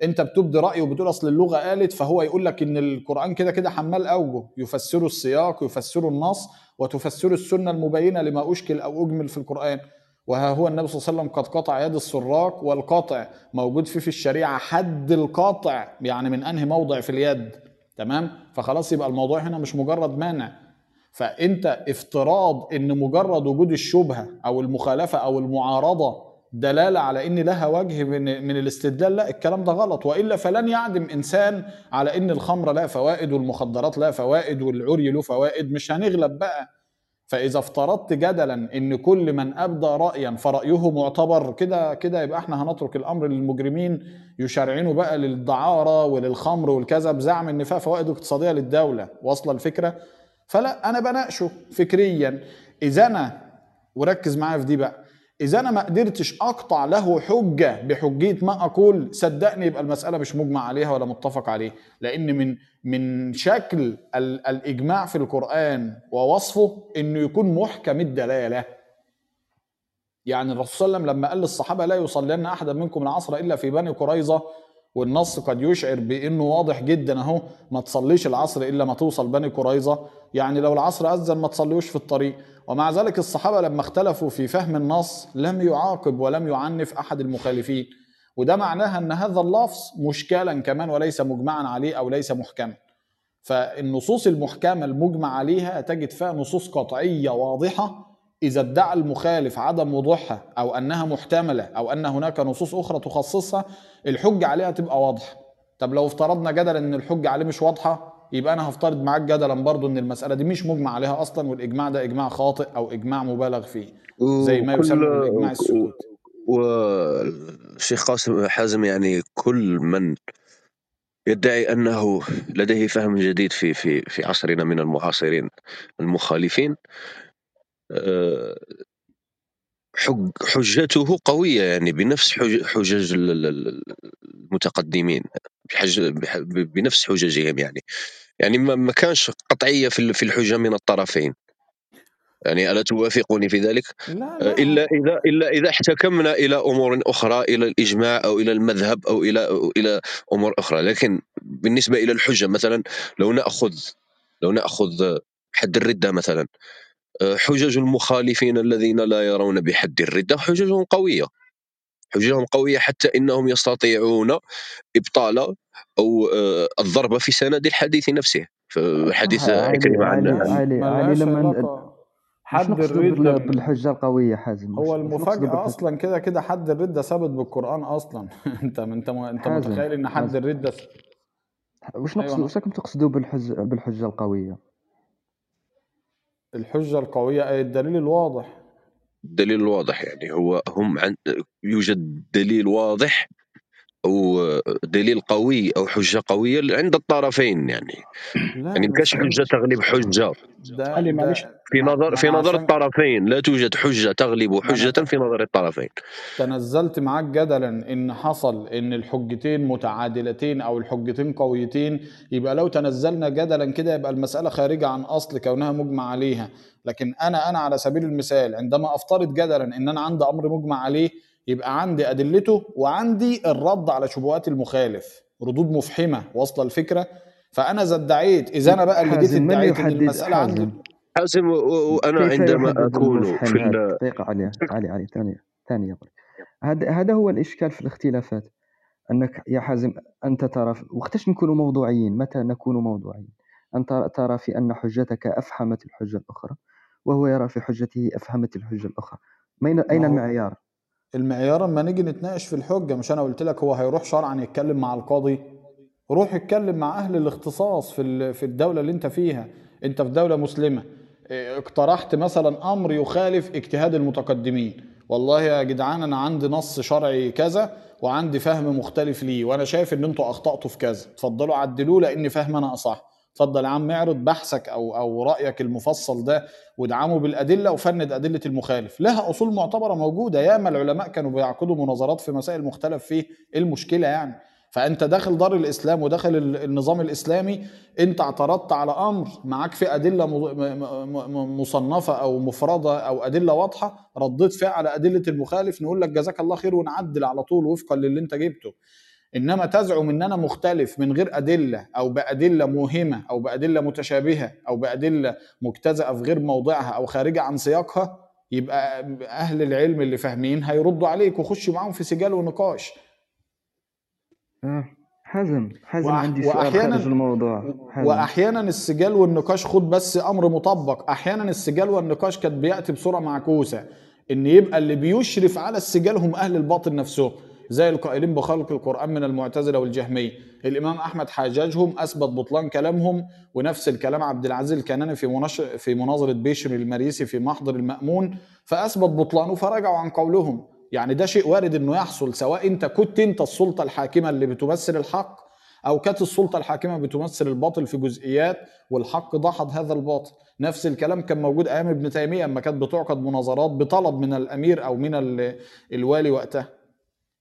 أنت بتبدي راي وبتقول أصل اللغة قالت فهو يقول لك إن القرآن كده كده حمال أوجه. يفسر السياق يفسر النص وتفسر السنة المبينة لما أشكل أو أجمل في القرآن. وها هو النبي صلى الله عليه وسلم قد قطع يد السراق والقطع موجود فيه في الشريعة حد القطع يعني من أنهي موضع في اليد تمام؟ فخلاص يبقى الموضوع هنا مش مجرد مانع. فأنت افتراض إن مجرد وجود الشبهة أو المخالفة أو المعارضة دلالة على إن لها وجه من من الاستدلال لا الكلام ده غلط. وإلا فلن يعدم إنسان على إن الخمر لها فوائد والمخدرات لها فوائد والعري له فوائد. مش هنغلب بقى. فإذا افترضت جدلا إن كل من أبدى رايا فرأيه معتبر كده كده يبقى إحنا هنترك الأمر للمجرمين يشرعنوا بقى للدعارة وللخمر والكذا بزعم إن فيها فوائد اقتصادية للدولة. واصلة الفكرة؟ فلا أنا بناقشه فكريا. إذا أنا وركز معايا في دي بقى إذا أنا ما قدرتش أقطع له حجة بحجية ما أقول صدقني يبقى المسألة مش مجمع عليها ولا متفق عليه. لأن من من شكل ال- الإجماع في القرآن ووصفه إنه يكون محكم الدلالة. يعني الرسول صلى الله عليه وسلم لما قال للصحابة لا يصلين أحدا منكم العصر إلا في بني قريظة والنص قد يشعر بإنه واضح جدا أهو ما تصليش العصر إلا ما توصل بني قريظة. يعني لو العصر اذن ما تصليوش في الطريق. ومع ذلك الصحابة لما اختلفوا في فهم النص لم يعاقب ولم يعنف أحد المخالفين. وده معناها إن هذا اللفظ مشكلا كمان وليس مجمعا عليه أو ليس محكما. فالنصوص المحكمة المجمع عليها تجد فيها نصوص قطعية واضحة إذا ادعى المخالف عدم وضوحها أو أنها محتملة أو أن هناك نصوص أخرى تخصصها الحجه عليها تبقى واضحة. طب لو افترضنا جدلا إن الحجه عليه مش واضحة يبقى أنا هفترض معاك جدلا برضو إن المسألة دي مش مجمع عليها أصلا والإجماع ده إجماع خاطئ أو إجماع مبالغ فيه زي ما يسمى بالاجماع السكوتي والشيخ قاسم حازم يعني كل من يدعي أنه لديه فهم جديد في في في عصرنا من المعاصرين المخالفين حجته قوية يعني بنفس حج- حجج ال- ال- ال- المتقدمين بنفس حججهم يعني. يعني ما كانش قطعية في ال- في الحجة من الطرفين. يعني ألا توافقوني في ذلك؟ لا آه، لا. إلا إذا إلا إذا احتكمنا إلى أمور أخرى إلى الإجماع أو إلى المذهب أو إلى أو إلى أمور أخرى. لكن بالنسبة إلى الحجة مثلا لو نأخذ لو نأخذ حد الردة مثلا آه، حجج المخالفين الذين لا يرون بحد الردة حججهم قوية. حججهم قوية حتى إنهم يستطيعون إبطال أو آه، الضرب في سند الحديث نفسه. في حديث صح، علي عكرمه عن علي علي لما حد الردة بال- بالحجة القوية حازم هو المفاجأة بالحجة- أصلا كده كده حد الردة ثابت بالقرآن أصلا. أنت أنت أنت متخيل إن حد. الردة وش أيوة. نقصد أنا- وش تقصدوا بالحجه بالحجة القوية؟ الحجة القوية أي الدليل الواضح. الدليل الواضح يعني هو هم عند يوجد دليل واضح أو دليل قوي أو حجة قوية عند الطرفين يعني. لا يعني ما المسألة حجة تغلب حجة. في نظر في نظر الطرفين. لا توجد حجة تغلب حجة في نظر الطرفين. تنزلت معاك جدلا إن حصل إن الحجتين متعادلتين أو الحجتين قويتين يبقى لو تنزلنا جدلا كده يبقى المسألة خارجة عن أصل كونها مجمع عليها. لكن أنا أنا على سبيل المثال عندما أفترض جدلا إن أنا عندي أمر مجمع عليه يبقى عندي أدلته وعندي الرد على شبهات المخالف. ردود مفحمة واصلة الفكرة. فأنا إذا ادعيت إذا أنا بقى اللي جيت ادعيت إن المسألة عندي. حازم وأنا عندما أكون في دقيقة علي علي علي ثانية ثانية هذا هذا هو الإشكال في الاختلافات. أنك يا حازم أنت ترى وقتاش نكون موضوعيين؟ متى نكون موضوعيين؟ أنت ترى في أن حجتك أفحمت الحجة الأخرى وهو يرى في حجته أفهمت الحجة الأخرى. أين المعيار؟ المعيار اما نيجي نتناقش في الحجة مش أنا قلت لك هو هيروح شرعا يتكلم مع القاضي؟ روح اتكلم مع أهل الاختصاص في في الدولة اللي أنت فيها. أنت في دولة مسلمة. إيه، اقترحت مثلا أمر يخالف اجتهاد المتقدمين. والله يا جدعان أنا عندي نص شرعي كذا وعندي فهم مختلف ليه وأنا شايف إن أنتوا أخطأتوا في كذا. اتفضلوا عدلوه لأن فهم أنا أصح. اتفضل يا عم اعرض بحثك أو أو رأيك المفصل ده وادعمه بالأدلة وفند أدلة المخالف. لها أصول معتبرة موجودة. ياما العلماء كانوا بيعقدوا مناظرات في مسائل مختلف فيه. إيه المشكلة يعني؟ فأنت داخل دار الإسلام وداخل ال- النظام الإسلامي أنت اعترضت على أمر معاك في أدلة مصنفة أو مفردة أو أدلة واضحة رديت فيها على أدلة المخالف نقول لك جزاك الله خير ونعدل على طول وفقا للي أنت جبته. إنما تزعم إن أنا مختلف من غير أدلة أو بأدلة موهمة أو بأدلة متشابهة أو بأدلة مجتزأة في غير موضعها أو خارجة عن سياقها يبقى أهل العلم اللي فاهمين هيردوا عليك وخش معاهم في سجال ونقاش. آه. حازم حازم وأح- عندي سؤال وأحياناً- خارج الموضوع. حازم. وأحيانا السجال والنقاش خد بس أمر مطبق. أحيانا السجال والنقاش كانت بيأتي بصورة معكوسة. إن يبقى اللي بيشرف على السجال هم أهل الباطل نفسهم. زي القائلين بخلق القرآن من المعتزلة والجهمية. الإمام أحمد حاججهم أثبت بطلان كلامهم ونفس الكلام عبد العزيز الكناني في مناش في مناظره بشر المريسي في محضر المأمون فأثبت بطلانه فرجعوا عن قولهم. يعني ده شيء وارد إنه يحصل سواء أنت كنت أنت السلطة الحاكمة اللي بتمثل الحق أو كانت السلطة الحاكمة بتمثل الباطل في جزئيات والحق دحض هذا الباطل. نفس الكلام كان موجود أيام ابن تيمية اما كانت بتعقد مناظرات بطلب من الأمير أو من ال- الوالي وقتها.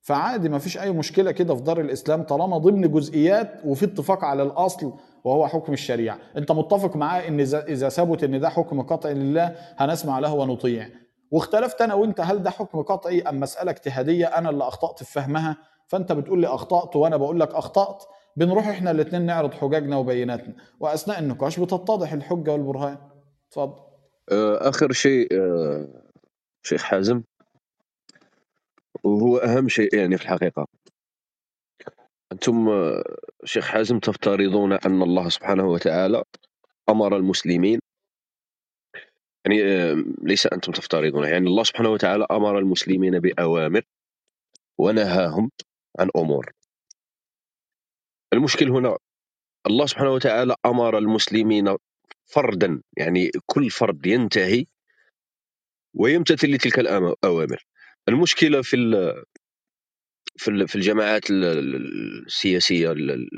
فعادي ما فيش أي مشكلة كده في دار الإسلام طالما ضمن جزئيات وفي اتفاق على الأصل وهو حكم الشريعة. أنت متفق معاه إن اذا ثبت إن ده حكم قطعي لله هنسمع له ونطيع. واختلفت أنا وأنت هل ده حكم قطعي أم مسألة اجتهادية؟ أنا اللي أخطأت في فهمها. فأنت بتقول لي أخطأت وأنا بقول لك أخطأت. بنروح إحنا الاثنين نعرض حججنا وبيناتنا. وأثناء النقاش بتتضح الحجة والبرهان. اتفضل. آه، آخر شيء آه، شيخ حازم. وهو أهم شيء يعني في الحقيقة. أنتم شيخ حازم تفترضون أن الله سبحانه وتعالى أمر المسلمين. يعني ليس أنتم تفترضون يعني الله سبحانه وتعالى أمر المسلمين بأوامر ونهاهم عن أمور. المشكل هنا الله سبحانه وتعالى أمر المسلمين فردا يعني كل فرد ينتهي ويمتثل لتلك الاوامر المشكلة في في في الجماعات ال- ال- السياسية ال-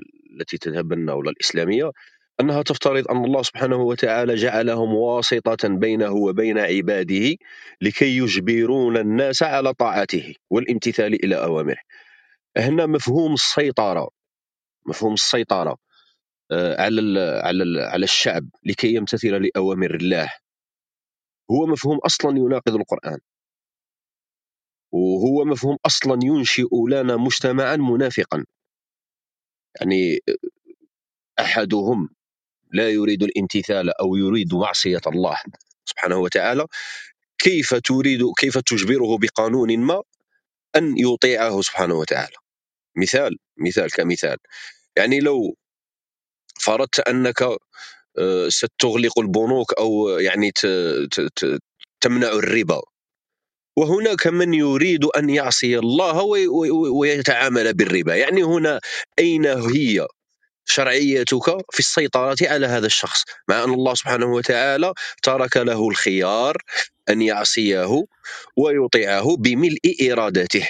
التي تتبنى ولا الإسلامية أنها تفترض أن الله سبحانه وتعالى جعلهم واسطة بينه وبين عباده لكي يجبرون الناس على طاعته والامتثال إلى أوامره. هنا مفهوم السيطرة مفهوم السيطرة آه، على على على الشعب لكي يمتثل لأوامر الله هو مفهوم أصلا يناقض القرآن وهو مفهوم أصلا ينشئ لنا مجتمعا منافقا. يعني أحدهم لا يريد الامتثال أو يريد معصية الله سبحانه وتعالى. كيف تريد كيف تجبره بقانون ما؟ أن يطيعه سبحانه وتعالى. مثال مثال كمثال. يعني لو فرضت أنك آه، ستغلق البنوك أو يعني تمنع الربا وهناك من يريد أن يعصي الله وي- وي- ويتعامل بالربا. يعني هنا أين هي شرعيتك في السيطرة على هذا الشخص؟ مع أن الله سبحانه وتعالى ترك له الخيار أن يعصيه ويطيعه بملء إرادته.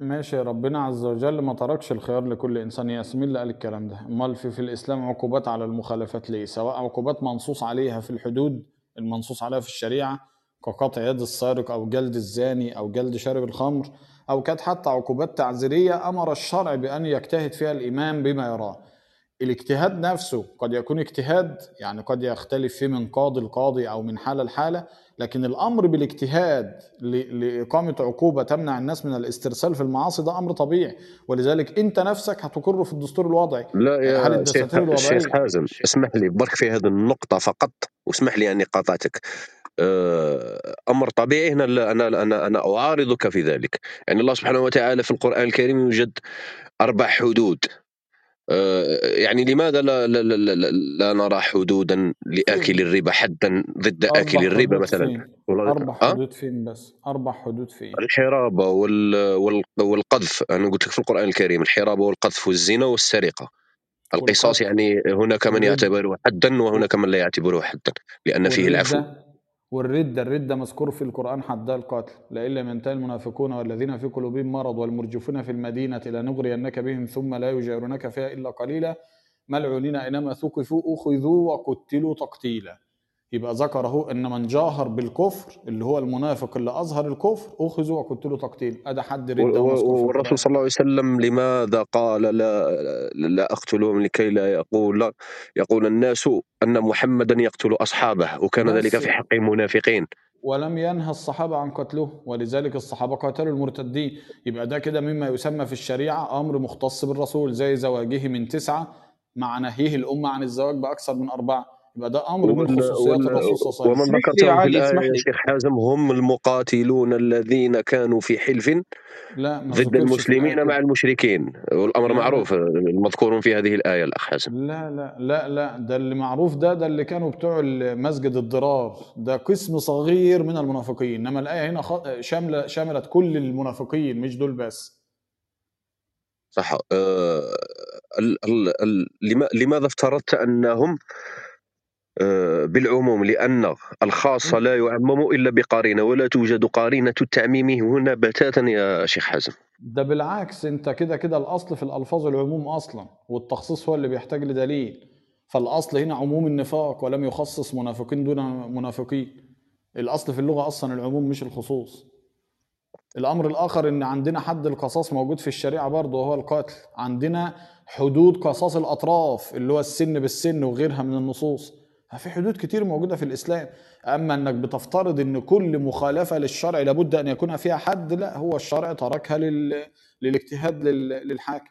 ماشي ربنا عز وجل ما تركش الخيار لكل إنسان. ياس مين اللي قال الكلام ده. أمال في في الإسلام عقوبات على المخالفات ليه؟ سواء عقوبات منصوص عليها في الحدود المنصوص عليها في الشريعة كقطع يد السارق أو جلد الزاني أو جلد شارب الخمر أو كانت حتى عقوبات تعزيريه أمر الشرع بأن يجتهد فيها الإمام بما يراه. الاجتهاد نفسه قد يكون اجتهاد يعني قد يختلف فيه من قاضي لقاضي أو من حالة لحالة لكن الأمر بالاجتهاد ل- لإقامة عقوبة تمنع الناس من الاسترسال في المعاصي ده أمر طبيعي. ولذلك أنت نفسك هتقر في الدستور الوضعي. لا يا الدساتير شيخ, الوضعية؟ حازم اسمح لي برك في هذه النقطة فقط واسمح لي أني قاطعتك آه، أمر طبيعي. هنا أنا أنا أنا أعارضك في ذلك. يعني الله سبحانه وتعالى في القرآن الكريم يوجد أربع حدود. آه، يعني لماذا لا لا, لا, لا, لا, نرى حدودا فين؟ الربا حدا ضد أربع الربا مثلا؟ أربع أه؟ حدود فين بس؟ أربع حدود فين؟ وال... وال... والقذف. أنا قلت لك في القرآن الكريم الحرابة والقذف والزنا والسرقة. القصاص يعني هناك من يعتبره حدا وهناك من لا يعتبره حدا لأن فيه العفو. والردة الردة مذكور في القرآن حدها القتل. لم ينتهي المنافقون والذين في قلوبهم مرض والمرجفون في المدينة لنغرينك بهم ثم لا يجاورونك فيها إلا قليلا. ملعونين أينما ثقفوا أخذوا وقتلوا تقتيلا. يبقى ذكر اهو ان من جاهر بالكفر اللي هو المنافق اللي أظهر الكفر اخذوا وقتلوا تقتيل. ادى حد رده والرسول صلى الله عليه وسلم لماذا قال لا لا أقتلهم لكي لا يقول يقول الناس أن محمدا يقتل أصحابه وكان ذلك في حق المنافقين. ولم ينهى الصحابة عن قتله ولذلك الصحابة قاتلوا المرتدين. يبقى ده كده مما يسمى في الشريعة أمر مختص بالرسول زي زواجه من تسعة مع نهيه الأمة عن الزواج بأكثر من أربعة. يبقى ده أمر من خصوصيات الرسول صلى الله عليه ومن وسلم لي ذكرته في شيخ حازم هم المقاتلون الذين كانوا في حلف لا ضد المسلمين مع المشركين. والأمر لا معروف المذكور في هذه الآية الأخ حازم. لا لا لا لا. ده اللي معروف ده ده اللي كانوا بتوع مسجد الضرار. ده قسم صغير من المنافقين. إنما الآية هنا شاملة شملت كل المنافقين مش دول بس. صح. آه، ال- ال- ال- لما- لماذا افترضت أنهم آه، بالعموم لأن الخاص لا يعمم إلا بقارنة ولا توجد قارنة التعميم هنا بتاتا يا شيخ حازم. ده بالعكس أنت كده كده الأصل في الألفاظ العموم أصلا والتخصيص هو اللي بيحتاج لدليل. فالأصل هنا عموم النفاق ولم يخصص منافقين دون منافقين. الأصل في اللغة أصلا العموم مش الخصوص. الأمر الآخر إن عندنا حد القصاص موجود في الشريعة برضه وهو القتل. عندنا حدود قصاص الأطراف اللي هو السن بالسن وغيرها من النصوص. في حدود كتير موجودة في الإسلام. أما أنك بتفترض إن كل مخالفة للشرع لابد أن يكون فيها حد لا هو الشرع تركها لل... للاجتهاد لل... للحاكم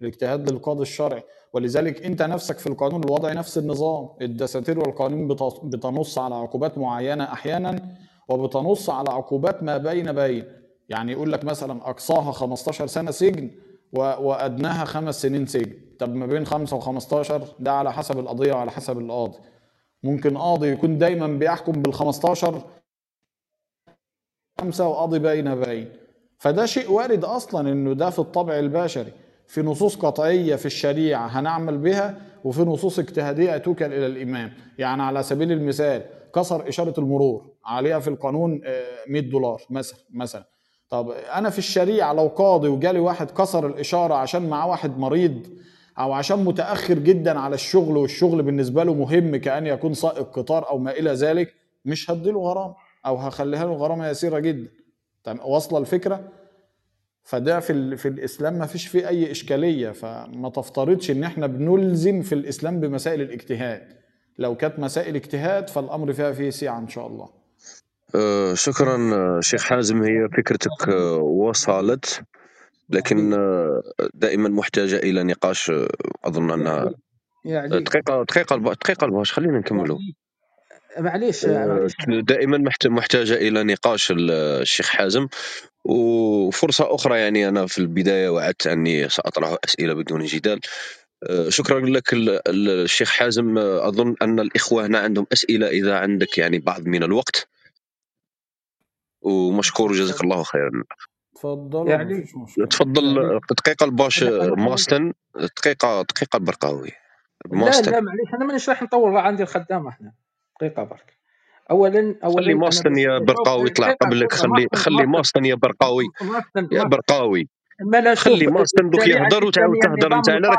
الاجتهاد للقاضي الشرعي. ولذلك أنت نفسك في القانون الوضعي نفس النظام. الدساتير والقوانين بت- بتنص على عقوبات معينة أحيانا وبتنص على عقوبات ما بين بين. يعني يقول لك مثلا أقصاها 15 سنة سجن وأدناها خمس سنين سجن. طب ما بين خمسة و15 ده على حسب القضية وعلى حسب القاضي. ممكن قاضي يكون دايما بيحكم بال 15 خمسة وقاضي بين بين فده شيء وارد أصلا إنه ده في الطبع البشري. في نصوص قطعية في الشريعة هنعمل بها وفي نصوص اجتهادية توكل إلى الإمام. يعني على سبيل المثال كسر إشارة المرور عليها في القانون آه، 100 دولار مثلا مثلا. طب أنا في الشريعة لو قاضي وجالي واحد كسر الإشارة عشان معاه واحد مريض أو عشان متأخر جدا على الشغل والشغل بالنسبة له مهم كأن يكون سائق قطار أو ما إلى ذلك مش هديله غرامة أو هخليها له غرامة يسيرة جدا. واصلة الفكرة؟ فده في. في الإسلام ما فيش فيه أي إشكالية فما تفترضش إن إحنا بنلزم في الإسلام بمسائل الاجتهاد. لو كانت مسائل اجتهاد فالأمر فيها فيه سعه إن شاء الله. آه، شكرا شيخ حازم هي فكرتك آه، وصلت. لكن آه، دائما محتاجة إلى نقاش يا علي دقيقة دقيقة الب- دقيقة الباش خلينا نكملوا. معليش آه، دائما محت- محتاجة إلى نقاش ال- الشيخ حازم. وفرصة أخرى يعني أنا في البداية وعدت أني سأطرح أسئلة بدون جدال. آه، شكرا لك ال- ال- الشيخ حازم. آه، أظن أن الإخوة هنا عندهم أسئلة إذا عندك يعني بعض من الوقت. ومشكور جزاك الله خيرا. اتفضلوا يعني تفضل يعني دقيقة الباش ماستن دقيقة دقيقة البرقاوي. لا ماستن لا معليش أنا مانيش راح نطول راه عندي الخدامه هنا دقيقة برك. اولا اولا خلي مأستن يا برقاوي يطلع دقيقة قبلك. دقيقة خلي مأستن خلي مأستن. يا برقاوي. يا برقاوي. خلي مأستن دوك يهضر وتعاود تهضر انت على